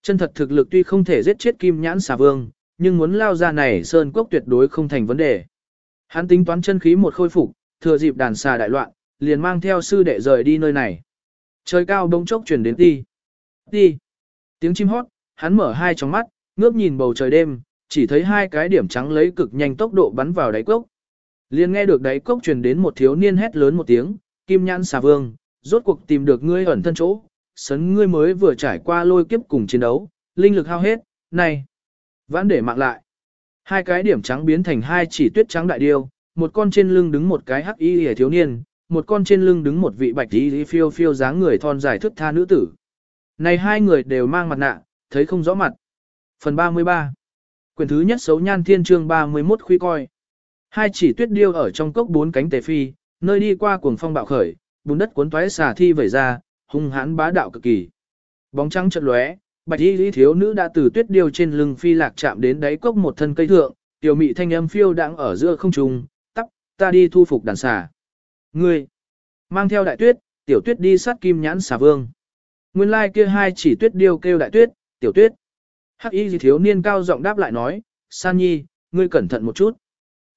Chân thật thực lực tuy không thể giết chết kim nhãn xà vương, nhưng muốn lao ra này sơn quốc tuyệt đối không thành vấn đề. Hắn tính toán chân khí một khôi phục, thừa dịp đàn xà đại loạn, liền mang theo sư đệ rời đi nơi này. Trời cao bỗng chốc chuyển đến ti. Ti. Tiếng chim hót, hắn mở hai tròng mắt, ngước nhìn bầu trời đêm, chỉ thấy hai cái điểm trắng lấy cực nhanh tốc độ bắn vào đáy cốc. Liền nghe được đáy cốc truyền đến một thiếu niên hét lớn một tiếng, kim nhãn xà vương, rốt cuộc tìm được ngươi ẩn thân chỗ, sấn ngươi mới vừa trải qua lôi kiếp cùng chiến đấu, linh lực hao hết, này, vãn để mạng lại. Hai cái điểm trắng biến thành hai chỉ tuyết trắng đại điêu, một con trên lưng đứng một cái hắc y hề thiếu niên, một con trên lưng đứng một vị bạch y phiêu phiêu dáng người thon dài thức tha nữ tử. Này hai người đều mang mặt nạ, thấy không rõ mặt. Phần 33 Quyền thứ nhất xấu nhan thiên chương 31 khuy coi. Hai chỉ tuyết điêu ở trong cốc bốn cánh tề phi, nơi đi qua cuồng phong bạo khởi, bùn đất cuốn toái xả thi vẩy ra, hung hãn bá đạo cực kỳ. Bóng trắng chợt lóe, bạch y lý thiếu nữ đã từ tuyết điêu trên lưng phi lạc chạm đến đáy cốc một thân cây thượng, tiểu mị thanh âm phiêu đang ở giữa không trung, tắc, ta đi thu phục đàn xà. Ngươi, mang theo đại tuyết, tiểu tuyết đi sát kim nhãn xà vương. Nguyên lai like kia hai chỉ tuyết điêu kêu đại tuyết, tiểu tuyết. Hắc y thiếu niên cao giọng đáp lại nói, San Nhi, ngươi cẩn thận một chút.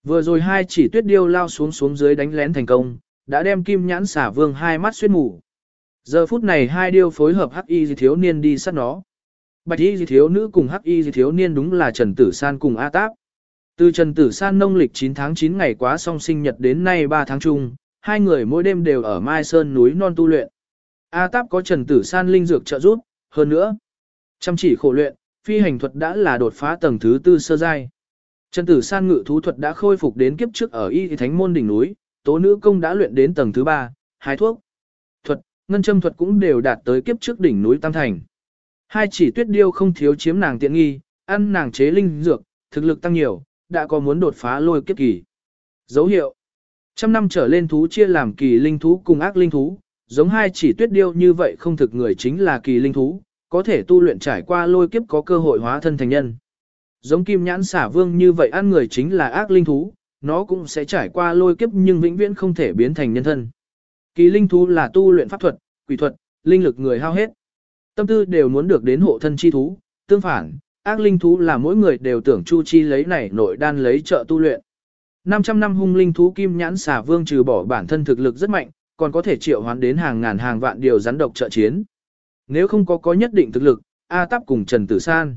Vừa rồi hai chỉ tuyết điêu lao xuống xuống dưới đánh lén thành công, đã đem kim nhãn xả vương hai mắt xuyên mù. Giờ phút này hai điêu phối hợp hắc y thiếu niên đi sát nó. Bạch y thiếu nữ cùng hắc y thiếu niên đúng là Trần Tử San cùng A Táp. Từ Trần Tử San nông lịch 9 tháng 9 ngày quá song sinh nhật đến nay 3 tháng chung, hai người mỗi đêm đều ở Mai Sơn núi non tu luyện. A Táp có Trần Tử San linh dược trợ giúp, hơn nữa. Chăm chỉ khổ luyện, phi hành thuật đã là đột phá tầng thứ tư sơ giai. Trần Tử San ngự thú thuật đã khôi phục đến kiếp trước ở Y Thánh môn đỉnh núi, tố nữ công đã luyện đến tầng thứ ba, hái thuốc. Thuật, ngân châm thuật cũng đều đạt tới kiếp trước đỉnh núi Tam Thành. Hai chỉ tuyết điêu không thiếu chiếm nàng tiện nghi, ăn nàng chế linh dược, thực lực tăng nhiều, đã có muốn đột phá lôi kiếp kỳ. Dấu hiệu. Trăm năm trở lên thú chia làm kỳ linh thú cùng ác linh thú, giống hai chỉ tuyết điêu như vậy không thực người chính là kỳ linh thú, có thể tu luyện trải qua lôi kiếp có cơ hội hóa thân thành nhân. Giống kim nhãn xả vương như vậy ăn người chính là ác linh thú, nó cũng sẽ trải qua lôi kiếp nhưng vĩnh viễn không thể biến thành nhân thân. Kỳ linh thú là tu luyện pháp thuật, quỷ thuật, linh lực người hao hết. Tâm tư đều muốn được đến hộ thân chi thú, tương phản, ác linh thú là mỗi người đều tưởng chu chi lấy này nội đan lấy trợ tu luyện. 500 năm hung linh thú kim nhãn xà vương trừ bỏ bản thân thực lực rất mạnh, còn có thể triệu hoán đến hàng ngàn hàng vạn điều rắn độc trợ chiến. Nếu không có có nhất định thực lực, A Táp cùng Trần Tử San.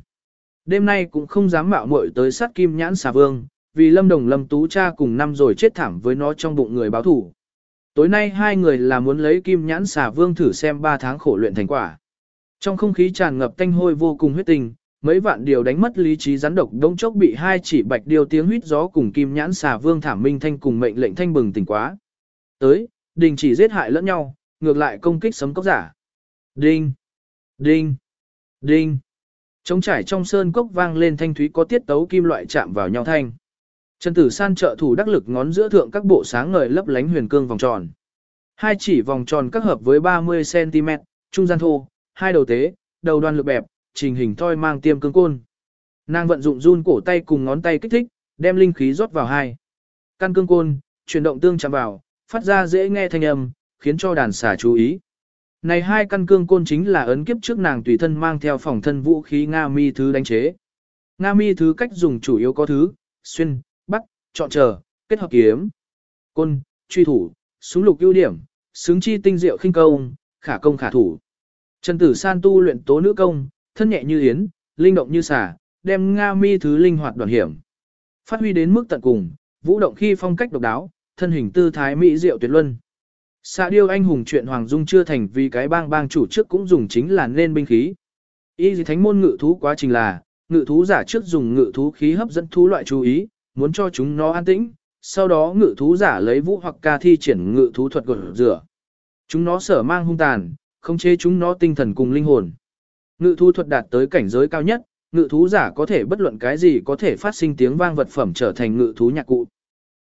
Đêm nay cũng không dám mạo muội tới sát kim nhãn xà vương, vì Lâm Đồng Lâm Tú cha cùng năm rồi chết thảm với nó trong bụng người báo thủ. Tối nay hai người là muốn lấy kim nhãn xà vương thử xem 3 tháng khổ luyện thành quả. Trong không khí tràn ngập tanh hôi vô cùng huyết tình, mấy vạn điều đánh mất lý trí rắn độc đông chốc bị hai chỉ bạch điều tiếng huyết gió cùng kim nhãn xà vương thảm minh thanh cùng mệnh lệnh thanh bừng tỉnh quá. Tới, đình chỉ giết hại lẫn nhau, ngược lại công kích sấm cốc giả. Đinh, đinh, đinh. Trống trải trong sơn cốc vang lên thanh thúy có tiết tấu kim loại chạm vào nhau thanh. Trần Tử San trợ thủ đắc lực ngón giữa thượng các bộ sáng ngời lấp lánh huyền cương vòng tròn. Hai chỉ vòng tròn các hợp với 30cm, trung gian thô, hai đầu tế, đầu đoan lực bẹp, trình hình thoi mang tiêm cương côn. Nàng vận dụng run cổ tay cùng ngón tay kích thích, đem linh khí rót vào hai. Căn cương côn, chuyển động tương chạm vào, phát ra dễ nghe thanh âm, khiến cho đàn xà chú ý. Này hai căn cương côn chính là ấn kiếp trước nàng tùy thân mang theo phòng thân vũ khí Nga mi thứ đánh chế. Nga mi thứ cách dùng chủ yếu có thứ, xuyên, bắt, chọn chờ, kết hợp kiếm, côn, truy thủ, súng lục ưu điểm, xứng chi tinh diệu khinh công, khả công khả thủ. Trần Tử San tu luyện tố nữ công, thân nhẹ như yến, linh động như xà, đem Nga mi thứ linh hoạt đoàn hiểm. Phát huy đến mức tận cùng, vũ động khi phong cách độc đáo, thân hình tư thái mỹ diệu tuyệt luân. Xạ điêu anh hùng chuyện Hoàng Dung chưa thành vì cái bang bang chủ trước cũng dùng chính là nên binh khí. Y gì thánh môn ngự thú quá trình là, ngự thú giả trước dùng ngự thú khí hấp dẫn thú loại chú ý, muốn cho chúng nó an tĩnh, sau đó ngự thú giả lấy vũ hoặc ca thi triển ngự thú thuật gột rửa. Chúng nó sở mang hung tàn, không chế chúng nó tinh thần cùng linh hồn. Ngự thú thuật đạt tới cảnh giới cao nhất, ngự thú giả có thể bất luận cái gì có thể phát sinh tiếng vang vật phẩm trở thành ngự thú nhạc cụ.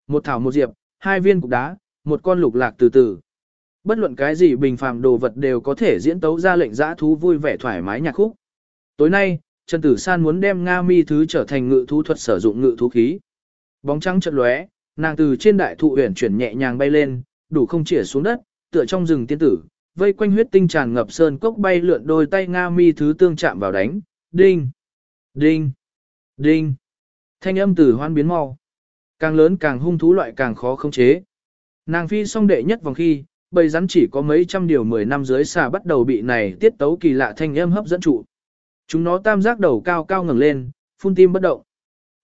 Một thảo một diệp, hai viên cục đá, một con lục lạc từ từ. Bất luận cái gì bình phàm đồ vật đều có thể diễn tấu ra lệnh giã thú vui vẻ thoải mái nhạc khúc. Tối nay, Trần Tử San muốn đem Nga mi thứ trở thành ngự thú thuật sử dụng ngự thú khí. Bóng trắng chợt lóe, nàng từ trên đại thụ huyền chuyển nhẹ nhàng bay lên, đủ không chĩa xuống đất, tựa trong rừng tiên tử, vây quanh huyết tinh tràn ngập sơn cốc bay lượn đôi tay Nga mi thứ tương chạm vào đánh, đinh, đinh, đinh. Thanh âm từ hoan biến mau. Càng lớn càng hung thú loại càng khó khống chế. Nàng phi song đệ nhất vòng khi, bầy rắn chỉ có mấy trăm điều mười năm dưới xà bắt đầu bị này tiết tấu kỳ lạ thanh âm hấp dẫn trụ. Chúng nó tam giác đầu cao cao ngẩng lên, phun tim bất động.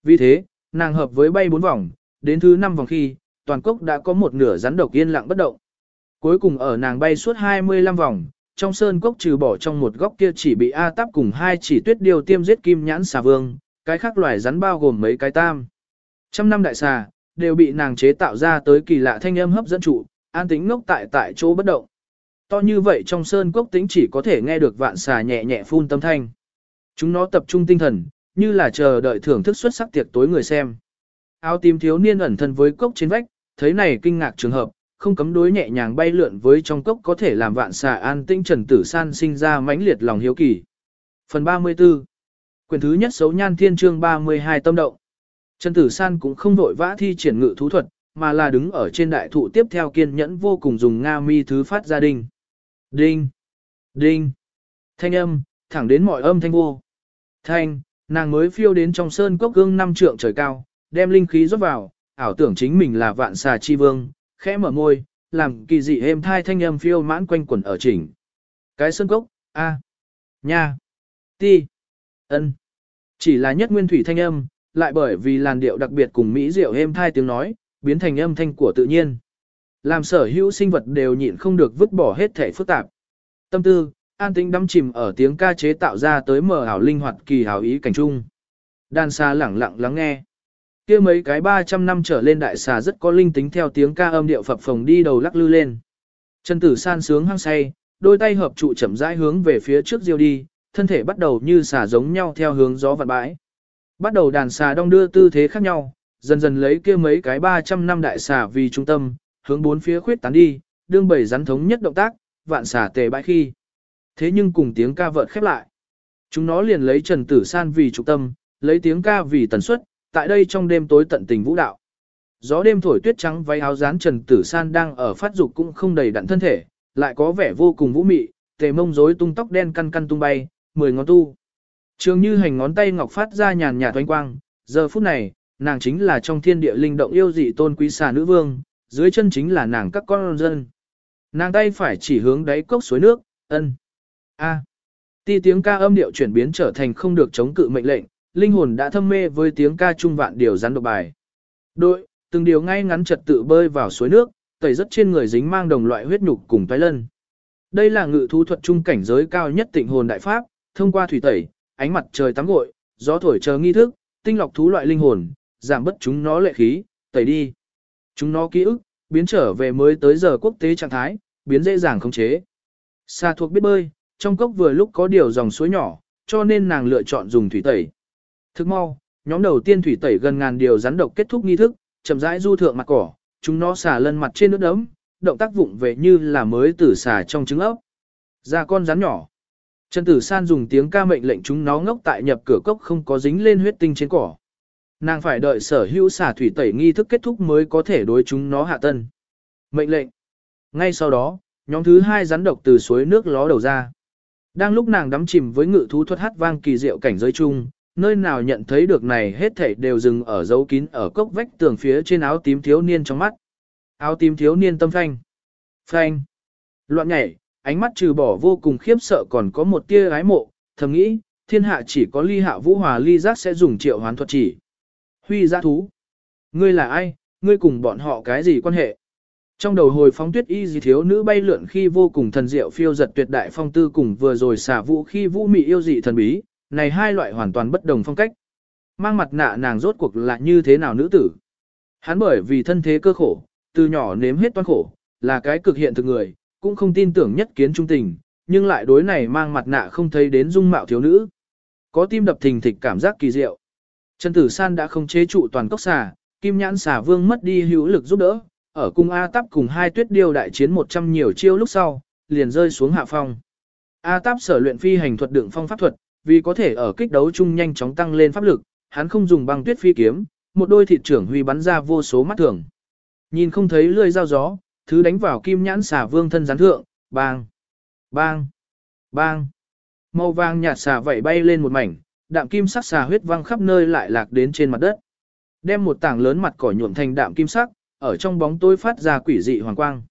Vì thế, nàng hợp với bay bốn vòng, đến thứ năm vòng khi, toàn cốc đã có một nửa rắn độc yên lặng bất động. Cuối cùng ở nàng bay suốt 25 vòng, trong sơn cốc trừ bỏ trong một góc kia chỉ bị A táp cùng hai chỉ tuyết điều tiêm giết kim nhãn xà vương, cái khác loài rắn bao gồm mấy cái tam. Trăm năm đại xà, đều bị nàng chế tạo ra tới kỳ lạ thanh âm hấp dẫn trụ, an tĩnh ngốc tại tại chỗ bất động. To như vậy trong sơn cốc tính chỉ có thể nghe được vạn xà nhẹ nhẹ phun tâm thanh. Chúng nó tập trung tinh thần, như là chờ đợi thưởng thức xuất sắc tiệc tối người xem. Áo tím thiếu niên ẩn thân với cốc trên vách, thấy này kinh ngạc trường hợp, không cấm đối nhẹ nhàng bay lượn với trong cốc có thể làm vạn xà an tĩnh trần tử san sinh ra mãnh liệt lòng hiếu kỳ. Phần 34 Quyền thứ nhất xấu nhan thiên chương 32 tâm động. Trần Tử San cũng không vội vã thi triển ngự thú thuật, mà là đứng ở trên đại thụ tiếp theo kiên nhẫn vô cùng dùng Nga mi thứ phát ra đình. Đinh! Đinh! Thanh âm, thẳng đến mọi âm thanh vô. Thanh, nàng mới phiêu đến trong sơn cốc gương năm trượng trời cao, đem linh khí rót vào, ảo tưởng chính mình là vạn xà chi vương, khẽ mở môi, làm kỳ dị êm thai thanh âm phiêu mãn quanh quẩn ở chỉnh. Cái sơn cốc, a, nha, ti, ân, chỉ là nhất nguyên thủy thanh âm, lại bởi vì làn điệu đặc biệt cùng mỹ diệu êm thai tiếng nói, biến thành âm thanh của tự nhiên. Làm sở hữu sinh vật đều nhịn không được vứt bỏ hết thể phức tạp. Tâm tư, an tĩnh đắm chìm ở tiếng ca chế tạo ra tới mờ ảo linh hoạt kỳ hào ý cảnh trung. Đàn xa lẳng lặng lắng nghe. kia mấy cái 300 năm trở lên đại xà rất có linh tính theo tiếng ca âm điệu phập phồng đi đầu lắc lư lên. Chân tử san sướng hăng say, đôi tay hợp trụ chậm rãi hướng về phía trước diêu đi, thân thể bắt đầu như xà giống nhau theo hướng gió vặn bãi. Bắt đầu đàn xà đong đưa tư thế khác nhau, dần dần lấy kia mấy cái 300 năm đại xà vì trung tâm, hướng bốn phía khuyết tán đi, đương bảy rắn thống nhất động tác, vạn xà tề bãi khi. Thế nhưng cùng tiếng ca vợt khép lại. Chúng nó liền lấy Trần Tử San vì trung tâm, lấy tiếng ca vì tần suất, tại đây trong đêm tối tận tình vũ đạo. gió đêm thổi tuyết trắng váy áo dán Trần Tử San đang ở phát dục cũng không đầy đặn thân thể, lại có vẻ vô cùng vũ mị, tề mông rối tung tóc đen căn căn tung bay, mười ngón tu. Trường như hành ngón tay ngọc phát ra nhàn nhạt oanh quang, giờ phút này, nàng chính là trong thiên địa linh động yêu dị tôn quý xà nữ vương, dưới chân chính là nàng các con dân. Nàng tay phải chỉ hướng đáy cốc suối nước, ân. A. Ti tiếng ca âm điệu chuyển biến trở thành không được chống cự mệnh lệnh, linh hồn đã thâm mê với tiếng ca trung vạn điều rắn độc bài. Đội, từng điều ngay ngắn trật tự bơi vào suối nước, tẩy rất trên người dính mang đồng loại huyết nhục cùng toái lân. Đây là ngự thú thuật trung cảnh giới cao nhất tịnh hồn đại pháp, thông qua thủy tẩy, ánh mặt trời tắm gội, gió thổi chờ nghi thức, tinh lọc thú loại linh hồn, giảm bất chúng nó lệ khí, tẩy đi. Chúng nó ký ức, biến trở về mới tới giờ quốc tế trạng thái, biến dễ dàng khống chế. Sa thuộc biết bơi, trong cốc vừa lúc có điều dòng suối nhỏ, cho nên nàng lựa chọn dùng thủy tẩy. Thức mau, nhóm đầu tiên thủy tẩy gần ngàn điều rắn độc kết thúc nghi thức, chậm rãi du thượng mặt cỏ, chúng nó xả lân mặt trên nước đấm, động tác vụng về như là mới tử xả trong trứng ốc. Ra con rắn nhỏ. Trần Tử San dùng tiếng ca mệnh lệnh chúng nó ngốc tại nhập cửa cốc không có dính lên huyết tinh trên cỏ. Nàng phải đợi sở hữu xả thủy tẩy nghi thức kết thúc mới có thể đối chúng nó hạ tân. Mệnh lệnh. Ngay sau đó, nhóm thứ hai rắn độc từ suối nước ló đầu ra. Đang lúc nàng đắm chìm với ngự thú thuật hát vang kỳ diệu cảnh giới chung, nơi nào nhận thấy được này hết thảy đều dừng ở dấu kín ở cốc vách tường phía trên áo tím thiếu niên trong mắt. Áo tím thiếu niên tâm phanh. Phanh. Loạn nhảy, ánh mắt trừ bỏ vô cùng khiếp sợ còn có một tia ái mộ, thầm nghĩ, thiên hạ chỉ có ly hạ vũ hòa ly giác sẽ dùng triệu hoán thuật chỉ. Huy giã thú. Ngươi là ai, ngươi cùng bọn họ cái gì quan hệ? Trong đầu hồi phóng tuyết y gì thiếu nữ bay lượn khi vô cùng thần diệu phiêu giật tuyệt đại phong tư cùng vừa rồi xả vũ khi vũ mị yêu dị thần bí, này hai loại hoàn toàn bất đồng phong cách. Mang mặt nạ nàng rốt cuộc là như thế nào nữ tử? Hắn bởi vì thân thế cơ khổ, từ nhỏ nếm hết toan khổ, là cái cực hiện thực người, cũng không tin tưởng nhất kiến trung tình, nhưng lại đối này mang mặt nạ không thấy đến dung mạo thiếu nữ. Có tim đập thình thịch cảm giác kỳ diệu. Trần Tử San đã không chế trụ toàn cốc xà, kim nhãn xà vương mất đi hữu lực giúp đỡ, ở cung A Táp cùng hai tuyết điêu đại chiến 100 nhiều chiêu lúc sau, liền rơi xuống hạ phong. A Táp sở luyện phi hành thuật đựng phong pháp thuật, vì có thể ở kích đấu chung nhanh chóng tăng lên pháp lực, hắn không dùng băng tuyết phi kiếm, một đôi thịt trưởng huy bắn ra vô số mắt thường. Nhìn không thấy lưỡi dao gió, thứ đánh vào kim nhãn xà vương thân gián thượng, bang, bang, bang. Màu vàng nhạt xà vậy bay lên một mảnh, đạm kim sắc xà huyết văng khắp nơi lại lạc đến trên mặt đất. Đem một tảng lớn mặt cỏ nhuộm thành đạm kim sắc, ở trong bóng tối phát ra quỷ dị hoàng quang.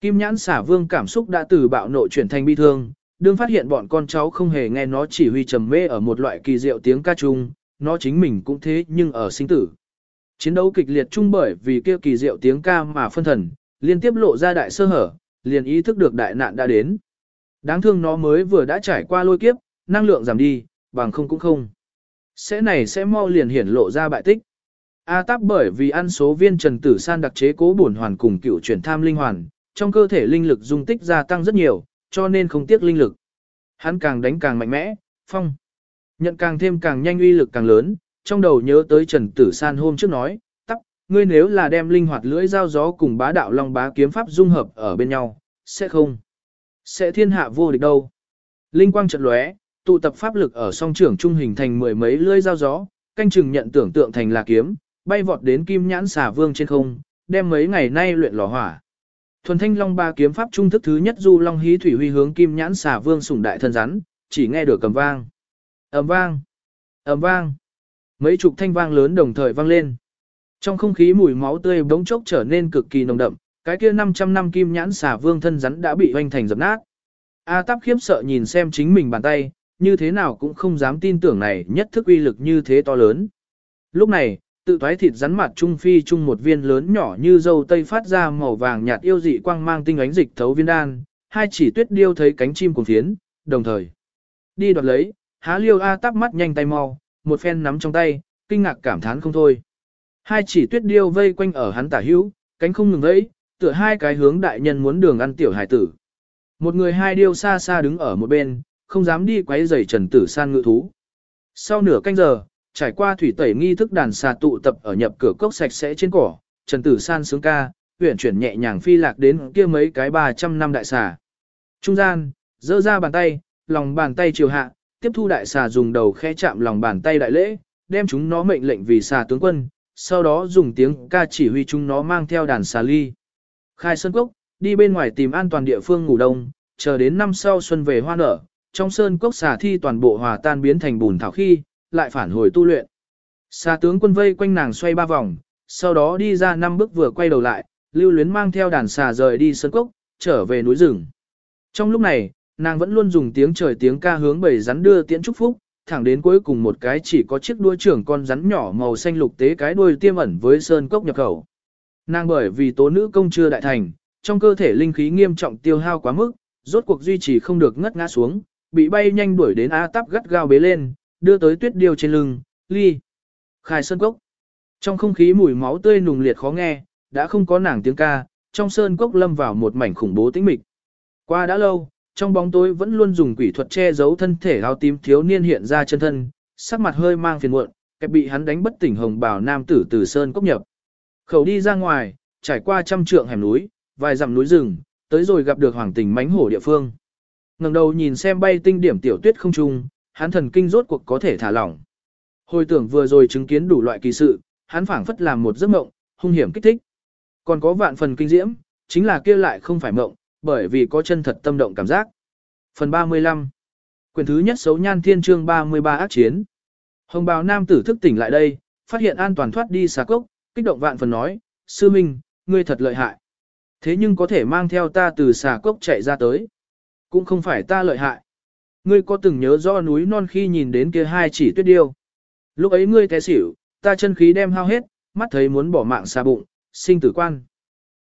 Kim nhãn xả vương cảm xúc đã từ bạo nộ chuyển thành bi thương, đương phát hiện bọn con cháu không hề nghe nó chỉ huy trầm mê ở một loại kỳ diệu tiếng ca chung, nó chính mình cũng thế nhưng ở sinh tử. Chiến đấu kịch liệt chung bởi vì kia kỳ diệu tiếng ca mà phân thần, liên tiếp lộ ra đại sơ hở, liền ý thức được đại nạn đã đến. Đáng thương nó mới vừa đã trải qua lôi kiếp, năng lượng giảm đi, bằng không cũng không. Sẽ này sẽ mau liền hiển lộ ra bại tích. A táp bởi vì ăn số viên trần tử san đặc chế cố bổn hoàn cùng cựu chuyển tham linh hoàn, trong cơ thể linh lực dung tích gia tăng rất nhiều, cho nên không tiếc linh lực. Hắn càng đánh càng mạnh mẽ, phong. Nhận càng thêm càng nhanh uy lực càng lớn, trong đầu nhớ tới Trần Tử San hôm trước nói, tắc, ngươi nếu là đem linh hoạt lưỡi dao gió cùng bá đạo long bá kiếm pháp dung hợp ở bên nhau, sẽ không. Sẽ thiên hạ vô địch đâu. Linh quang trận lóe, tụ tập pháp lực ở song trưởng trung hình thành mười mấy lưỡi dao gió, canh chừng nhận tưởng tượng thành là kiếm, bay vọt đến kim nhãn xà vương trên không, đem mấy ngày nay luyện lò hỏa. Thuần thanh long ba kiếm pháp trung thức thứ nhất du long hí thủy huy hướng kim nhãn xà vương sủng đại thân rắn, chỉ nghe được cầm vang. ầm vang, ầm vang. Mấy chục thanh vang lớn đồng thời vang lên. Trong không khí mùi máu tươi bỗng chốc trở nên cực kỳ nồng đậm, cái kia 500 năm kim nhãn xà vương thân rắn đã bị hoành thành dập nát. A Táp khiếp sợ nhìn xem chính mình bàn tay, như thế nào cũng không dám tin tưởng này nhất thức uy lực như thế to lớn. Lúc này, Tự thoái thịt rắn mặt trung phi trung một viên lớn nhỏ như dâu tây phát ra màu vàng nhạt yêu dị quang mang tinh ánh dịch thấu viên đan, hai chỉ tuyết điêu thấy cánh chim cùng phiến, đồng thời. Đi đoạt lấy, há liêu A tắp mắt nhanh tay mau, một phen nắm trong tay, kinh ngạc cảm thán không thôi. Hai chỉ tuyết điêu vây quanh ở hắn tả hữu, cánh không ngừng vẫy, tựa hai cái hướng đại nhân muốn đường ăn tiểu hải tử. Một người hai điêu xa xa đứng ở một bên, không dám đi quấy rầy trần tử san ngự thú. Sau nửa canh giờ, trải qua thủy tẩy nghi thức đàn xà tụ tập ở nhập cửa cốc sạch sẽ trên cỏ, Trần Tử San sướng ca, huyển chuyển nhẹ nhàng phi lạc đến kia mấy cái 300 năm đại xà. Trung gian, dơ ra bàn tay, lòng bàn tay chiều hạ, tiếp thu đại xà dùng đầu khẽ chạm lòng bàn tay đại lễ, đem chúng nó mệnh lệnh vì xà tướng quân, sau đó dùng tiếng ca chỉ huy chúng nó mang theo đàn xà ly. Khai sơn cốc, đi bên ngoài tìm an toàn địa phương ngủ đông, chờ đến năm sau xuân về hoa nở, trong sơn cốc xà thi toàn bộ hòa tan biến thành bùn thảo khi, lại phản hồi tu luyện. Xà tướng quân vây quanh nàng xoay ba vòng, sau đó đi ra năm bước vừa quay đầu lại, lưu luyến mang theo đàn xà rời đi sơn cốc, trở về núi rừng. Trong lúc này, nàng vẫn luôn dùng tiếng trời tiếng ca hướng bầy rắn đưa tiễn chúc phúc, thẳng đến cuối cùng một cái chỉ có chiếc đuôi trưởng con rắn nhỏ màu xanh lục tế cái đuôi tiêm ẩn với sơn cốc nhập khẩu. Nàng bởi vì tố nữ công chưa đại thành, trong cơ thể linh khí nghiêm trọng tiêu hao quá mức, rốt cuộc duy trì không được ngất ngã xuống, bị bay nhanh đuổi đến A táp gắt gao bế lên, đưa tới tuyết điêu trên lưng, ly. Khai sơn cốc. Trong không khí mùi máu tươi nùng liệt khó nghe, đã không có nàng tiếng ca, trong sơn cốc lâm vào một mảnh khủng bố tĩnh mịch. Qua đã lâu, trong bóng tối vẫn luôn dùng quỷ thuật che giấu thân thể áo tím thiếu niên hiện ra chân thân, sắc mặt hơi mang phiền muộn, kẹp bị hắn đánh bất tỉnh hồng bảo nam tử từ sơn cốc nhập. Khẩu đi ra ngoài, trải qua trăm trượng hẻm núi, vài dặm núi rừng, tới rồi gặp được hoàng tình mánh hổ địa phương ngẩng đầu nhìn xem bay tinh điểm tiểu tuyết không trung, hắn thần kinh rốt cuộc có thể thả lỏng. Hồi tưởng vừa rồi chứng kiến đủ loại kỳ sự, hắn phảng phất làm một giấc mộng, hung hiểm kích thích. Còn có vạn phần kinh diễm, chính là kia lại không phải mộng, bởi vì có chân thật tâm động cảm giác. Phần 35 Quyền thứ nhất xấu nhan thiên chương 33 ác chiến. Hồng bào nam tử thức tỉnh lại đây, phát hiện an toàn thoát đi xà cốc, kích động vạn phần nói, sư minh, ngươi thật lợi hại. Thế nhưng có thể mang theo ta từ xà cốc chạy ra tới. Cũng không phải ta lợi hại. Ngươi có từng nhớ rõ núi non khi nhìn đến kia hai chỉ tuyết điêu. Lúc ấy ngươi té xỉu, ta chân khí đem hao hết, mắt thấy muốn bỏ mạng xa bụng, sinh tử quan.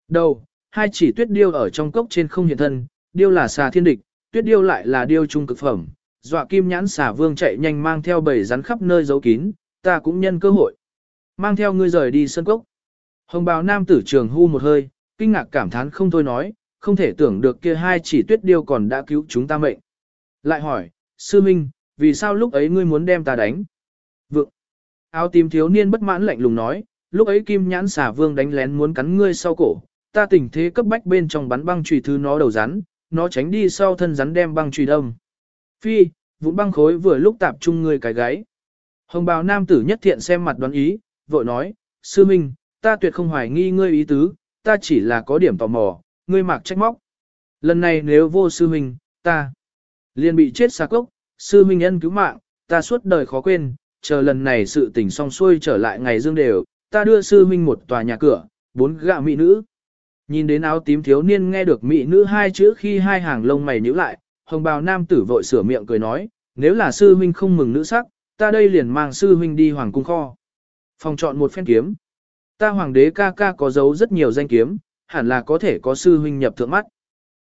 Đầu, hai chỉ tuyết điêu ở trong cốc trên không hiện thân, điêu là xà thiên địch, tuyết điêu lại là điêu trung cực phẩm. Dọa kim nhãn xà vương chạy nhanh mang theo bầy rắn khắp nơi giấu kín, ta cũng nhân cơ hội. Mang theo ngươi rời đi sân cốc. Hồng bào nam tử trường hưu một hơi, kinh ngạc cảm thán không thôi nói, không thể tưởng được kia hai chỉ tuyết điêu còn đã cứu chúng ta mệnh. Lại hỏi, sư minh, vì sao lúc ấy ngươi muốn đem ta đánh? Vượng. Áo tím thiếu niên bất mãn lạnh lùng nói, lúc ấy kim nhãn xà vương đánh lén muốn cắn ngươi sau cổ, ta tình thế cấp bách bên trong bắn băng chùy thứ nó đầu rắn, nó tránh đi sau thân rắn đem băng chùy đâm. Phi, vụn băng khối vừa lúc tạp chung ngươi cái gáy. Hồng bào nam tử nhất thiện xem mặt đoán ý, vội nói, sư minh, ta tuyệt không hoài nghi ngươi ý tứ, ta chỉ là có điểm tò mò, ngươi mặc trách móc. Lần này nếu vô sư minh, ta liền bị chết xa cốc, sư minh nhân cứu mạng, ta suốt đời khó quên, chờ lần này sự tình xong xuôi trở lại ngày dương đều, ta đưa sư minh một tòa nhà cửa, bốn gạ mỹ nữ. Nhìn đến áo tím thiếu niên nghe được mỹ nữ hai chữ khi hai hàng lông mày nhíu lại, hồng bào nam tử vội sửa miệng cười nói, nếu là sư huynh không mừng nữ sắc, ta đây liền mang sư huynh đi hoàng cung kho. Phòng chọn một phen kiếm. Ta hoàng đế ca ca có dấu rất nhiều danh kiếm, hẳn là có thể có sư huynh nhập thượng mắt.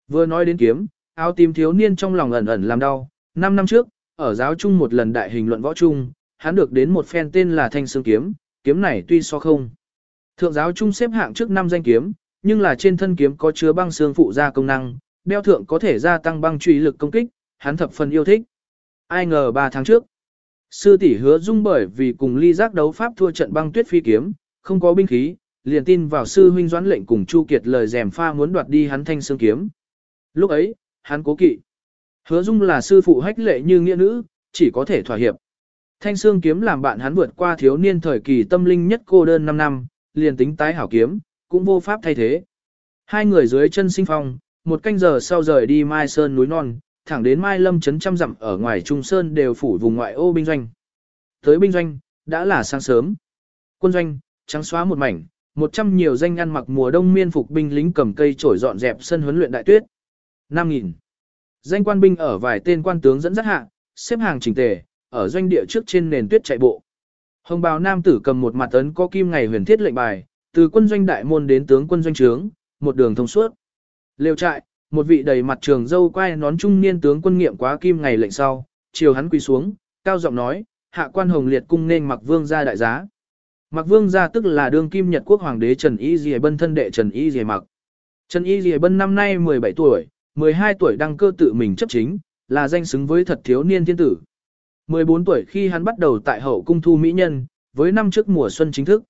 Vừa nói đến kiếm, áo tím thiếu niên trong lòng ẩn ẩn làm đau. Năm năm trước, ở giáo chung một lần đại hình luận võ chung, hắn được đến một phen tên là thanh xương kiếm, kiếm này tuy so không. Thượng giáo chung xếp hạng trước năm danh kiếm, nhưng là trên thân kiếm có chứa băng xương phụ gia công năng, đeo thượng có thể gia tăng băng truy lực công kích, hắn thập phần yêu thích. Ai ngờ 3 tháng trước, sư tỷ hứa dung bởi vì cùng ly giác đấu pháp thua trận băng tuyết phi kiếm, không có binh khí, liền tin vào sư huynh doãn lệnh cùng Chu Kiệt lời dèm pha muốn đoạt đi hắn thanh xương kiếm. Lúc ấy, hắn cố kỵ. Hứa dung là sư phụ hách lệ như nghĩa nữ, chỉ có thể thỏa hiệp. Thanh xương kiếm làm bạn hắn vượt qua thiếu niên thời kỳ tâm linh nhất cô đơn 5 năm, liền tính tái hảo kiếm, cũng vô pháp thay thế. Hai người dưới chân sinh phong, một canh giờ sau rời đi Mai Sơn núi non, thẳng đến Mai Lâm trấn trăm dặm ở ngoài Trung Sơn đều phủ vùng ngoại ô binh doanh. Tới binh doanh, đã là sáng sớm. Quân doanh, trắng xóa một mảnh, một trăm nhiều danh ăn mặc mùa đông miên phục binh lính cầm cây trổi dọn dẹp sân huấn luyện đại tuyết. 5.000. Danh quan binh ở vài tên quan tướng dẫn dắt hạ, xếp hàng chỉnh tề, ở doanh địa trước trên nền tuyết chạy bộ. Hồng bào nam tử cầm một mặt ấn có kim ngày huyền thiết lệnh bài, từ quân doanh đại môn đến tướng quân doanh trướng, một đường thông suốt. Lều trại, một vị đầy mặt trường dâu quay nón trung niên tướng quân nghiệm quá kim ngày lệnh sau, chiều hắn quỳ xuống, cao giọng nói, hạ quan hồng liệt cung nên mặc vương gia đại giá. Mặc vương gia tức là đương kim Nhật quốc hoàng đế Trần Y Dì Bân thân đệ Trần Y Dì Mặc. Trần Y Dì Bân năm nay 17 tuổi, 12 tuổi đăng cơ tự mình chấp chính, là danh xứng với thật thiếu niên thiên tử. 14 tuổi khi hắn bắt đầu tại hậu cung thu mỹ nhân, với năm trước mùa xuân chính thức.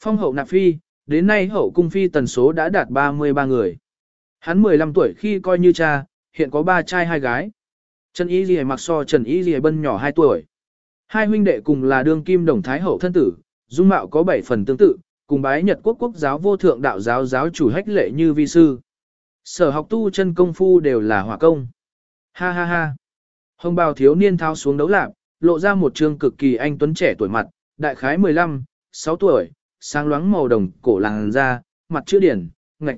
Phong hậu nạp phi, đến nay hậu cung phi tần số đã đạt 33 người. Hắn 15 tuổi khi coi như cha, hiện có ba trai hai gái. Trần Y Dì mặc so Trần Y Dì bân nhỏ 2 tuổi. Hai huynh đệ cùng là đương kim đồng thái hậu thân tử, dung mạo có bảy phần tương tự, cùng bái Nhật quốc quốc giáo vô thượng đạo giáo giáo chủ hách lệ như vi sư. Sở học tu chân công phu đều là hỏa công. Ha ha ha. Hồng bào thiếu niên thao xuống đấu lạc, lộ ra một trương cực kỳ anh tuấn trẻ tuổi mặt, đại khái 15, 6 tuổi, sáng loáng màu đồng cổ làng da, mặt chữ điển, ngạch.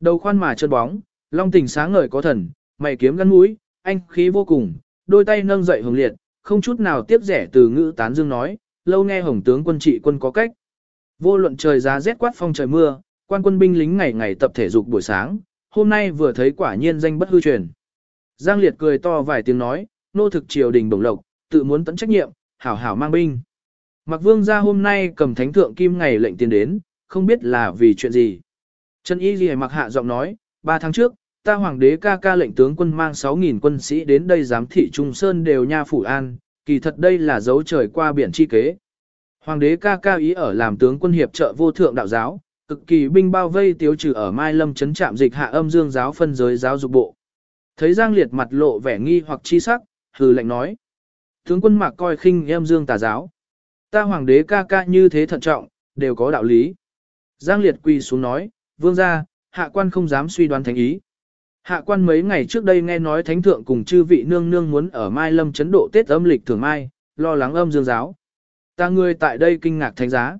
Đầu khoan mà chân bóng, long tình sáng ngời có thần, mày kiếm gắn mũi, anh khí vô cùng, đôi tay nâng dậy hồng liệt, không chút nào tiếp rẻ từ ngữ tán dương nói, lâu nghe hồng tướng quân trị quân có cách. Vô luận trời giá rét quát phong trời mưa, quan quân binh lính ngày ngày tập thể dục buổi sáng, hôm nay vừa thấy quả nhiên danh bất hư truyền. Giang Liệt cười to vài tiếng nói, nô thực triều đình bổng lộc, tự muốn tận trách nhiệm, hảo hảo mang binh. Mặc vương ra hôm nay cầm thánh thượng kim ngày lệnh tiền đến, không biết là vì chuyện gì. Trần Y Ghi mặc hạ giọng nói, ba tháng trước, ta hoàng đế ca ca lệnh tướng quân mang 6.000 quân sĩ đến đây giám thị Trung Sơn đều nha phủ an, kỳ thật đây là dấu trời qua biển chi kế. Hoàng đế ca ca ý ở làm tướng quân hiệp trợ vô thượng đạo giáo, cực kỳ binh bao vây tiêu trừ ở Mai Lâm trấn trạm dịch hạ âm dương giáo phân giới giáo dục bộ. Thấy Giang Liệt mặt lộ vẻ nghi hoặc chi sắc, hừ lệnh nói. Tướng quân mạc coi khinh âm dương tà giáo. Ta hoàng đế ca ca như thế thận trọng, đều có đạo lý. Giang Liệt quỳ xuống nói, vương gia, hạ quan không dám suy đoán thánh ý. Hạ quan mấy ngày trước đây nghe nói thánh thượng cùng chư vị nương nương muốn ở Mai Lâm chấn độ Tết âm lịch thường Mai, lo lắng âm dương giáo. Ta ngươi tại đây kinh ngạc thánh giá.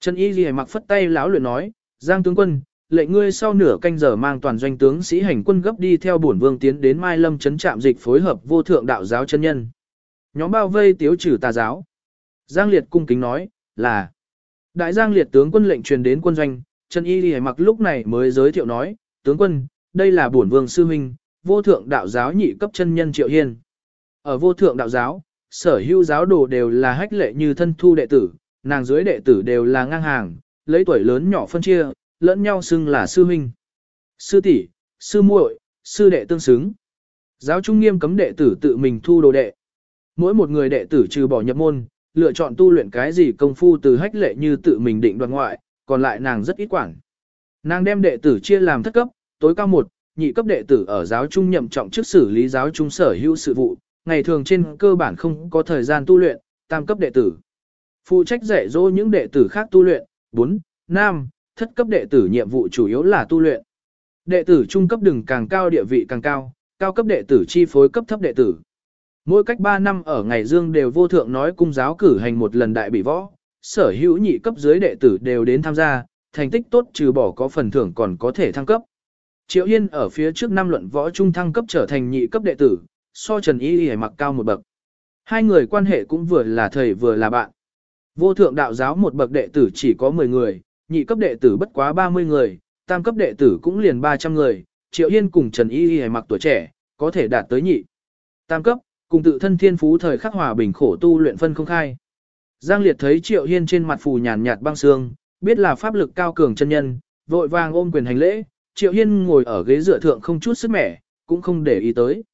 Trần Y Ghi mặc phất tay lão luyện nói, Giang tướng quân, lệnh ngươi sau nửa canh giờ mang toàn doanh tướng sĩ hành quân gấp đi theo bổn vương tiến đến Mai Lâm chấn trạm dịch phối hợp vô thượng đạo giáo chân nhân. Nhóm bao vây tiếu trừ tà giáo. Giang Liệt cung kính nói, là Đại Giang Liệt tướng quân lệnh truyền đến quân doanh, Trần Y Ghi mặc lúc này mới giới thiệu nói, tướng quân, đây là bổn vương sư huynh, vô thượng đạo giáo nhị cấp chân nhân Triệu Hiên. Ở vô thượng đạo giáo, sở hữu giáo đồ đều là hách lệ như thân thu đệ tử, nàng dưới đệ tử đều là ngang hàng, lấy tuổi lớn nhỏ phân chia, lẫn nhau xưng là sư huynh. Sư tỷ, sư muội, sư đệ tương xứng. Giáo trung nghiêm cấm đệ tử tự mình thu đồ đệ. Mỗi một người đệ tử trừ bỏ nhập môn, lựa chọn tu luyện cái gì công phu từ hách lệ như tự mình định đoạt ngoại, còn lại nàng rất ít quản. Nàng đem đệ tử chia làm thất cấp, tối cao một, nhị cấp đệ tử ở giáo trung nhậm trọng trước xử lý giáo trung sở hữu sự vụ, ngày thường trên cơ bản không có thời gian tu luyện, tam cấp đệ tử. Phụ trách dạy dỗ những đệ tử khác tu luyện, 4, nam, thất cấp đệ tử nhiệm vụ chủ yếu là tu luyện. Đệ tử trung cấp đừng càng cao địa vị càng cao, cao cấp đệ tử chi phối cấp thấp đệ tử. Mỗi cách 3 năm ở ngày dương đều vô thượng nói cung giáo cử hành một lần đại bị võ, sở hữu nhị cấp dưới đệ tử đều đến tham gia, thành tích tốt trừ bỏ có phần thưởng còn có thể thăng cấp. Triệu Yên ở phía trước năm luận võ trung thăng cấp trở thành nhị cấp đệ tử, so Trần Y Y mặc cao một bậc. Hai người quan hệ cũng vừa là thầy vừa là bạn. Vô thượng đạo giáo một bậc đệ tử chỉ có 10 người, nhị cấp đệ tử bất quá 30 người, tam cấp đệ tử cũng liền 300 người, Triệu Yên cùng Trần Y Y mặc tuổi trẻ, có thể đạt tới nhị. Tam cấp, cùng tự thân thiên phú thời khắc hòa bình khổ tu luyện phân không khai. Giang Liệt thấy Triệu Hiên trên mặt phù nhàn nhạt băng xương, biết là pháp lực cao cường chân nhân, vội vàng ôm quyền hành lễ, Triệu Hiên ngồi ở ghế dựa thượng không chút sức mẻ, cũng không để ý tới.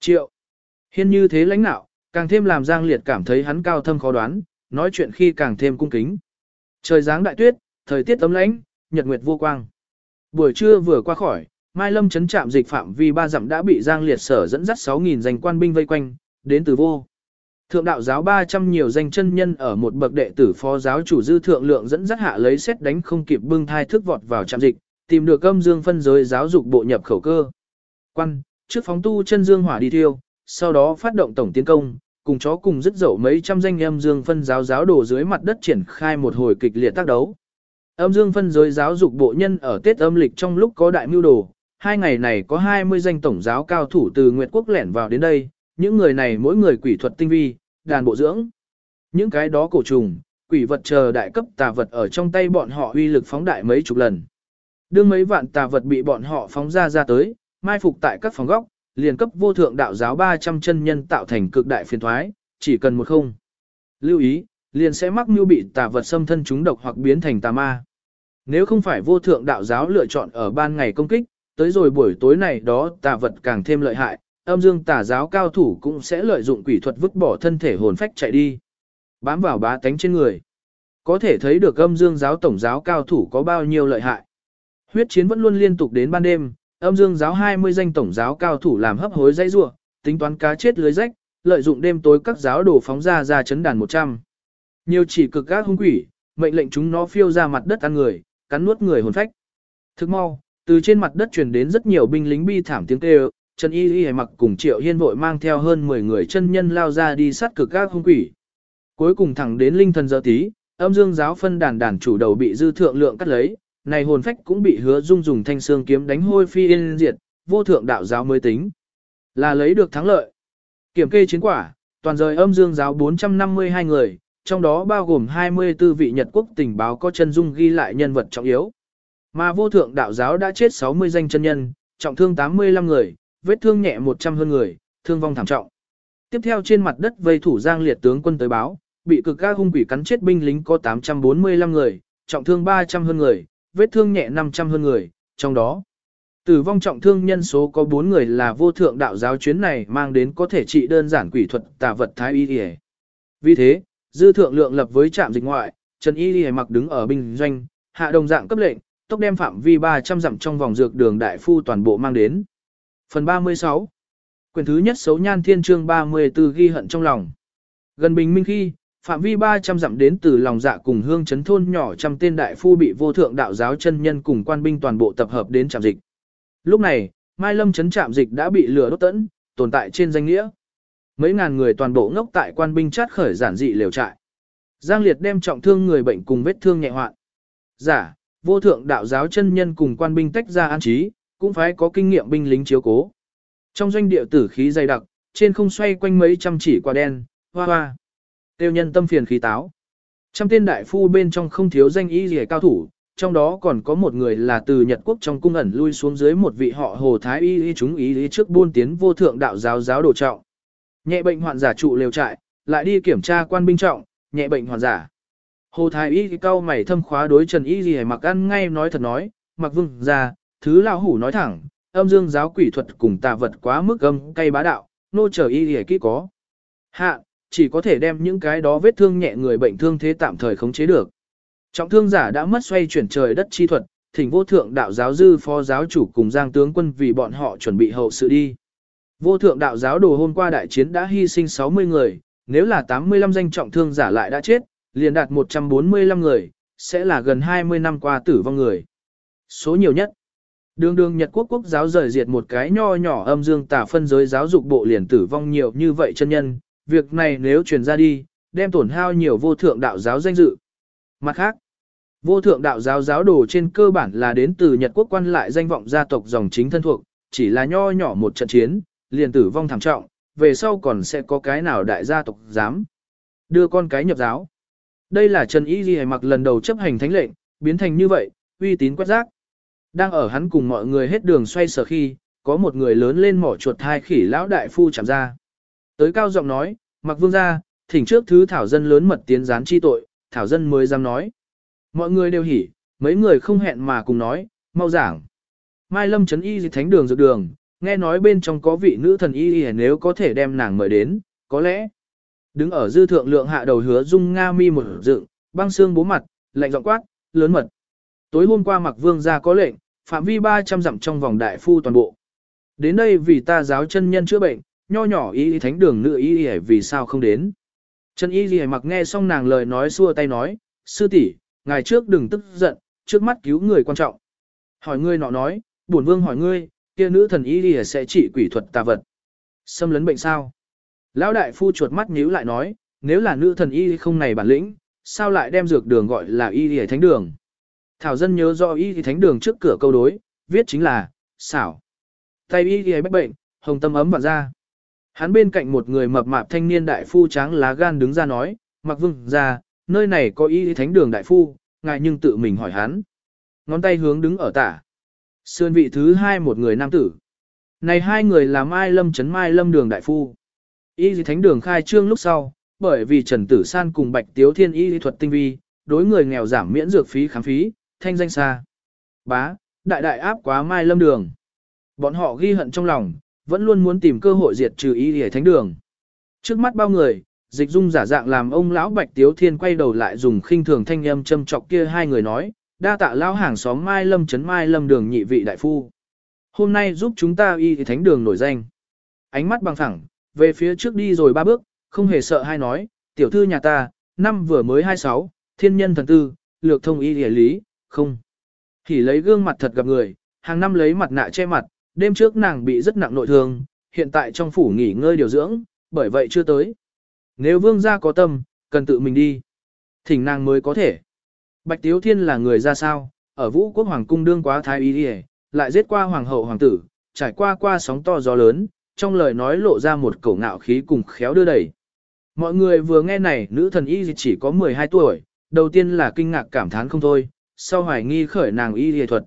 Triệu Hiên như thế lãnh nạo, càng thêm làm Giang Liệt cảm thấy hắn cao thâm khó đoán, nói chuyện khi càng thêm cung kính. Trời giáng đại tuyết, thời tiết ấm lãnh, nhật nguyệt vô quang. Buổi trưa vừa qua khỏi, Mai Lâm chấn trạm dịch phạm vi ba dặm đã bị Giang Liệt sở dẫn dắt 6.000 danh quan binh vây quanh, đến từ vô. Thượng đạo giáo 300 nhiều danh chân nhân ở một bậc đệ tử phó giáo chủ dư thượng lượng dẫn dắt hạ lấy xét đánh không kịp bưng thai thức vọt vào trạm dịch, tìm được âm dương phân giới giáo dục bộ nhập khẩu cơ. Quan, trước phóng tu chân dương hỏa đi thiêu, sau đó phát động tổng tiến công, cùng chó cùng dứt dậu mấy trăm danh âm dương phân giáo giáo đổ dưới mặt đất triển khai một hồi kịch liệt tác đấu. Âm dương phân giới giáo dục bộ nhân ở Tết âm lịch trong lúc có đại mưu đồ, hai ngày này có 20 danh tổng giáo cao thủ từ Nguyệt Quốc lẻn vào đến đây, những người này mỗi người quỷ thuật tinh vi, đàn bộ dưỡng. Những cái đó cổ trùng, quỷ vật chờ đại cấp tà vật ở trong tay bọn họ uy lực phóng đại mấy chục lần. Đương mấy vạn tà vật bị bọn họ phóng ra ra tới, mai phục tại các phòng góc, liền cấp vô thượng đạo giáo 300 chân nhân tạo thành cực đại phiền thoái, chỉ cần một không. Lưu ý, liền sẽ mắc mưu bị tà vật xâm thân chúng độc hoặc biến thành tà ma. Nếu không phải vô thượng đạo giáo lựa chọn ở ban ngày công kích, tới rồi buổi tối này đó tà vật càng thêm lợi hại, âm dương tà giáo cao thủ cũng sẽ lợi dụng quỷ thuật vứt bỏ thân thể hồn phách chạy đi. Bám vào bá tánh trên người. Có thể thấy được âm dương giáo tổng giáo cao thủ có bao nhiêu lợi hại. Huyết chiến vẫn luôn liên tục đến ban đêm, âm dương giáo 20 danh tổng giáo cao thủ làm hấp hối dây rủa, tính toán cá chết lưới rách, lợi dụng đêm tối các giáo đồ phóng ra ra chấn đàn 100. Nhiều chỉ cực các hung quỷ, mệnh lệnh chúng nó phiêu ra mặt đất ăn người, cắn nuốt người hồn phách. Thức mau, từ trên mặt đất truyền đến rất nhiều binh lính bi thảm tiếng kêu, Trần Y Y mặc cùng Triệu Hiên vội mang theo hơn 10 người chân nhân lao ra đi sát cực các hung quỷ. Cuối cùng thẳng đến linh thần giờ tí, âm dương giáo phân đàn đàn chủ đầu bị dư thượng lượng cắt lấy, này hồn phách cũng bị hứa dung dùng thanh xương kiếm đánh hôi phi yên diệt, vô thượng đạo giáo mới tính. Là lấy được thắng lợi. Kiểm kê chiến quả, toàn rời âm dương giáo 452 người, trong đó bao gồm 24 vị Nhật quốc tình báo có chân dung ghi lại nhân vật trọng yếu. Mà vô thượng đạo giáo đã chết 60 danh chân nhân, trọng thương 85 người, vết thương nhẹ 100 hơn người, thương vong thảm trọng. Tiếp theo trên mặt đất vây thủ giang liệt tướng quân tới báo, bị cực ca hung quỷ cắn chết binh lính có 845 người, trọng thương 300 hơn người, vết thương nhẹ 500 hơn người, trong đó tử vong trọng thương nhân số có 4 người là vô thượng đạo giáo chuyến này mang đến có thể trị đơn giản quỷ thuật tà vật thái y y. Vì thế, dư thượng lượng lập với trạm dịch ngoại, Trần Y Y mặc đứng ở binh doanh, hạ đồng dạng cấp lệnh, tốc đem phạm vi 300 dặm trong vòng dược đường đại phu toàn bộ mang đến. Phần 36 Quyền thứ nhất xấu nhan thiên chương 34 ghi hận trong lòng. Gần bình minh khi, phạm vi 300 dặm đến từ lòng dạ cùng hương chấn thôn nhỏ trăm tên đại phu bị vô thượng đạo giáo chân nhân cùng quan binh toàn bộ tập hợp đến trạm dịch. Lúc này, Mai Lâm chấn trạm dịch đã bị lửa đốt tẫn, tồn tại trên danh nghĩa. Mấy ngàn người toàn bộ ngốc tại quan binh chát khởi giản dị liều trại. Giang Liệt đem trọng thương người bệnh cùng vết thương nhẹ hoạn. Giả, vô thượng đạo giáo chân nhân cùng quan binh tách ra an trí, cũng phải có kinh nghiệm binh lính chiếu cố. Trong doanh địa tử khí dày đặc, trên không xoay quanh mấy trăm chỉ quả đen, hoa hoa. Tiêu nhân tâm phiền khí táo. Trăm tên đại phu bên trong không thiếu danh y rìa cao thủ, trong đó còn có một người là từ Nhật Quốc trong cung ẩn lui xuống dưới một vị họ Hồ Thái Y y chúng ý lý trước buôn tiến vô thượng đạo giáo giáo đồ trọng. Nhẹ bệnh hoạn giả trụ lều trại, lại đi kiểm tra quan binh trọng, nhẹ bệnh hoạn giả. Hồ Thái Y cao mày thâm khóa đối Trần Y gì mặc ăn ngay nói thật nói, mặc vương ra, thứ lão hủ nói thẳng, âm dương giáo quỷ thuật cùng tà vật quá mức âm cay bá đạo, nô chờ Y gì kỹ có. Hạ, chỉ có thể đem những cái đó vết thương nhẹ người bệnh thương thế tạm thời khống chế được. Trọng thương giả đã mất xoay chuyển trời đất chi thuật, thỉnh vô thượng đạo giáo dư phó giáo chủ cùng giang tướng quân vì bọn họ chuẩn bị hậu sự đi. Vô thượng đạo giáo đồ hôm qua đại chiến đã hy sinh 60 người, nếu là 85 danh trọng thương giả lại đã chết, liền đạt 145 người, sẽ là gần 20 năm qua tử vong người. Số nhiều nhất. Đường đường Nhật quốc quốc giáo rời diệt một cái nho nhỏ âm dương tả phân giới giáo dục bộ liền tử vong nhiều như vậy chân nhân, việc này nếu truyền ra đi, đem tổn hao nhiều vô thượng đạo giáo danh dự. Mặt khác, vô thượng đạo giáo giáo đồ trên cơ bản là đến từ Nhật quốc quan lại danh vọng gia tộc dòng chính thân thuộc, chỉ là nho nhỏ một trận chiến, liền tử vong thảm trọng, về sau còn sẽ có cái nào đại gia tộc dám đưa con cái nhập giáo. Đây là Trần Y Ghi mặc lần đầu chấp hành thánh lệnh, biến thành như vậy, uy tín quét rác. Đang ở hắn cùng mọi người hết đường xoay sở khi, có một người lớn lên mỏ chuột hai khỉ lão đại phu chạm ra. Tới cao giọng nói, mặc vương ra, thỉnh trước thứ thảo dân lớn mật tiến gián chi tội, thảo dân mới dám nói. Mọi người đều hỉ, mấy người không hẹn mà cùng nói, mau giảng. Mai lâm chấn y dịch thánh đường dược đường, nghe nói bên trong có vị nữ thần y y nếu có thể đem nàng mời đến, có lẽ. Đứng ở dư thượng lượng hạ đầu hứa dung nga mi một dựng, băng xương bố mặt, lạnh giọng quát, lớn mật. Tối hôm qua mặc vương ra có lệnh, phạm vi 300 dặm trong vòng đại phu toàn bộ. Đến đây vì ta giáo chân nhân chữa bệnh, nho nhỏ y thánh đường nữ y y vì sao không đến. Chân y y mặc nghe xong nàng lời nói xua tay nói, sư tỷ, ngài trước đừng tức giận, trước mắt cứu người quan trọng. Hỏi ngươi nọ nói, bổn vương hỏi ngươi, kia nữ thần y y sẽ trị quỷ thuật tà vật. Xâm lấn bệnh sao? Lão đại phu chuột mắt nhíu lại nói, nếu là nữ thần y không này bản lĩnh, sao lại đem dược đường gọi là y y thánh đường? Thảo dân nhớ do y y thánh đường trước cửa câu đối, viết chính là, xảo. Tay y y bách bệnh, hồng tâm ấm vặn ra. Hắn bên cạnh một người mập mạp thanh niên đại phu trắng lá gan đứng ra nói, mặc vương ra, nơi này có y thánh đường đại phu, ngài nhưng tự mình hỏi hắn. Ngón tay hướng đứng ở tả. Sơn vị thứ hai một người nam tử. Này hai người là Mai Lâm Trấn Mai Lâm Đường Đại Phu. Y thánh đường khai trương lúc sau, bởi vì Trần Tử San cùng Bạch Tiếu Thiên y thuật tinh vi, đối người nghèo giảm miễn dược phí khám phí, thanh danh xa. Bá, đại đại áp quá Mai Lâm Đường. Bọn họ ghi hận trong lòng, vẫn luôn muốn tìm cơ hội diệt trừ y hề thánh đường. Trước mắt bao người, dịch dung giả dạng làm ông lão Bạch Tiếu Thiên quay đầu lại dùng khinh thường thanh âm châm chọc kia hai người nói, đa tạ lão hàng xóm Mai Lâm trấn Mai Lâm đường nhị vị đại phu. Hôm nay giúp chúng ta y thánh đường nổi danh. Ánh mắt bằng thẳng, về phía trước đi rồi ba bước, không hề sợ hai nói, tiểu thư nhà ta, năm vừa mới 26, thiên nhân thần tư, lược thông y địa lý, không. Thì lấy gương mặt thật gặp người, hàng năm lấy mặt nạ che mặt, đêm trước nàng bị rất nặng nội thương, hiện tại trong phủ nghỉ ngơi điều dưỡng, bởi vậy chưa tới. Nếu vương gia có tâm, cần tự mình đi. Thỉnh nàng mới có thể. Bạch Tiếu Thiên là người ra sao, ở vũ quốc hoàng cung đương quá thái y đi lại giết qua hoàng hậu hoàng tử, trải qua qua sóng to gió lớn, trong lời nói lộ ra một cổ ngạo khí cùng khéo đưa đẩy. Mọi người vừa nghe này nữ thần y chỉ có 12 tuổi, đầu tiên là kinh ngạc cảm thán không thôi, sau hoài nghi khởi nàng y y thuật.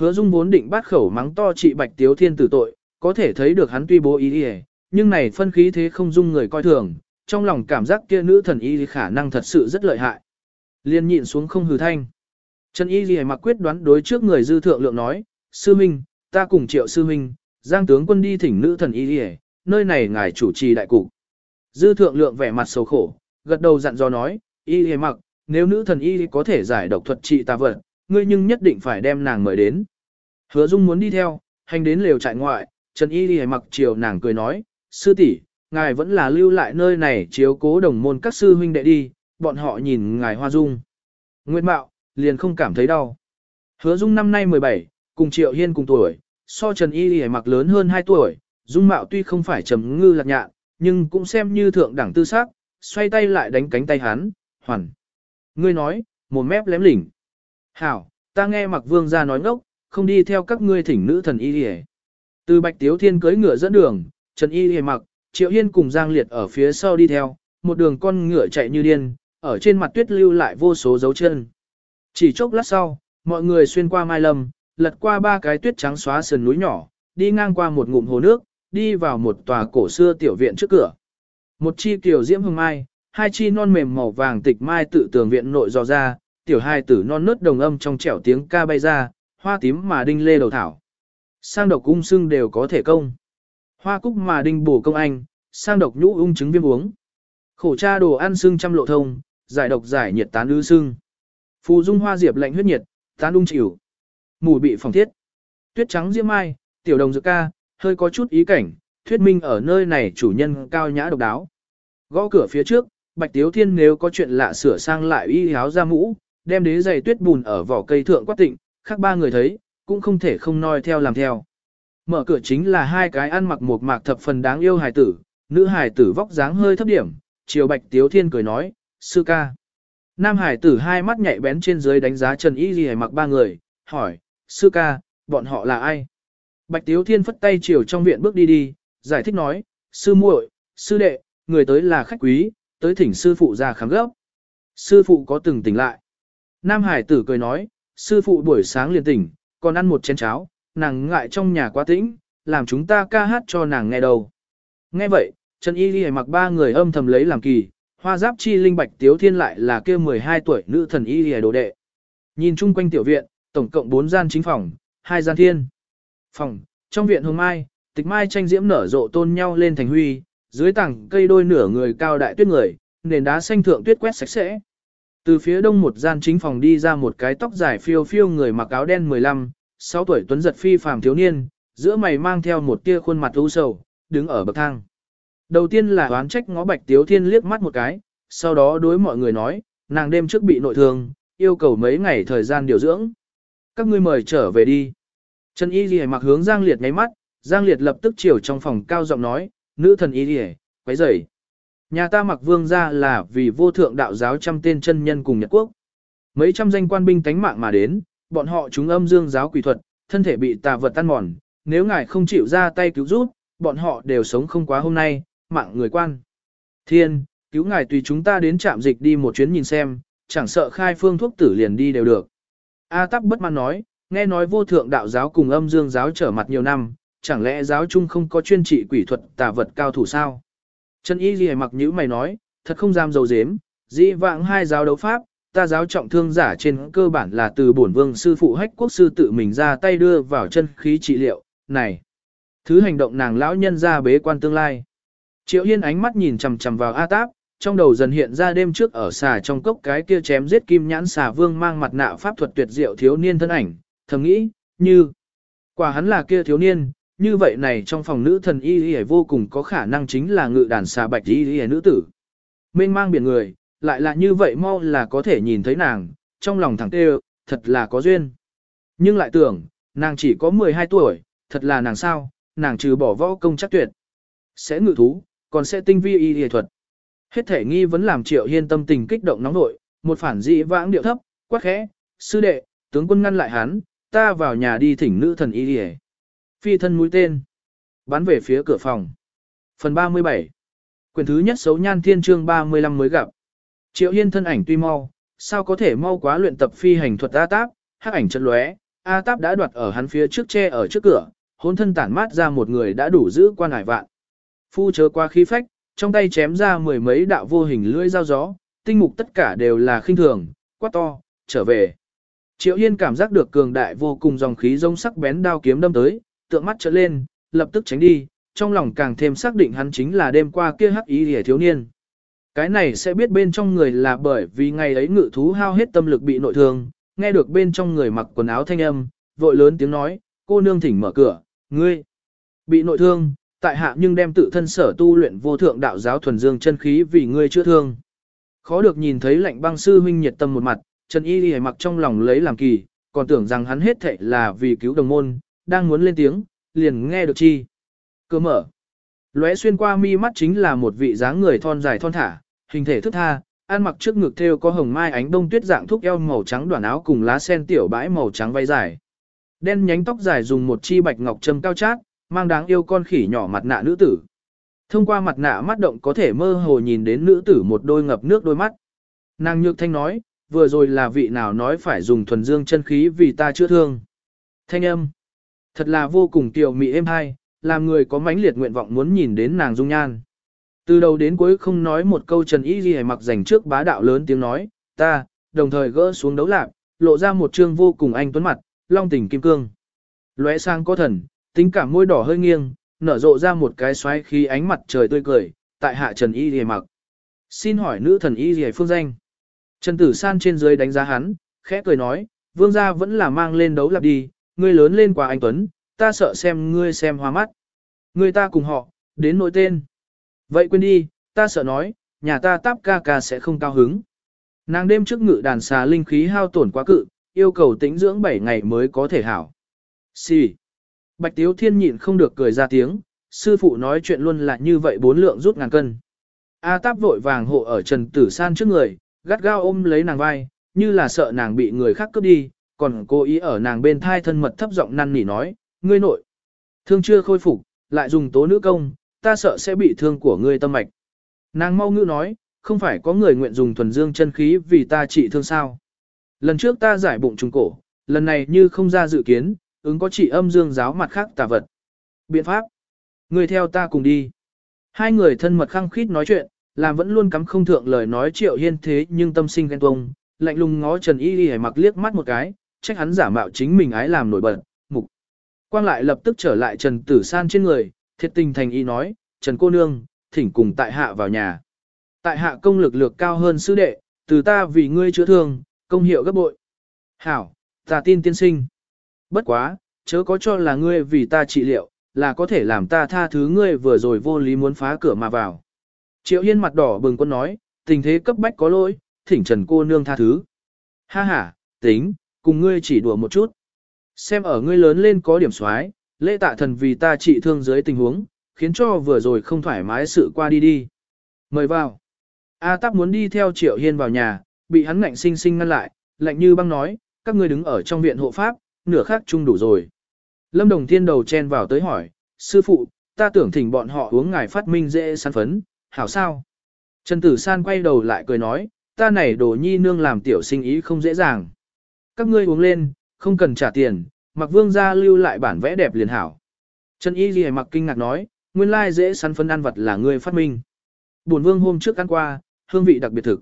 Hứa Dung vốn định bắt khẩu mắng to trị Bạch Tiếu Thiên tử tội, có thể thấy được hắn tuy bố y ý, nhưng này phân khí thế không dung người coi thường, trong lòng cảm giác kia nữ thần y khả năng thật sự rất lợi hại. Liên nhịn xuống không hừ thanh. Trần Y Ghi mặc quyết đoán đối trước người dư thượng lượng nói, Sư Minh, ta cùng triệu Sư Minh, Giang tướng quân đi thỉnh nữ thần Y Ghi nơi này ngài chủ trì đại cục. Dư thượng lượng vẻ mặt sầu khổ, gật đầu dặn dò nói, Y Ghi mặc, nếu nữ thần Y có thể giải độc thuật trị ta vật, ngươi nhưng nhất định phải đem nàng mời đến. Hứa Dung muốn đi theo, hành đến lều trại ngoại, Trần Y Ghi mặc chiều nàng cười nói, Sư tỷ, ngài vẫn là lưu lại nơi này chiếu cố đồng môn các sư huynh đệ đi, bọn họ nhìn ngài hoa dung. Nguyệt Mạo, liền không cảm thấy đau. Hứa Dung năm nay 17, cùng Triệu Hiên cùng tuổi, so Trần Y hề mặc lớn hơn 2 tuổi, Dung Mạo tuy không phải trầm ngư lạc nhạn, nhưng cũng xem như thượng đẳng tư sắc, xoay tay lại đánh cánh tay hắn, hoàn. Ngươi nói, một mép lém lỉnh. Hảo, ta nghe mặc vương ra nói ngốc, không đi theo các ngươi thỉnh nữ thần Y đi Từ Bạch Tiếu Thiên cưới ngựa dẫn đường, Trần Y đi mặc, Triệu Hiên cùng Giang Liệt ở phía sau đi theo, một đường con ngựa chạy như điên, ở trên mặt tuyết lưu lại vô số dấu chân. Chỉ chốc lát sau, mọi người xuyên qua Mai Lâm, lật qua ba cái tuyết trắng xóa sườn núi nhỏ, đi ngang qua một ngụm hồ nước, đi vào một tòa cổ xưa tiểu viện trước cửa. Một chi tiểu diễm hương mai, hai chi non mềm màu vàng tịch mai tự tường viện nội dò ra, tiểu hai tử non nớt đồng âm trong trẻo tiếng ca bay ra, hoa tím mà đinh lê đầu thảo. Sang độc cung sưng đều có thể công. Hoa cúc mà đinh bổ công anh, sang độc nhũ ung chứng viêm uống. Khổ cha đồ ăn sưng trăm lộ thông, giải độc giải nhiệt tán ư sưng, Phù dung hoa diệp lạnh huyết nhiệt, tán ung chịu. Mùi bị phòng thiết. Tuyết trắng diễm mai, tiểu đồng dược ca, hơi có chút ý cảnh, thuyết minh ở nơi này chủ nhân cao nhã độc đáo. Gõ cửa phía trước, Bạch Tiếu Thiên nếu có chuyện lạ sửa sang lại y áo ra mũ, đem đế giày tuyết bùn ở vỏ cây thượng quát tịnh, khác ba người thấy, cũng không thể không noi theo làm theo. Mở cửa chính là hai cái ăn mặc một mạc thập phần đáng yêu hài tử, nữ hài tử vóc dáng hơi thấp điểm, chiều Bạch Tiếu Thiên cười nói, sư ca. Nam hải tử hai mắt nhạy bén trên dưới đánh giá Trần Y Ghi mặc ba người, hỏi, sư ca, bọn họ là ai? Bạch Tiếu Thiên phất tay chiều trong viện bước đi đi, giải thích nói, sư muội, sư đệ, người tới là khách quý, tới thỉnh sư phụ ra khám gấp. Sư phụ có từng tỉnh lại. Nam hải tử cười nói, sư phụ buổi sáng liền tỉnh, còn ăn một chén cháo, nàng ngại trong nhà quá tĩnh, làm chúng ta ca hát cho nàng nghe đầu. Nghe vậy, Trần Y Ghi mặc ba người âm thầm lấy làm kỳ, hoa giáp chi linh bạch tiếu thiên lại là kia 12 tuổi nữ thần y Ghi đồ đệ. Nhìn chung quanh tiểu viện, tổng cộng 4 gian chính phòng, 2 gian thiên. Phòng, trong viện hôm mai, tịch mai tranh diễm nở rộ tôn nhau lên thành huy, dưới tảng cây đôi nửa người cao đại tuyết người, nền đá xanh thượng tuyết quét sạch sẽ. Từ phía đông một gian chính phòng đi ra một cái tóc dài phiêu phiêu người mặc áo đen 15, 6 tuổi tuấn giật phi phàm thiếu niên, giữa mày mang theo một tia khuôn mặt u sầu, đứng ở bậc thang. Đầu tiên là oán trách ngó Bạch Tiếu Thiên liếc mắt một cái, sau đó đối mọi người nói, nàng đêm trước bị nội thương, yêu cầu mấy ngày thời gian điều dưỡng. Các ngươi mời trở về đi. Trần Y Lì mặc hướng Giang Liệt ngáy mắt, Giang Liệt lập tức chiều trong phòng cao giọng nói, nữ thần Y Lì, quấy rầy. Nhà ta mặc vương ra là vì vô thượng đạo giáo trăm tên chân nhân cùng Nhật Quốc. Mấy trăm danh quan binh tánh mạng mà đến, bọn họ chúng âm dương giáo quỷ thuật, thân thể bị tà vật tan mòn, nếu ngài không chịu ra tay cứu giúp, bọn họ đều sống không quá hôm nay, mạng người quan. Thiên, cứu ngài tùy chúng ta đến trạm dịch đi một chuyến nhìn xem, chẳng sợ khai phương thuốc tử liền đi đều được. A tắc bất mãn nói, nghe nói vô thượng đạo giáo cùng âm dương giáo trở mặt nhiều năm, chẳng lẽ giáo chung không có chuyên trị quỷ thuật tà vật cao thủ sao? Trần Y Ghi mặc nhữ mày nói, thật không dám dầu dếm, dĩ vãng hai giáo đấu pháp, ta giáo trọng thương giả trên cơ bản là từ bổn vương sư phụ hách quốc sư tự mình ra tay đưa vào chân khí trị liệu, này. Thứ hành động nàng lão nhân ra bế quan tương lai. Triệu Yên ánh mắt nhìn chằm chằm vào A Táp, trong đầu dần hiện ra đêm trước ở xà trong cốc cái kia chém giết kim nhãn xà vương mang mặt nạ pháp thuật tuyệt diệu thiếu niên thân ảnh, thầm nghĩ, như, quả hắn là kia thiếu niên, như vậy này trong phòng nữ thần y y vô cùng có khả năng chính là ngự đàn xà bạch y y nữ tử. Mênh mang biển người, lại là như vậy mau là có thể nhìn thấy nàng, trong lòng thẳng tê thật là có duyên. Nhưng lại tưởng, nàng chỉ có 12 tuổi, thật là nàng sao, nàng trừ bỏ võ công chắc tuyệt. Sẽ ngự thú, còn sẽ tinh vi y y thuật. Hết thể nghi vẫn làm triệu hiên tâm tình kích động nóng nội, một phản dị vãng điệu thấp, quát khẽ, sư đệ, tướng quân ngăn lại hắn, ta vào nhà đi thỉnh nữ thần y y Phi thân mũi tên, bắn về phía cửa phòng. Phần 37 Quyền thứ nhất xấu nhan thiên chương 35 mới gặp. Triệu hiên thân ảnh tuy mau, sao có thể mau quá luyện tập phi hành thuật A táp, hắc ảnh chân lóe, A táp đã đoạt ở hắn phía trước che ở trước cửa, hôn thân tản mát ra một người đã đủ giữ quan hải vạn. Phu chớ qua khí phách, trong tay chém ra mười mấy đạo vô hình lưỡi dao gió, tinh mục tất cả đều là khinh thường, quát to, trở về. Triệu Yên cảm giác được cường đại vô cùng dòng khí rông sắc bén đao kiếm đâm tới, tượng mắt trở lên, lập tức tránh đi, trong lòng càng thêm xác định hắn chính là đêm qua kia hắc ý hề thiếu niên. Cái này sẽ biết bên trong người là bởi vì ngày ấy ngự thú hao hết tâm lực bị nội thương, nghe được bên trong người mặc quần áo thanh âm, vội lớn tiếng nói, cô nương thỉnh mở cửa, ngươi, bị nội thương, tại hạ nhưng đem tự thân sở tu luyện vô thượng đạo giáo thuần dương chân khí vì ngươi chữa thương. Khó được nhìn thấy lạnh băng sư huynh nhiệt tâm một mặt, Trần Y Y mặc trong lòng lấy làm kỳ, còn tưởng rằng hắn hết thệ là vì cứu đồng môn, đang muốn lên tiếng, liền nghe được chi. Cơ mở. Lóe xuyên qua mi mắt chính là một vị dáng người thon dài thon thả, hình thể thức tha, ăn mặc trước ngực thêu có hồng mai ánh đông tuyết dạng thúc eo màu trắng đoàn áo cùng lá sen tiểu bãi màu trắng váy dài. Đen nhánh tóc dài dùng một chi bạch ngọc châm cao chát, mang đáng yêu con khỉ nhỏ mặt nạ nữ tử. Thông qua mặt nạ mắt động có thể mơ hồ nhìn đến nữ tử một đôi ngập nước đôi mắt. Nàng nhược thanh nói, vừa rồi là vị nào nói phải dùng thuần dương chân khí vì ta chữa thương. Thanh âm. Thật là vô cùng tiểu mị êm hay, làm người có mãnh liệt nguyện vọng muốn nhìn đến nàng dung nhan. Từ đầu đến cuối không nói một câu Trần Y Ghi mặc dành trước bá đạo lớn tiếng nói, ta, đồng thời gỡ xuống đấu lạc, lộ ra một trương vô cùng anh tuấn mặt, long tình kim cương. Lóe sang có thần, tính cả môi đỏ hơi nghiêng, nở rộ ra một cái xoáy khí ánh mặt trời tươi cười, tại hạ Trần Y Ghi mặc. Xin hỏi nữ thần Y Ghi phương danh. Trần Tử San trên dưới đánh giá hắn, khẽ cười nói, vương gia vẫn là mang lên đấu lạc đi, ngươi lớn lên quá anh Tuấn, ta sợ xem ngươi xem hoa mắt. Ngươi ta cùng họ, đến nỗi tên. Vậy quên đi, ta sợ nói, nhà ta táp ca ca sẽ không cao hứng. Nàng đêm trước ngự đàn xà linh khí hao tổn quá cự, yêu cầu tĩnh dưỡng 7 ngày mới có thể hảo. Xì. Bạch Tiếu Thiên nhịn không được cười ra tiếng, sư phụ nói chuyện luôn là như vậy bốn lượng rút ngàn cân. A táp vội vàng hộ ở Trần Tử San trước người, gắt gao ôm lấy nàng vai, như là sợ nàng bị người khác cướp đi, còn cố ý ở nàng bên thai thân mật thấp giọng năn nỉ nói, ngươi nội. Thương chưa khôi phục, lại dùng tố nữ công, ta sợ sẽ bị thương của ngươi tâm mạch. Nàng mau ngữ nói, không phải có người nguyện dùng thuần dương chân khí vì ta trị thương sao. Lần trước ta giải bụng trùng cổ, lần này như không ra dự kiến, ứng có trị âm dương giáo mặt khác tà vật. Biện pháp. Người theo ta cùng đi. Hai người thân mật khăng khít nói chuyện, làm vẫn luôn cắm không thượng lời nói triệu hiên thế nhưng tâm sinh ghen tuông, lạnh lùng ngó Trần Y Y mặc liếc mắt một cái, trách hắn giả mạo chính mình ái làm nổi bật, mục. Quang lại lập tức trở lại Trần Tử San trên người, thiệt tình thành ý nói, Trần cô nương, thỉnh cùng tại hạ vào nhà. Tại hạ công lực lược cao hơn sư đệ, từ ta vì ngươi chữa thương, công hiệu gấp bội. Hảo, ta tin tiên sinh. Bất quá, chớ có cho là ngươi vì ta trị liệu, là có thể làm ta tha thứ ngươi vừa rồi vô lý muốn phá cửa mà vào. Triệu Hiên mặt đỏ bừng quân nói, tình thế cấp bách có lỗi, thỉnh Trần cô nương tha thứ. Ha ha, tính, cùng ngươi chỉ đùa một chút. Xem ở ngươi lớn lên có điểm xoái, lễ tạ thần vì ta trị thương dưới tình huống, khiến cho vừa rồi không thoải mái sự qua đi đi. Mời vào. A Tắc muốn đi theo Triệu Hiên vào nhà, bị hắn ngạnh sinh sinh ngăn lại, lạnh như băng nói, các ngươi đứng ở trong viện hộ pháp, nửa khác chung đủ rồi. Lâm Đồng Thiên đầu chen vào tới hỏi, sư phụ, ta tưởng thỉnh bọn họ uống ngài phát minh dễ săn phấn, hảo sao? Trần Tử San quay đầu lại cười nói, ta này đồ nhi nương làm tiểu sinh ý không dễ dàng. Các ngươi uống lên, không cần trả tiền, mặc vương gia lưu lại bản vẽ đẹp liền hảo. Trần Y Ghi mặc kinh ngạc nói, nguyên lai dễ săn phân ăn vật là ngươi phát minh. Bổn vương hôm trước ăn qua, hương vị đặc biệt thực.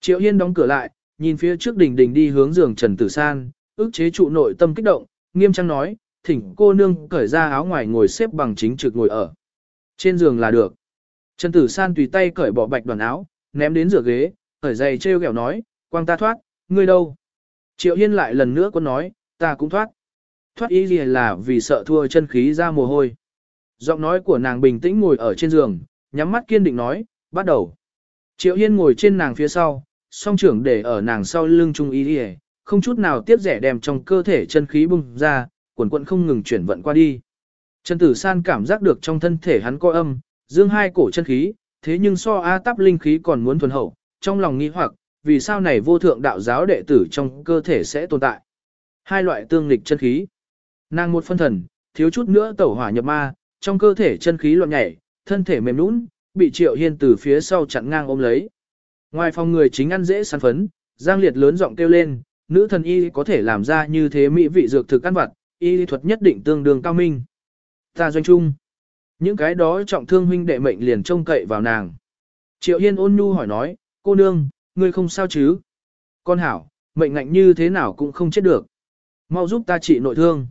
Triệu Hiên đóng cửa lại, nhìn phía trước đỉnh đỉnh đi hướng giường Trần Tử San, ức chế trụ nội tâm kích động, nghiêm trang nói, thỉnh cô nương cởi ra áo ngoài ngồi xếp bằng chính trực ngồi ở. Trên giường là được. Trần Tử San tùy tay cởi bỏ bạch đoàn áo, ném đến rửa ghế, cởi giày treo kẹo nói, quang ta thoát, ngươi đâu? Triệu Hiên lại lần nữa có nói, ta cũng thoát. Thoát ý gì là vì sợ thua chân khí ra mồ hôi. Giọng nói của nàng bình tĩnh ngồi ở trên giường, nhắm mắt kiên định nói, bắt đầu. Triệu Hiên ngồi trên nàng phía sau, song trưởng để ở nàng sau lưng trung ý đi không chút nào tiếp rẻ đem trong cơ thể chân khí bung ra, quần quận không ngừng chuyển vận qua đi. Trần Tử San cảm giác được trong thân thể hắn có âm, dương hai cổ chân khí, thế nhưng so A táp linh khí còn muốn thuần hậu, trong lòng nghi hoặc, vì sao này vô thượng đạo giáo đệ tử trong cơ thể sẽ tồn tại. Hai loại tương lịch chân khí. Nàng một phân thần, thiếu chút nữa tẩu hỏa nhập ma, trong cơ thể chân khí loạn nhảy, thân thể mềm nũng, bị Triệu Hiên từ phía sau chặn ngang ôm lấy. Ngoài phòng người chính ăn dễ săn phấn, Giang Liệt lớn giọng kêu lên, nữ thần y có thể làm ra như thế mỹ vị dược thực ăn vật, y thuật nhất định tương đương cao minh. Ta doanh trung. Những cái đó trọng thương huynh đệ mệnh liền trông cậy vào nàng. Triệu Hiên ôn nhu hỏi nói, cô nương, ngươi không sao chứ? Con hảo, mệnh ngạnh như thế nào cũng không chết được. Mau giúp ta trị nội thương.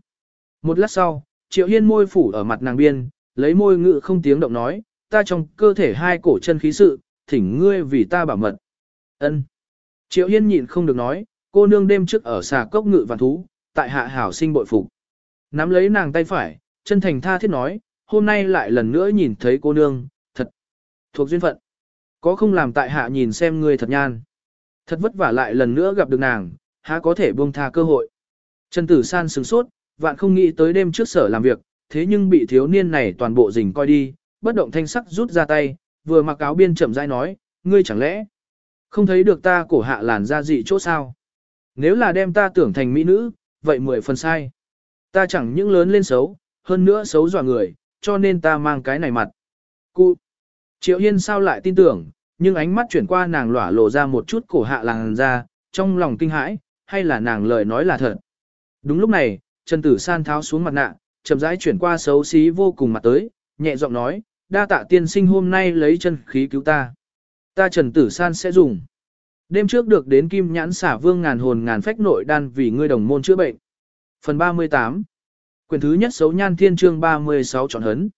Một lát sau, Triệu Hiên môi phủ ở mặt nàng biên, lấy môi ngự không tiếng động nói, ta trong cơ thể hai cổ chân khí sự, thỉnh ngươi vì ta bảo mật. Ân. Triệu Hiên nhịn không được nói, cô nương đêm trước ở xà cốc ngự vạn thú, tại hạ hảo sinh bội phục. Nắm lấy nàng tay phải, chân thành tha thiết nói, hôm nay lại lần nữa nhìn thấy cô nương, thật, thuộc duyên phận. Có không làm tại hạ nhìn xem ngươi thật nhan. Thật vất vả lại lần nữa gặp được nàng, há có thể buông tha cơ hội. Trần Tử San sửng sốt, vạn không nghĩ tới đêm trước sở làm việc, thế nhưng bị thiếu niên này toàn bộ rình coi đi, bất động thanh sắc rút ra tay, vừa mặc áo biên chậm rãi nói, ngươi chẳng lẽ không thấy được ta cổ hạ làn ra dị chỗ sao? Nếu là đem ta tưởng thành mỹ nữ, vậy mười phần sai. Ta chẳng những lớn lên xấu, hơn nữa xấu dọa người, cho nên ta mang cái này mặt. Cụ, Triệu Hiên sao lại tin tưởng, nhưng ánh mắt chuyển qua nàng lỏa lộ ra một chút cổ hạ làng ra, trong lòng kinh hãi, hay là nàng lời nói là thật. Đúng lúc này, Trần Tử San tháo xuống mặt nạ, chậm rãi chuyển qua xấu xí vô cùng mặt tới, nhẹ giọng nói, đa tạ tiên sinh hôm nay lấy chân khí cứu ta. Ta Trần Tử San sẽ dùng. Đêm trước được đến kim nhãn xả vương ngàn hồn ngàn phách nội đan vì ngươi đồng môn chữa bệnh. Phần 38 Quyền thứ nhất xấu nhan thiên chương 36 chọn hấn.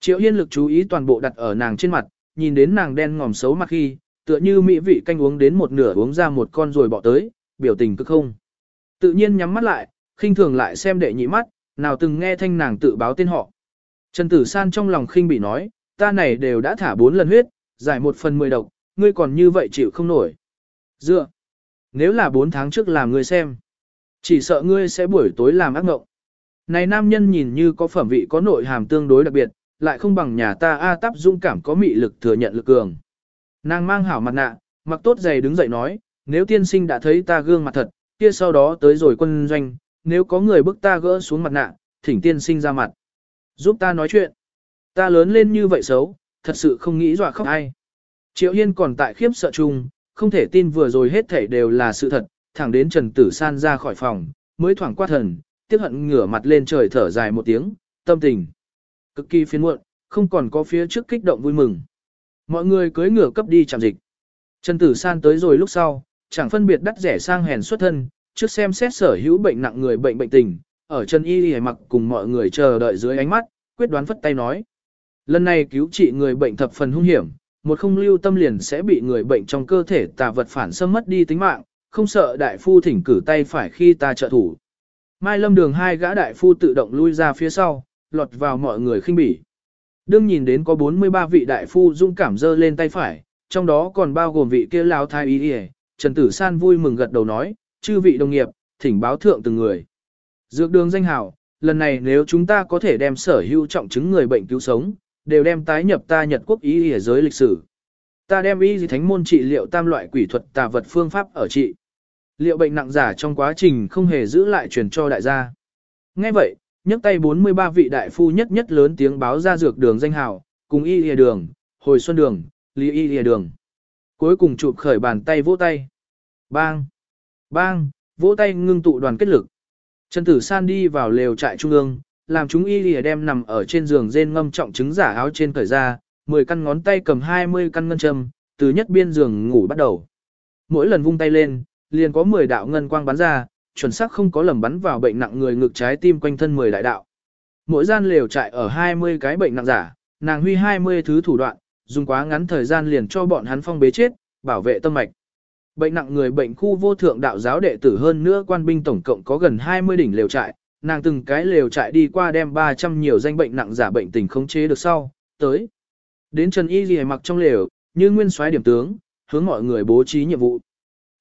Triệu yên lực chú ý toàn bộ đặt ở nàng trên mặt, nhìn đến nàng đen ngòm xấu mặt khi, tựa như mỹ vị canh uống đến một nửa uống ra một con rồi bỏ tới, biểu tình cực không. Tự nhiên nhắm mắt lại, khinh thường lại xem đệ nhị mắt, nào từng nghe thanh nàng tự báo tên họ. Trần Tử San trong lòng khinh bị nói, ta này đều đã thả bốn lần huyết, giải một phần mười độc, ngươi còn như vậy chịu không nổi. Dựa, nếu là bốn tháng trước làm ngươi xem, chỉ sợ ngươi sẽ buổi tối làm ác mộng. Này nam nhân nhìn như có phẩm vị có nội hàm tương đối đặc biệt, lại không bằng nhà ta A tắp dung cảm có mị lực thừa nhận lực cường. Nàng mang hảo mặt nạ, mặc tốt giày đứng dậy nói, nếu tiên sinh đã thấy ta gương mặt thật, kia sau đó tới rồi quân doanh, nếu có người bức ta gỡ xuống mặt nạ, thỉnh tiên sinh ra mặt. Giúp ta nói chuyện. Ta lớn lên như vậy xấu, thật sự không nghĩ dọa khóc ai. Triệu Hiên còn tại khiếp sợ chung, không thể tin vừa rồi hết thảy đều là sự thật, thẳng đến Trần Tử San ra khỏi phòng, mới thoảng qua thần, tiếc hận ngửa mặt lên trời thở dài một tiếng, tâm tình. Cực kỳ phiền muộn, không còn có phía trước kích động vui mừng. Mọi người cưới ngửa cấp đi chạm dịch. Trần Tử San tới rồi lúc sau, chẳng phân biệt đắt rẻ sang hèn xuất thân, trước xem xét sở hữu bệnh nặng người bệnh bệnh tình, ở Trần Y Y mặc cùng mọi người chờ đợi dưới ánh mắt, quyết đoán phất tay nói. Lần này cứu trị người bệnh thập phần hung hiểm, một không lưu tâm liền sẽ bị người bệnh trong cơ thể tà vật phản xâm mất đi tính mạng, không sợ đại phu thỉnh cử tay phải khi ta trợ thủ. Mai lâm đường hai gã đại phu tự động lui ra phía sau, lọt vào mọi người khinh bỉ. Đương nhìn đến có 43 vị đại phu dung cảm dơ lên tay phải, trong đó còn bao gồm vị kia lao thái y y, Trần Tử San vui mừng gật đầu nói, chư vị đồng nghiệp, thỉnh báo thượng từng người. Dược đường danh hào, lần này nếu chúng ta có thể đem sở hữu trọng chứng người bệnh cứu sống, đều đem tái nhập ta Nhật quốc ý ở giới lịch sử. Ta đem y gì thánh môn trị liệu tam loại quỷ thuật tà vật phương pháp ở trị. Liệu bệnh nặng giả trong quá trình không hề giữ lại truyền cho đại gia. Nghe vậy, nhấc tay 43 vị đại phu nhất nhất lớn tiếng báo ra dược đường danh hào, cùng y lìa đường, hồi xuân đường, lý y lìa đường. Cuối cùng chụp khởi bàn tay vỗ tay. Bang! Bang! Vỗ tay ngưng tụ đoàn kết lực. Trần Tử San đi vào lều trại trung ương, làm chúng y lìa đem nằm ở trên giường rên ngâm trọng trứng giả áo trên cởi ra, 10 căn ngón tay cầm 20 căn ngân châm, từ nhất biên giường ngủ bắt đầu. Mỗi lần vung tay lên, liền có 10 đạo ngân quang bắn ra, chuẩn xác không có lầm bắn vào bệnh nặng người ngực trái tim quanh thân 10 đại đạo. Mỗi gian lều trại ở 20 cái bệnh nặng giả, nàng huy 20 thứ thủ đoạn, dùng quá ngắn thời gian liền cho bọn hắn phong bế chết, bảo vệ tâm mạch. Bệnh nặng người bệnh khu vô thượng đạo giáo đệ tử hơn nữa quan binh tổng cộng có gần 20 đỉnh lều trại, nàng từng cái lều trại đi qua đem 300 nhiều danh bệnh nặng giả bệnh tình khống chế được sau, tới. Đến Trần Y Ghi mặc trong lều, như nguyên soái điểm tướng, hướng mọi người bố trí nhiệm vụ.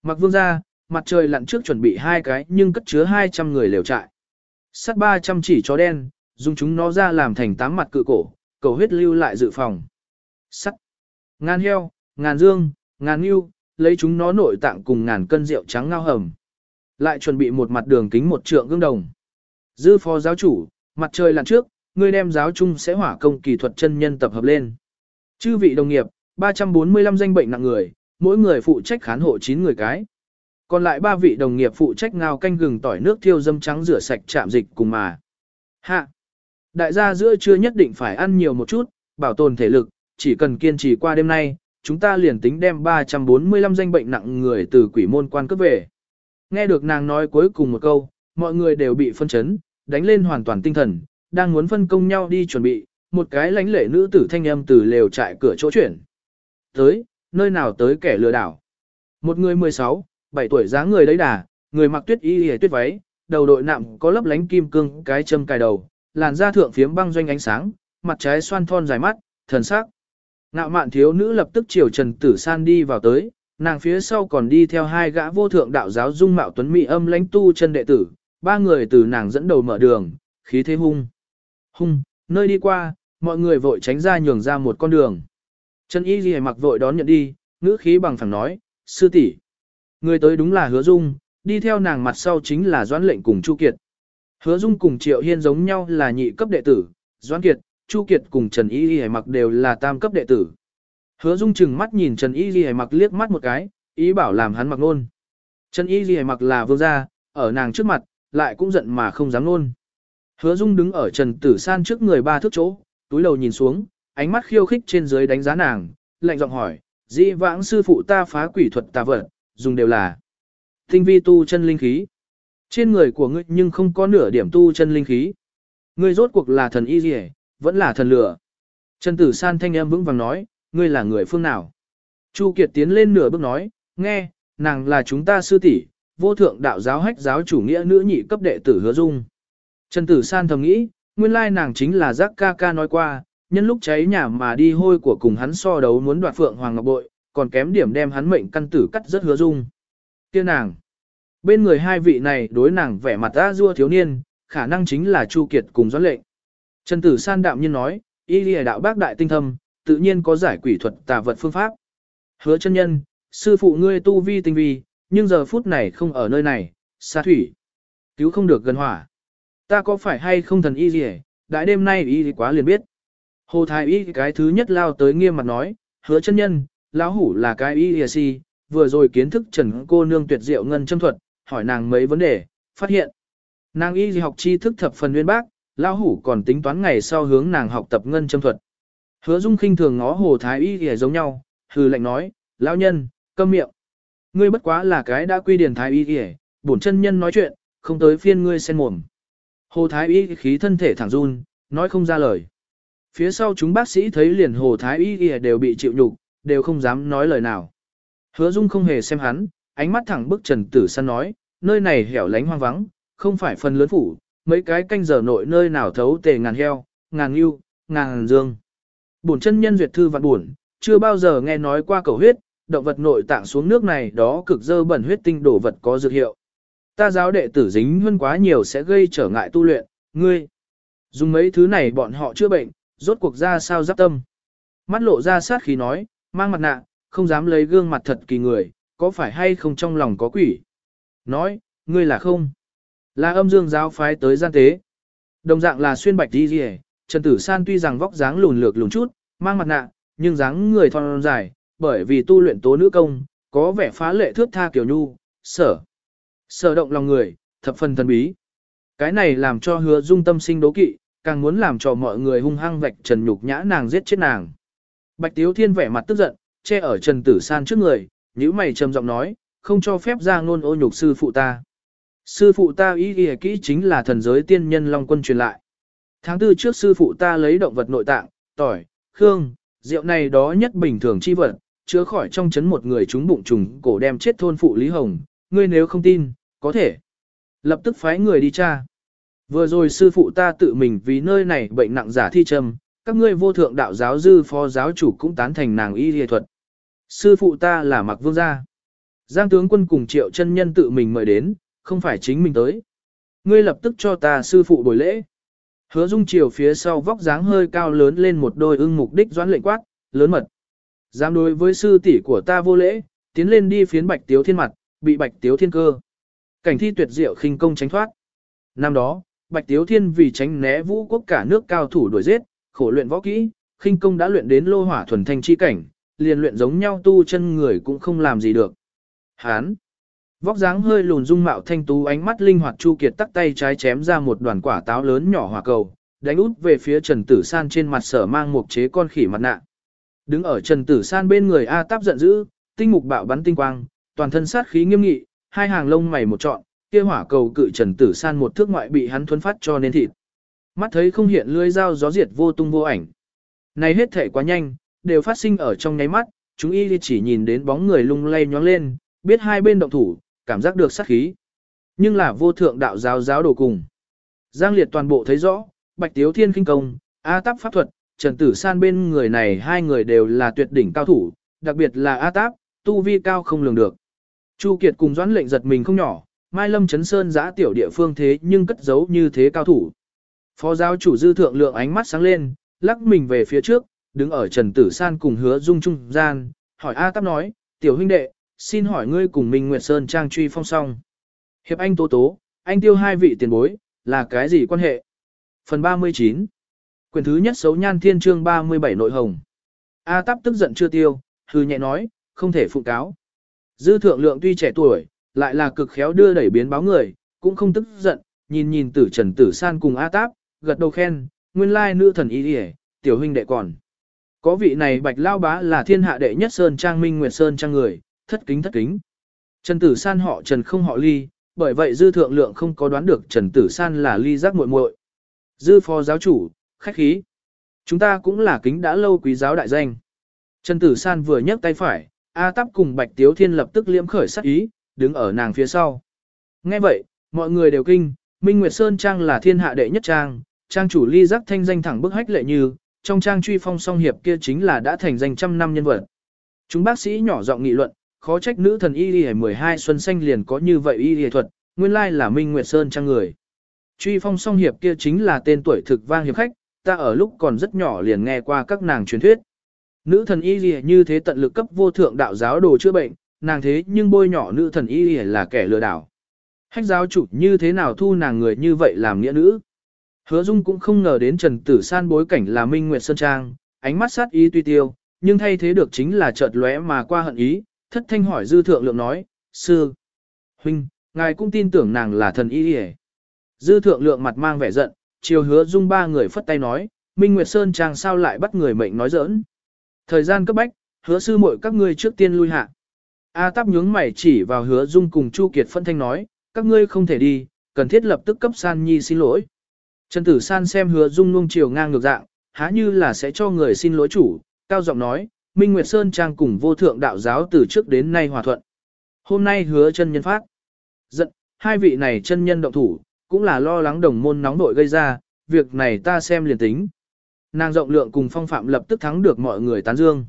Mặc vương gia mặt trời lặn trước chuẩn bị hai cái nhưng cất chứa 200 người lều trại. Sắt 300 chỉ chó đen, dùng chúng nó ra làm thành tám mặt cự cổ, cầu huyết lưu lại dự phòng. Sắt, ngàn heo, ngàn dương, ngàn yêu, lấy chúng nó nội tạng cùng ngàn cân rượu trắng ngao hầm. Lại chuẩn bị một mặt đường kính một trượng gương đồng. Dư phó giáo chủ, mặt trời lặn trước, người đem giáo chung sẽ hỏa công kỳ thuật chân nhân tập hợp lên. Chư vị đồng nghiệp, 345 danh bệnh nặng người, mỗi người phụ trách khán hộ 9 người cái. Còn lại ba vị đồng nghiệp phụ trách ngao canh gừng tỏi nước thiêu dâm trắng rửa sạch chạm dịch cùng mà. Hạ. Đại gia giữa trưa nhất định phải ăn nhiều một chút, bảo tồn thể lực, chỉ cần kiên trì qua đêm nay, chúng ta liền tính đem 345 danh bệnh nặng người từ quỷ môn quan cấp về. Nghe được nàng nói cuối cùng một câu, mọi người đều bị phân chấn, đánh lên hoàn toàn tinh thần, đang muốn phân công nhau đi chuẩn bị, một cái lãnh lệ nữ tử thanh âm từ lều trại cửa chỗ chuyển. Tới, nơi nào tới kẻ lừa đảo. Một người 16, 7 tuổi dáng người đấy đà, người mặc tuyết y y tuyết váy, đầu đội nạm có lấp lánh kim cương cái châm cài đầu, làn da thượng phiếm băng doanh ánh sáng, mặt trái xoan thon dài mắt, thần sắc. Ngạo mạn thiếu nữ lập tức chiều Trần Tử San đi vào tới, nàng phía sau còn đi theo hai gã vô thượng đạo giáo dung mạo tuấn mỹ âm lãnh tu chân đệ tử, ba người từ nàng dẫn đầu mở đường, khí thế hung. Hung, nơi đi qua, mọi người vội tránh ra nhường ra một con đường. Trần Y Ghi mặc vội đón nhận đi, ngữ khí bằng phẳng nói, sư tỷ, Người tới đúng là hứa dung, đi theo nàng mặt sau chính là Doãn lệnh cùng Chu Kiệt. Hứa dung cùng Triệu Hiên giống nhau là nhị cấp đệ tử, Doãn Kiệt, Chu Kiệt cùng Trần Y Ghi mặc đều là tam cấp đệ tử. Hứa dung chừng mắt nhìn Trần Y Ghi mặc liếc mắt một cái, ý bảo làm hắn mặc nôn. Trần Y Ghi mặc là vương gia, ở nàng trước mặt, lại cũng giận mà không dám nôn. Hứa dung đứng ở Trần Tử San trước người ba thước chỗ, túi đầu nhìn xuống, ánh mắt khiêu khích trên dưới đánh giá nàng, lạnh giọng hỏi, dĩ vãng sư phụ ta phá quỷ thuật tà vật, dùng đều là tinh vi tu chân linh khí. Trên người của ngươi nhưng không có nửa điểm tu chân linh khí. Ngươi rốt cuộc là thần y gì vẫn là thần lửa. Trần Tử San thanh âm vững vàng nói, ngươi là người phương nào? Chu Kiệt tiến lên nửa bước nói, nghe, nàng là chúng ta sư tỷ, vô thượng đạo giáo hách giáo chủ nghĩa nữ nhị cấp đệ tử hứa dung. Trần Tử San thầm nghĩ, nguyên lai nàng chính là giác ca ca nói qua, nhân lúc cháy nhà mà đi hôi của cùng hắn so đấu muốn đoạt phượng hoàng ngọc bội, còn kém điểm đem hắn mệnh căn tử cắt rất hứa dung. tiên nàng, bên người hai vị này đối nàng vẻ mặt ra dua thiếu niên, khả năng chính là Chu Kiệt cùng doãn lệnh. Trần Tử San đạm nhiên nói, y lìa đạo bác đại tinh thâm, tự nhiên có giải quỷ thuật tà vật phương pháp. Hứa chân nhân, sư phụ ngươi tu vi tinh vi, nhưng giờ phút này không ở nơi này, xa thủy. Cứu không được gần hỏa. Ta có phải hay không thần y lìa đại đêm nay y quá liền biết. Hồ Thái y cái thứ nhất lao tới nghiêm mặt nói, hứa chân nhân, lão hủ là cái y si, vừa rồi kiến thức trần cô nương tuyệt diệu ngân châm thuật, hỏi nàng mấy vấn đề, phát hiện. Nàng y học tri thức thập phần nguyên bác, lão hủ còn tính toán ngày sau hướng nàng học tập ngân châm thuật. Hứa Dung khinh thường ngó Hồ Thái y y giống nhau, hừ lạnh nói, lão nhân, câm miệng. Ngươi bất quá là cái đã quy điển Thái y y, bổn chân nhân nói chuyện, không tới phiên ngươi xen mồm. Hồ Thái y khí thân thể thẳng run, nói không ra lời. Phía sau chúng bác sĩ thấy liền Hồ Thái y y đều bị chịu nhục, đều không dám nói lời nào. Hứa Dung không hề xem hắn, ánh mắt thẳng bức Trần Tử San nói, nơi này hẻo lánh hoang vắng, không phải phần lớn phủ, mấy cái canh giờ nội nơi nào thấu tề ngàn heo, ngàn yêu, ngàn dương. Bổn chân nhân duyệt thư vạn buồn, chưa bao giờ nghe nói qua cầu huyết, động vật nội tạng xuống nước này đó cực dơ bẩn huyết tinh đổ vật có dược hiệu. Ta giáo đệ tử dính hơn quá nhiều sẽ gây trở ngại tu luyện, ngươi. Dùng mấy thứ này bọn họ chữa bệnh, rốt cuộc ra sao giáp tâm. Mắt lộ ra sát khí nói, mang mặt nạ, không dám lấy gương mặt thật kỳ người, có phải hay không trong lòng có quỷ. Nói, ngươi là không. Là âm dương giáo phái tới gian tế. Đồng dạng là xuyên bạch đi rìa, Trần Tử San tuy rằng vóc dáng lùn lược lùn chút, mang mặt nạ, nhưng dáng người thon dài, bởi vì tu luyện tố nữ công, có vẻ phá lệ thước tha kiểu nhu, sở. Sở động lòng người, thập phần thần bí. Cái này làm cho hứa dung tâm sinh đố kỵ, càng muốn làm cho mọi người hung hăng vạch trần nhục nhã nàng giết chết nàng. Bạch Tiếu Thiên vẻ mặt tức giận, che ở Trần Tử San trước người, nhíu mày trầm giọng nói, không cho phép ra ngôn ô nhục sư phụ ta. Sư phụ ta ý nghĩa kỹ chính là thần giới tiên nhân Long Quân truyền lại. Tháng tư trước sư phụ ta lấy động vật nội tạng, tỏi, khương, rượu này đó nhất bình thường chi vật, chứa khỏi trong chấn một người chúng bụng trùng cổ đem chết thôn phụ Lý Hồng, ngươi nếu không tin, có thể. Lập tức phái người đi tra. Vừa rồi sư phụ ta tự mình vì nơi này bệnh nặng giả thi trầm, các ngươi vô thượng đạo giáo dư phó giáo chủ cũng tán thành nàng y y thuật. Sư phụ ta là Mạc Vương gia. Giang tướng quân cùng triệu chân nhân tự mình mời đến, không phải chính mình tới. Ngươi lập tức cho ta sư phụ buổi lễ. Hứa dung chiều phía sau vóc dáng hơi cao lớn lên một đôi ưng mục đích doãn lệnh quát, lớn mật. Dám đối với sư tỷ của ta vô lễ, tiến lên đi phiến bạch tiếu thiên mặt, bị bạch tiếu thiên cơ. Cảnh thi tuyệt diệu khinh công tránh thoát. Năm đó, bạch tiếu thiên vì tránh né vũ quốc cả nước cao thủ đuổi giết, khổ luyện võ kỹ, khinh công đã luyện đến lô hỏa thuần thanh chi cảnh, liền luyện giống nhau tu chân người cũng không làm gì được. Hán! Vóc dáng hơi lùn dung mạo thanh tú ánh mắt linh hoạt Chu Kiệt tắt tay trái chém ra một đoàn quả táo lớn nhỏ hỏa cầu, đánh út về phía Trần Tử San trên mặt sở mang một chế con khỉ mặt nạ. Đứng ở Trần Tử San bên người A Táp giận dữ, tinh mục bạo bắn tinh quang, toàn thân sát khí nghiêm nghị, hai hàng lông mày một trọn, kia hỏa cầu cự Trần Tử San một thước ngoại bị hắn thuấn phát cho nên thịt. Mắt thấy không hiện lưỡi dao gió diệt vô tung vô ảnh. Này hết thể quá nhanh, đều phát sinh ở trong nháy mắt, chúng y chỉ nhìn đến bóng người lung lay nhoáng lên, biết hai bên động thủ, cảm giác được sát khí. Nhưng là vô thượng đạo giáo giáo đồ cùng. Giang liệt toàn bộ thấy rõ, Bạch Tiếu Thiên kinh công, A Táp pháp thuật, Trần Tử San bên người này hai người đều là tuyệt đỉnh cao thủ, đặc biệt là A Táp, tu vi cao không lường được. Chu Kiệt cùng doãn lệnh giật mình không nhỏ, Mai Lâm Trấn Sơn giã tiểu địa phương thế nhưng cất giấu như thế cao thủ. Phó giáo chủ dư thượng lượng ánh mắt sáng lên, lắc mình về phía trước, đứng ở Trần Tử San cùng hứa dung trung gian, hỏi A Táp nói, tiểu huynh đệ, xin hỏi ngươi cùng Minh Nguyệt Sơn trang truy phong song. Hiệp anh tố tố, anh tiêu hai vị tiền bối, là cái gì quan hệ? Phần 39 Quyền thứ nhất xấu nhan thiên chương 37 nội hồng. A Táp tức giận chưa tiêu, hư nhẹ nói, không thể phụ cáo. Dư thượng lượng tuy trẻ tuổi, lại là cực khéo đưa đẩy biến báo người, cũng không tức giận, nhìn nhìn tử trần tử san cùng A Táp, gật đầu khen, nguyên lai nữ thần y đi tiểu huynh đệ còn. Có vị này bạch lao bá là thiên hạ đệ nhất sơn trang minh nguyệt sơn trang người, thất kính thất kính. Trần Tử San họ Trần không họ Ly, bởi vậy dư thượng lượng không có đoán được Trần Tử San là Ly giác muội muội. Dư phó giáo chủ, khách khí. Chúng ta cũng là kính đã lâu quý giáo đại danh. Trần Tử San vừa nhấc tay phải, A Tắp cùng Bạch Tiếu Thiên lập tức liễm khởi sắc ý, đứng ở nàng phía sau. Nghe vậy, mọi người đều kinh, Minh Nguyệt Sơn Trang là thiên hạ đệ nhất trang, trang chủ ly giác thanh danh thẳng bức hách lệ như, trong trang truy phong song hiệp kia chính là đã thành danh trăm năm nhân vật. Chúng bác sĩ nhỏ giọng nghị luận, khó trách nữ thần y y 12 xuân xanh liền có như vậy y y thuật, nguyên lai là Minh Nguyệt Sơn trang người. Truy phong song hiệp kia chính là tên tuổi thực vang hiệp khách, ta ở lúc còn rất nhỏ liền nghe qua các nàng truyền thuyết. Nữ thần y y như thế tận lực cấp vô thượng đạo giáo đồ chữa bệnh, nàng thế nhưng bôi nhỏ nữ thần y y là kẻ lừa đảo. Hách giáo chủ như thế nào thu nàng người như vậy làm nghĩa nữ. Hứa Dung cũng không ngờ đến Trần Tử San bối cảnh là Minh Nguyệt Sơn Trang, ánh mắt sát ý tuy tiêu, nhưng thay thế được chính là chợt lóe mà qua hận ý, thất thanh hỏi dư thượng lượng nói, sư, huynh, ngài cũng tin tưởng nàng là thần y đi Dư thượng lượng mặt mang vẻ giận, chiều hứa dung ba người phất tay nói, Minh Nguyệt Sơn Trang sao lại bắt người mệnh nói giỡn. Thời gian cấp bách, hứa sư muội các ngươi trước tiên lui hạ. A táp nhướng mày chỉ vào hứa dung cùng Chu Kiệt phân thanh nói, các ngươi không thể đi, cần thiết lập tức cấp san nhi xin lỗi. Trần tử san xem hứa dung nuông chiều ngang ngược dạng, há như là sẽ cho người xin lỗi chủ, cao giọng nói, Minh Nguyệt Sơn Trang cùng vô thượng đạo giáo từ trước đến nay hòa thuận. Hôm nay hứa chân nhân phát. Giận, hai vị này chân nhân động thủ, cũng là lo lắng đồng môn nóng nội gây ra, việc này ta xem liền tính. Nàng rộng lượng cùng phong phạm lập tức thắng được mọi người tán dương.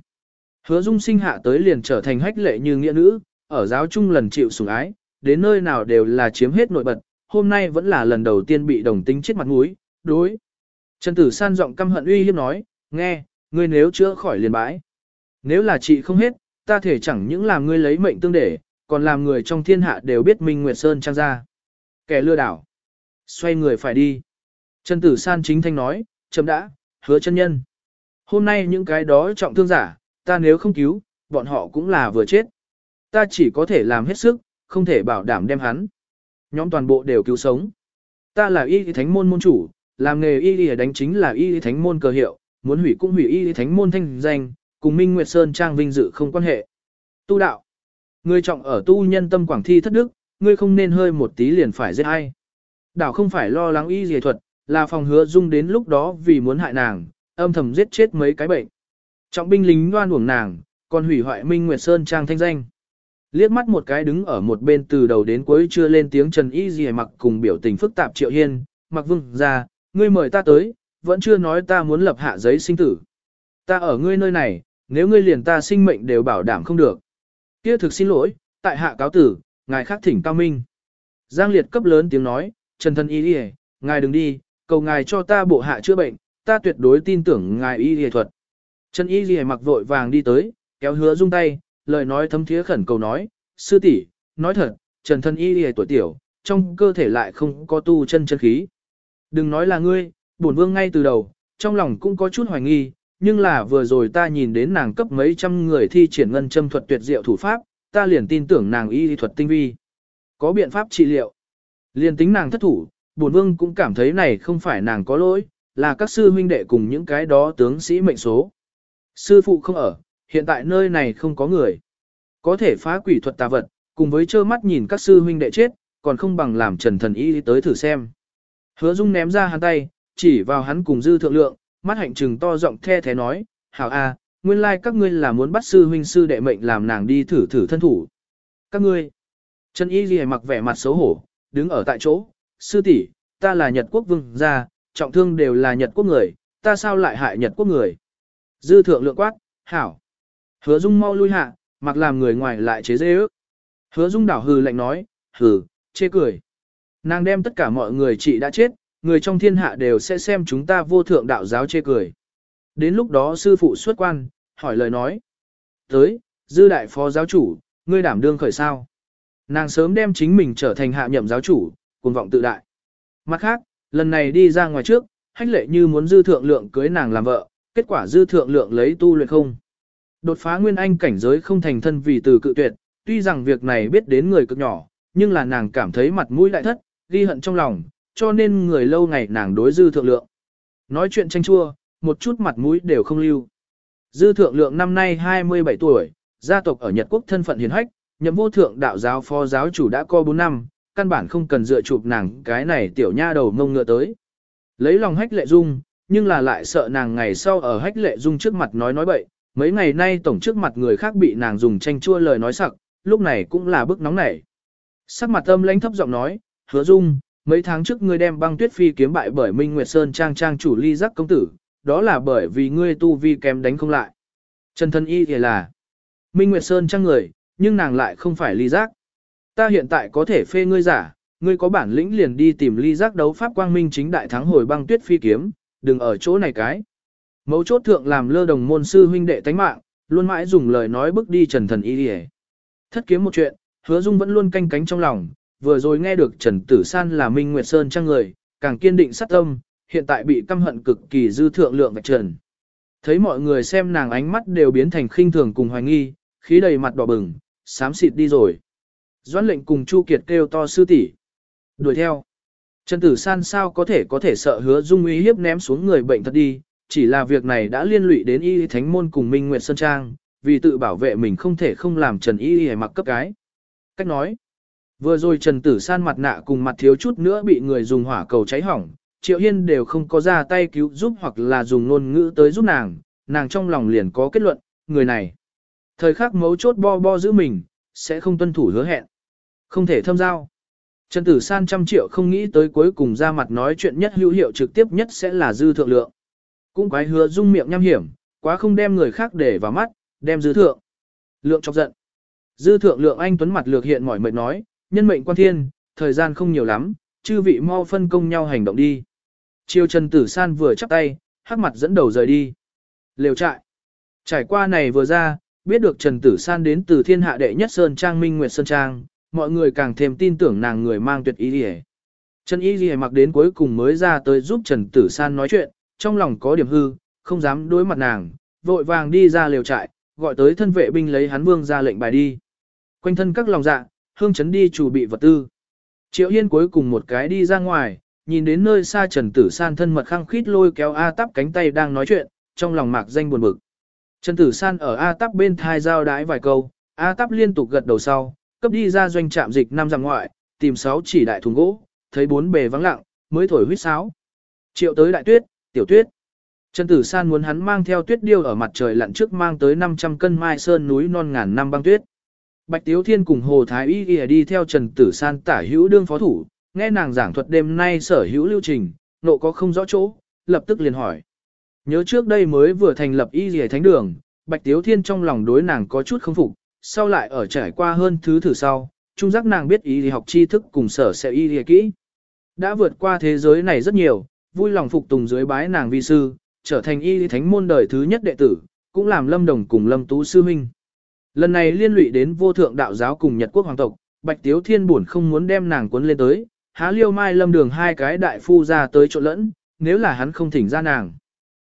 Hứa dung sinh hạ tới liền trở thành hách lệ như nghĩa nữ, ở giáo trung lần chịu sủng ái, đến nơi nào đều là chiếm hết nội bật, hôm nay vẫn là lần đầu tiên bị đồng tính chết mặt mũi, đối. Trần tử san giọng căm hận uy hiếp nói, nghe, ngươi nếu chữa khỏi liền bãi. Nếu là chị không hết, ta thể chẳng những làm ngươi lấy mệnh tương để, còn làm người trong thiên hạ đều biết Minh Nguyệt Sơn trang ra. Kẻ lừa đảo. Xoay người phải đi. Trần Tử San chính thanh nói, chấm đã, hứa chân nhân. Hôm nay những cái đó trọng thương giả, ta nếu không cứu, bọn họ cũng là vừa chết. Ta chỉ có thể làm hết sức, không thể bảo đảm đem hắn. Nhóm toàn bộ đều cứu sống. Ta là y thánh môn môn chủ, làm nghề y đánh chính là y thánh môn cờ hiệu, muốn hủy cũng hủy y thánh môn thanh danh, cùng Minh Nguyệt Sơn Trang vinh dự không quan hệ. Tu đạo. Ngươi trọng ở tu nhân tâm quảng thi thất đức, ngươi không nên hơi một tí liền phải giết ai. Đảo không phải lo lắng y dề thuật, là phòng hứa dung đến lúc đó vì muốn hại nàng, âm thầm giết chết mấy cái bệnh. Trọng binh lính đoan uổng nàng, còn hủy hoại Minh Nguyệt Sơn Trang thanh danh. Liếc mắt một cái đứng ở một bên từ đầu đến cuối chưa lên tiếng Trần Y Dì mặc cùng biểu tình phức tạp Triệu Hiên, mặc vương ra, ngươi mời ta tới, vẫn chưa nói ta muốn lập hạ giấy sinh tử. Ta ở ngươi nơi này, nếu ngươi liền ta sinh mệnh đều bảo đảm không được. Kia thực xin lỗi, tại hạ cáo tử, ngài khác thỉnh cao minh. Giang Liệt cấp lớn tiếng nói, Trần thân y đi ngài đừng đi, cầu ngài cho ta bộ hạ chữa bệnh, ta tuyệt đối tin tưởng ngài y y thuật. Trần y đi mặc vội vàng đi tới, kéo hứa dung tay, lời nói thấm thiế khẩn cầu nói, sư tỷ, nói thật, Trần thân y lìa tuổi tiểu, trong cơ thể lại không có tu chân chân khí. Đừng nói là ngươi, bổn vương ngay từ đầu, trong lòng cũng có chút hoài nghi, nhưng là vừa rồi ta nhìn đến nàng cấp mấy trăm người thi triển ngân châm thuật tuyệt diệu thủ pháp, ta liền tin tưởng nàng y thuật tinh vi. Có biện pháp trị liệu. Liền tính nàng thất thủ, bổn vương cũng cảm thấy này không phải nàng có lỗi, là các sư huynh đệ cùng những cái đó tướng sĩ mệnh số. Sư phụ không ở, hiện tại nơi này không có người. Có thể phá quỷ thuật tà vật, cùng với trơ mắt nhìn các sư huynh đệ chết, còn không bằng làm trần thần y tới thử xem. Hứa Dung ném ra hắn tay, chỉ vào hắn cùng dư thượng lượng, mắt hạnh trừng to giọng the thế nói, hảo a, nguyên lai like các ngươi là muốn bắt sư huynh sư đệ mệnh làm nàng đi thử thử thân thủ. Các ngươi, Trần Y Ghi mặc vẻ mặt xấu hổ, đứng ở tại chỗ, sư tỷ, ta là Nhật quốc vương gia, trọng thương đều là Nhật quốc người, ta sao lại hại Nhật quốc người. Dư thượng lượng quát, hảo. Hứa Dung mau lui hạ, mặc làm người ngoài lại chế dê ước. Hứa Dung đảo hừ lạnh nói, hừ, chê cười. Nàng đem tất cả mọi người chị đã chết, người trong thiên hạ đều sẽ xem chúng ta vô thượng đạo giáo chê cười. Đến lúc đó sư phụ xuất quan, hỏi lời nói. Tới, dư đại phó giáo chủ, ngươi đảm đương khởi sao. Nàng sớm đem chính mình trở thành hạ nhậm giáo chủ, cuồng vọng tự đại. Mặt khác, lần này đi ra ngoài trước, hách lệ như muốn dư thượng lượng cưới nàng làm vợ, kết quả dư thượng lượng lấy tu luyện không. Đột phá nguyên anh cảnh giới không thành thân vì từ cự tuyệt, tuy rằng việc này biết đến người cực nhỏ, nhưng là nàng cảm thấy mặt mũi lại thất, ghi hận trong lòng, cho nên người lâu ngày nàng đối dư thượng lượng. Nói chuyện tranh chua, một chút mặt mũi đều không lưu. Dư thượng lượng năm nay 27 tuổi, gia tộc ở Nhật Quốc thân phận hiền hách, nhậm vô thượng đạo giáo phó giáo chủ đã co 4 năm, căn bản không cần dựa chụp nàng cái này tiểu nha đầu mông ngựa tới. Lấy lòng hách lệ dung, nhưng là lại sợ nàng ngày sau ở hách lệ dung trước mặt nói nói bậy, mấy ngày nay tổng trước mặt người khác bị nàng dùng tranh chua lời nói sặc, lúc này cũng là bức nóng nảy. Sắc mặt âm lãnh thấp giọng nói, hứa dung, mấy tháng trước ngươi đem băng tuyết phi kiếm bại bởi Minh Nguyệt Sơn trang trang chủ ly giác công tử, đó là bởi vì ngươi tu vi kém đánh không lại. Trần thân y thì là Minh Nguyệt Sơn trang người, nhưng nàng lại không phải ly giác. Ta hiện tại có thể phê ngươi giả, ngươi có bản lĩnh liền đi tìm ly giác đấu pháp quang minh chính đại thắng hồi băng tuyết phi kiếm, đừng ở chỗ này cái. Mấu chốt thượng làm lơ đồng môn sư huynh đệ tánh mạng, luôn mãi dùng lời nói bước đi trần thần y đi Thất kiếm một chuyện, hứa dung vẫn luôn canh cánh trong lòng, vừa rồi nghe được Trần Tử San là Minh Nguyệt Sơn trang người, càng kiên định sát tâm, hiện tại bị căm hận cực kỳ dư thượng lượng vạch trần. Thấy mọi người xem nàng ánh mắt đều biến thành khinh thường cùng hoài nghi, khí đầy mặt đỏ bừng, xám xịt đi rồi. Doãn lệnh cùng Chu Kiệt kêu to sư tỷ Đuổi theo. Trần Tử San sao có thể có thể sợ hứa dung uy hiếp ném xuống người bệnh thật đi, chỉ là việc này đã liên lụy đến y thánh môn cùng Minh Nguyệt Sơn Trang, vì tự bảo vệ mình không thể không làm Trần Y Y mặc cấp cái. Cách nói, Vừa rồi Trần Tử San mặt nạ cùng mặt thiếu chút nữa bị người dùng hỏa cầu cháy hỏng, Triệu Hiên đều không có ra tay cứu giúp hoặc là dùng ngôn ngữ tới giúp nàng, nàng trong lòng liền có kết luận, người này. Thời khắc mấu chốt bo bo giữ mình, sẽ không tuân thủ hứa hẹn. Không thể thâm giao. Trần Tử San trăm triệu không nghĩ tới cuối cùng ra mặt nói chuyện nhất hữu hiệu trực tiếp nhất sẽ là dư thượng lượng. Cũng quái hứa dung miệng nham hiểm, quá không đem người khác để vào mắt, đem dư thượng. Lượng chọc giận. Dư thượng lượng anh tuấn mặt lược hiện mỏi mệt nói, nhân mệnh quan thiên, thời gian không nhiều lắm, chư vị mau phân công nhau hành động đi. Chiêu Trần Tử San vừa chắp tay, hắc mặt dẫn đầu rời đi. Liều trại. Trải qua này vừa ra, biết được Trần Tử San đến từ thiên hạ đệ nhất Sơn Trang Minh Nguyệt Sơn Trang, mọi người càng thêm tin tưởng nàng người mang tuyệt ý đi Trần Y Ghi mặc đến cuối cùng mới ra tới giúp Trần Tử San nói chuyện, trong lòng có điểm hư, không dám đối mặt nàng, vội vàng đi ra liều trại, gọi tới thân vệ binh lấy hắn vương ra lệnh bài đi. Quanh thân các lòng dạ, hương chấn đi chủ bị vật tư. Triệu Yên cuối cùng một cái đi ra ngoài, nhìn đến nơi xa Trần Tử San thân mật khăng khít lôi kéo A Tắp cánh tay đang nói chuyện, trong lòng mạc danh buồn bực. Trần Tử San ở A Tắp bên thai giao đái vài câu, A Tắp liên tục gật đầu sau, cấp đi ra doanh trạm dịch năm dặm ngoại, tìm sáu chỉ đại thùng gỗ, thấy bốn bề vắng lặng, mới thổi huýt sáo. Triệu tới đại tuyết, tiểu tuyết. Trần Tử San muốn hắn mang theo tuyết điêu ở mặt trời lặn trước mang tới 500 cân mai sơn núi non ngàn năm băng tuyết. Bạch Tiếu Thiên cùng Hồ Thái Y Y đi theo Trần Tử San tả hữu đương phó thủ, nghe nàng giảng thuật đêm nay sở hữu lưu trình, nộ có không rõ chỗ, lập tức liền hỏi. Nhớ trước đây mới vừa thành lập Y Y Thánh Đường, Bạch Tiếu Thiên trong lòng đối nàng có chút không phục, sau lại ở trải qua hơn thứ thử sau, trung giác nàng biết Y thì học tri thức cùng sở sẽ y thì kỹ. Đã vượt qua thế giới này rất nhiều, vui lòng phục tùng dưới bái nàng vi sư, trở thành y thánh môn đời thứ nhất đệ tử, cũng làm lâm đồng cùng lâm tú sư huynh Lần này liên lụy đến vô thượng đạo giáo cùng Nhật quốc hoàng tộc, Bạch Tiếu Thiên buồn không muốn đem nàng cuốn lên tới, há liêu mai lâm đường hai cái đại phu ra tới chỗ lẫn, nếu là hắn không thỉnh ra nàng.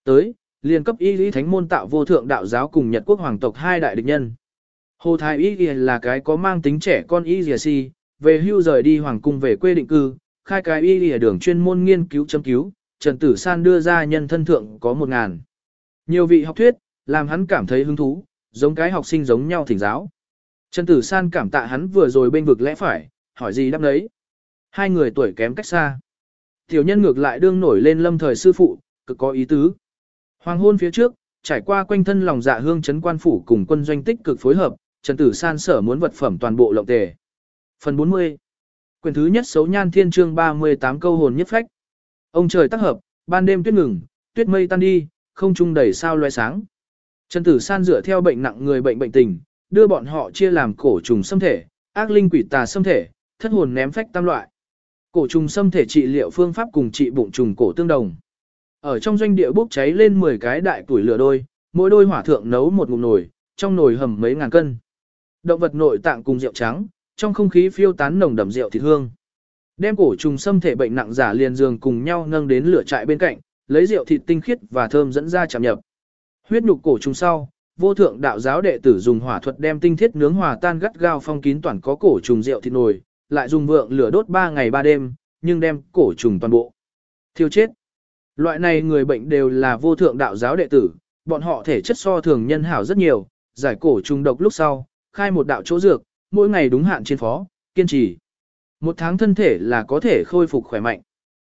Tới, liền cấp y lý thánh môn tạo vô thượng đạo giáo cùng Nhật quốc hoàng tộc hai đại địch nhân. Hồ Thái Y là cái có mang tính trẻ con Y Lìa Si, về hưu rời đi hoàng cung về quê định cư, khai cái Y Lìa đường chuyên môn nghiên cứu châm cứu, Trần Tử San đưa ra nhân thân thượng có một ngàn. Nhiều vị học thuyết, làm hắn cảm thấy hứng thú, giống cái học sinh giống nhau thỉnh giáo. Trần Tử San cảm tạ hắn vừa rồi bên vực lẽ phải, hỏi gì đáp đấy. Hai người tuổi kém cách xa. Tiểu nhân ngược lại đương nổi lên lâm thời sư phụ, cực có ý tứ. Hoàng hôn phía trước, trải qua quanh thân lòng dạ hương chấn quan phủ cùng quân doanh tích cực phối hợp, Trần Tử San sở muốn vật phẩm toàn bộ lộng tề. Phần 40 Quyền thứ nhất xấu nhan thiên chương 38 câu hồn nhất phách. Ông trời tác hợp, ban đêm tuyết ngừng, tuyết mây tan đi, không trung đầy sao loe sáng. Trần Tử San dựa theo bệnh nặng người bệnh bệnh tình, đưa bọn họ chia làm cổ trùng xâm thể, ác linh quỷ tà xâm thể, thất hồn ném phách tam loại. Cổ trùng xâm thể trị liệu phương pháp cùng trị bụng trùng cổ tương đồng. Ở trong doanh địa bốc cháy lên 10 cái đại tuổi lửa đôi, mỗi đôi hỏa thượng nấu một ngụm nồi, trong nồi hầm mấy ngàn cân. Động vật nội tạng cùng rượu trắng, trong không khí phiêu tán nồng đậm rượu thịt hương. Đem cổ trùng xâm thể bệnh nặng giả liền giường cùng nhau nâng đến lửa trại bên cạnh, lấy rượu thịt tinh khiết và thơm dẫn ra chạm nhập. Huyết nhục cổ trùng sau, vô thượng đạo giáo đệ tử dùng hỏa thuật đem tinh thiết nướng hòa tan gắt gao phong kín toàn có cổ trùng rượu thịt nồi, lại dùng vượng lửa đốt 3 ngày 3 đêm, nhưng đem cổ trùng toàn bộ thiêu chết. Loại này người bệnh đều là vô thượng đạo giáo đệ tử, bọn họ thể chất so thường nhân hảo rất nhiều, giải cổ trùng độc lúc sau, khai một đạo chỗ dược, mỗi ngày đúng hạn trên phó, kiên trì. Một tháng thân thể là có thể khôi phục khỏe mạnh.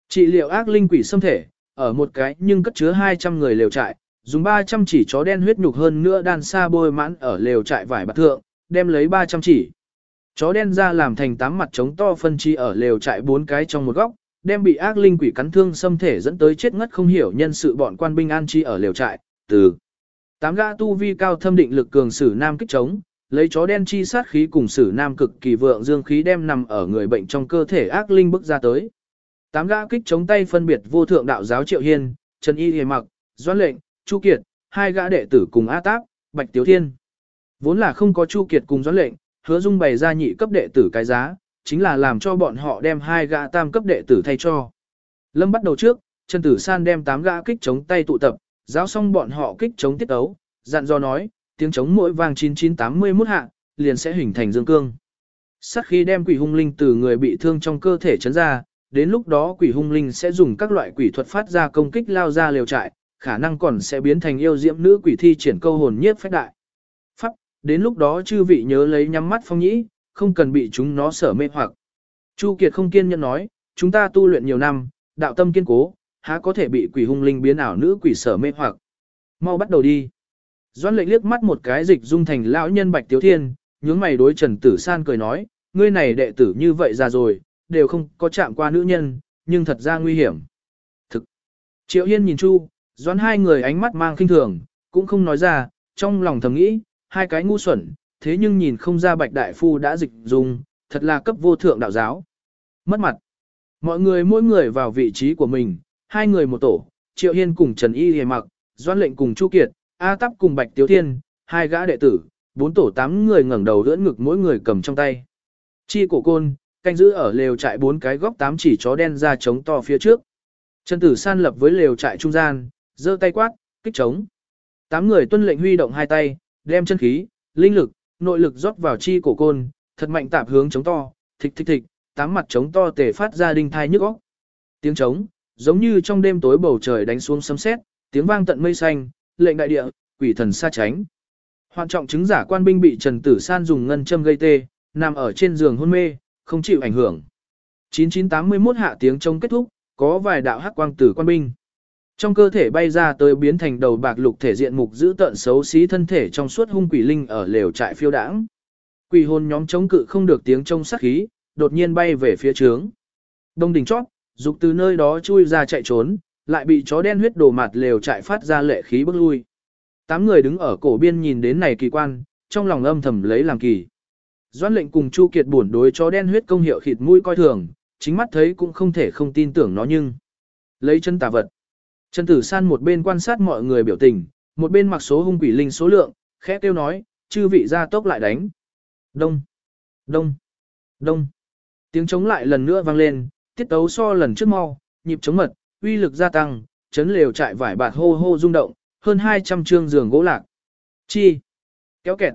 Trị liệu ác linh quỷ xâm thể, ở một cái nhưng cất chứa 200 người lều trại, dùng 300 chỉ chó đen huyết nhục hơn nữa đan sa bôi mãn ở lều trại vải bạc thượng, đem lấy 300 chỉ. Chó đen ra làm thành tám mặt trống to phân chi ở lều trại bốn cái trong một góc, đem bị ác linh quỷ cắn thương xâm thể dẫn tới chết ngất không hiểu nhân sự bọn quan binh an chi ở lều trại, từ tám gã tu vi cao thâm định lực cường sử nam kích chống, lấy chó đen chi sát khí cùng sử nam cực kỳ vượng dương khí đem nằm ở người bệnh trong cơ thể ác linh bức ra tới. Tám gã kích chống tay phân biệt vô thượng đạo giáo Triệu Hiên, Trần Y Hề Mặc, Doan Lệnh, Chu Kiệt, hai gã đệ tử cùng A Táp, Bạch Tiếu Thiên. Vốn là không có Chu Kiệt cùng Doan Lệnh, hứa dung bày ra nhị cấp đệ tử cái giá, chính là làm cho bọn họ đem hai gã tam cấp đệ tử thay cho. Lâm bắt đầu trước, Trần Tử San đem tám gã kích chống tay tụ tập, giáo xong bọn họ kích chống tiết ấu, dặn dò nói, tiếng chống mỗi vang 9981 hạ, liền sẽ hình thành dương cương. Sát khi đem quỷ hung linh từ người bị thương trong cơ thể chấn ra, đến lúc đó quỷ hung linh sẽ dùng các loại quỷ thuật phát ra công kích lao ra liều trại, khả năng còn sẽ biến thành yêu diễm nữ quỷ thi triển câu hồn nhiếp phách đại. Pháp, đến lúc đó chư vị nhớ lấy nhắm mắt phong nhĩ, không cần bị chúng nó sở mê hoặc. Chu Kiệt không kiên nhẫn nói, chúng ta tu luyện nhiều năm, đạo tâm kiên cố, há có thể bị quỷ hung linh biến ảo nữ quỷ sở mê hoặc. Mau bắt đầu đi. Doan lệnh liếc mắt một cái dịch dung thành lão nhân Bạch Tiếu Thiên, nhướng mày đối Trần Tử San cười nói, ngươi này đệ tử như vậy già rồi, đều không có chạm qua nữ nhân, nhưng thật ra nguy hiểm. Thực. Triệu Hiên nhìn Chu, Doan hai người ánh mắt mang khinh thường, cũng không nói ra, trong lòng thầm nghĩ, hai cái ngu xuẩn, thế nhưng nhìn không ra Bạch Đại Phu đã dịch dung, thật là cấp vô thượng đạo giáo. Mất mặt. Mọi người mỗi người vào vị trí của mình, hai người một tổ, Triệu Hiên cùng Trần Y Hề Mặc, Doan Lệnh cùng Chu Kiệt, A Tắp cùng Bạch Tiếu Thiên, hai gã đệ tử, bốn tổ tám người ngẩng đầu đỡ ngực mỗi người cầm trong tay. Chi cổ côn, canh giữ ở lều trại bốn cái góc tám chỉ chó đen ra chống to phía trước. Trần Tử San lập với lều trại trung gian, giơ tay quát, kích chống. Tám người tuân lệnh huy động hai tay, đem chân khí, linh lực, nội lực rót vào chi cổ côn, thật mạnh tạp hướng chống to, thịch thịch thịch, tám mặt chống to tề phát ra đinh thai nhức óc. Tiếng chống, giống như trong đêm tối bầu trời đánh xuống sấm sét, tiếng vang tận mây xanh, lệnh đại địa, quỷ thần xa tránh. Hoạn trọng chứng giả quan binh bị Trần Tử San dùng ngân châm gây tê, nằm ở trên giường hôn mê, không chịu ảnh hưởng. 9981 hạ tiếng trông kết thúc, có vài đạo hắc quang tử quan binh. Trong cơ thể bay ra tới biến thành đầu bạc lục thể diện mục giữ tận xấu xí thân thể trong suốt hung quỷ linh ở lều trại phiêu đãng. Quỷ hồn nhóm chống cự không được tiếng trông sát khí, đột nhiên bay về phía trướng. Đông đỉnh chót, dục từ nơi đó chui ra chạy trốn, lại bị chó đen huyết đồ mặt lều trại phát ra lệ khí bức lui. Tám người đứng ở cổ biên nhìn đến này kỳ quan, trong lòng âm thầm lấy làm kỳ. Doãn lệnh cùng Chu Kiệt buồn đối chó đen huyết công hiệu khịt mũi coi thường, chính mắt thấy cũng không thể không tin tưởng nó nhưng. Lấy chân tà vật. chân Tử San một bên quan sát mọi người biểu tình, một bên mặc số hung quỷ linh số lượng, khẽ kêu nói, chư vị ra tốc lại đánh. Đông, đông, đông. Tiếng chống lại lần nữa vang lên, tiết tấu so lần trước mau, nhịp chống mật, uy lực gia tăng, chấn lều trại vải bạt hô hô rung động, hơn 200 trương giường gỗ lạc. Chi, kéo kẹt,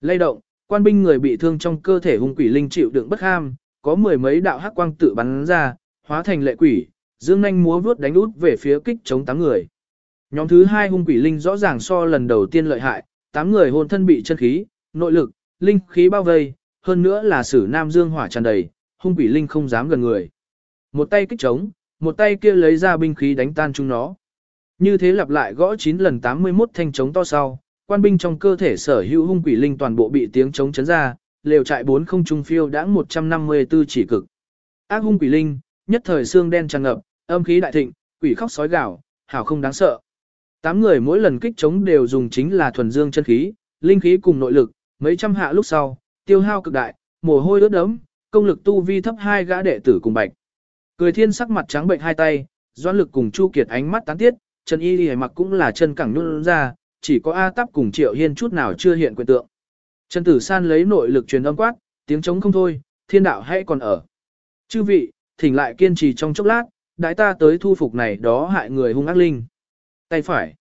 lay động, quan binh người bị thương trong cơ thể hung quỷ linh chịu đựng bất ham, có mười mấy đạo hắc quang tự bắn ra, hóa thành lệ quỷ, dương nhanh múa vuốt đánh út về phía kích chống tám người. Nhóm thứ hai hung quỷ linh rõ ràng so lần đầu tiên lợi hại, tám người hồn thân bị chân khí, nội lực, linh khí bao vây, hơn nữa là sử nam dương hỏa tràn đầy, hung quỷ linh không dám gần người. Một tay kích chống, một tay kia lấy ra binh khí đánh tan chúng nó. Như thế lặp lại gõ 9 lần 81 thanh chống to sau, quan binh trong cơ thể sở hữu hung quỷ linh toàn bộ bị tiếng chống chấn ra, lều trại bốn không trung phiêu đã 154 chỉ cực. Ác hung quỷ linh, nhất thời xương đen tràn ngập, âm khí đại thịnh, quỷ khóc sói gào, hảo không đáng sợ. Tám người mỗi lần kích chống đều dùng chính là thuần dương chân khí, linh khí cùng nội lực, mấy trăm hạ lúc sau, tiêu hao cực đại, mồ hôi ướt đẫm, công lực tu vi thấp hai gã đệ tử cùng bạch. Cười thiên sắc mặt trắng bệnh hai tay, doan lực cùng Chu Kiệt ánh mắt tán tiết, chân y lì mặc cũng là chân cẳng nhún ra, chỉ có A Tắp cùng Triệu Hiên chút nào chưa hiện quyền tượng. Trần Tử San lấy nội lực truyền âm quát, tiếng chống không thôi, thiên đạo hãy còn ở. Chư vị, thỉnh lại kiên trì trong chốc lát, đại ta tới thu phục này đó hại người hung ác linh. Tay phải.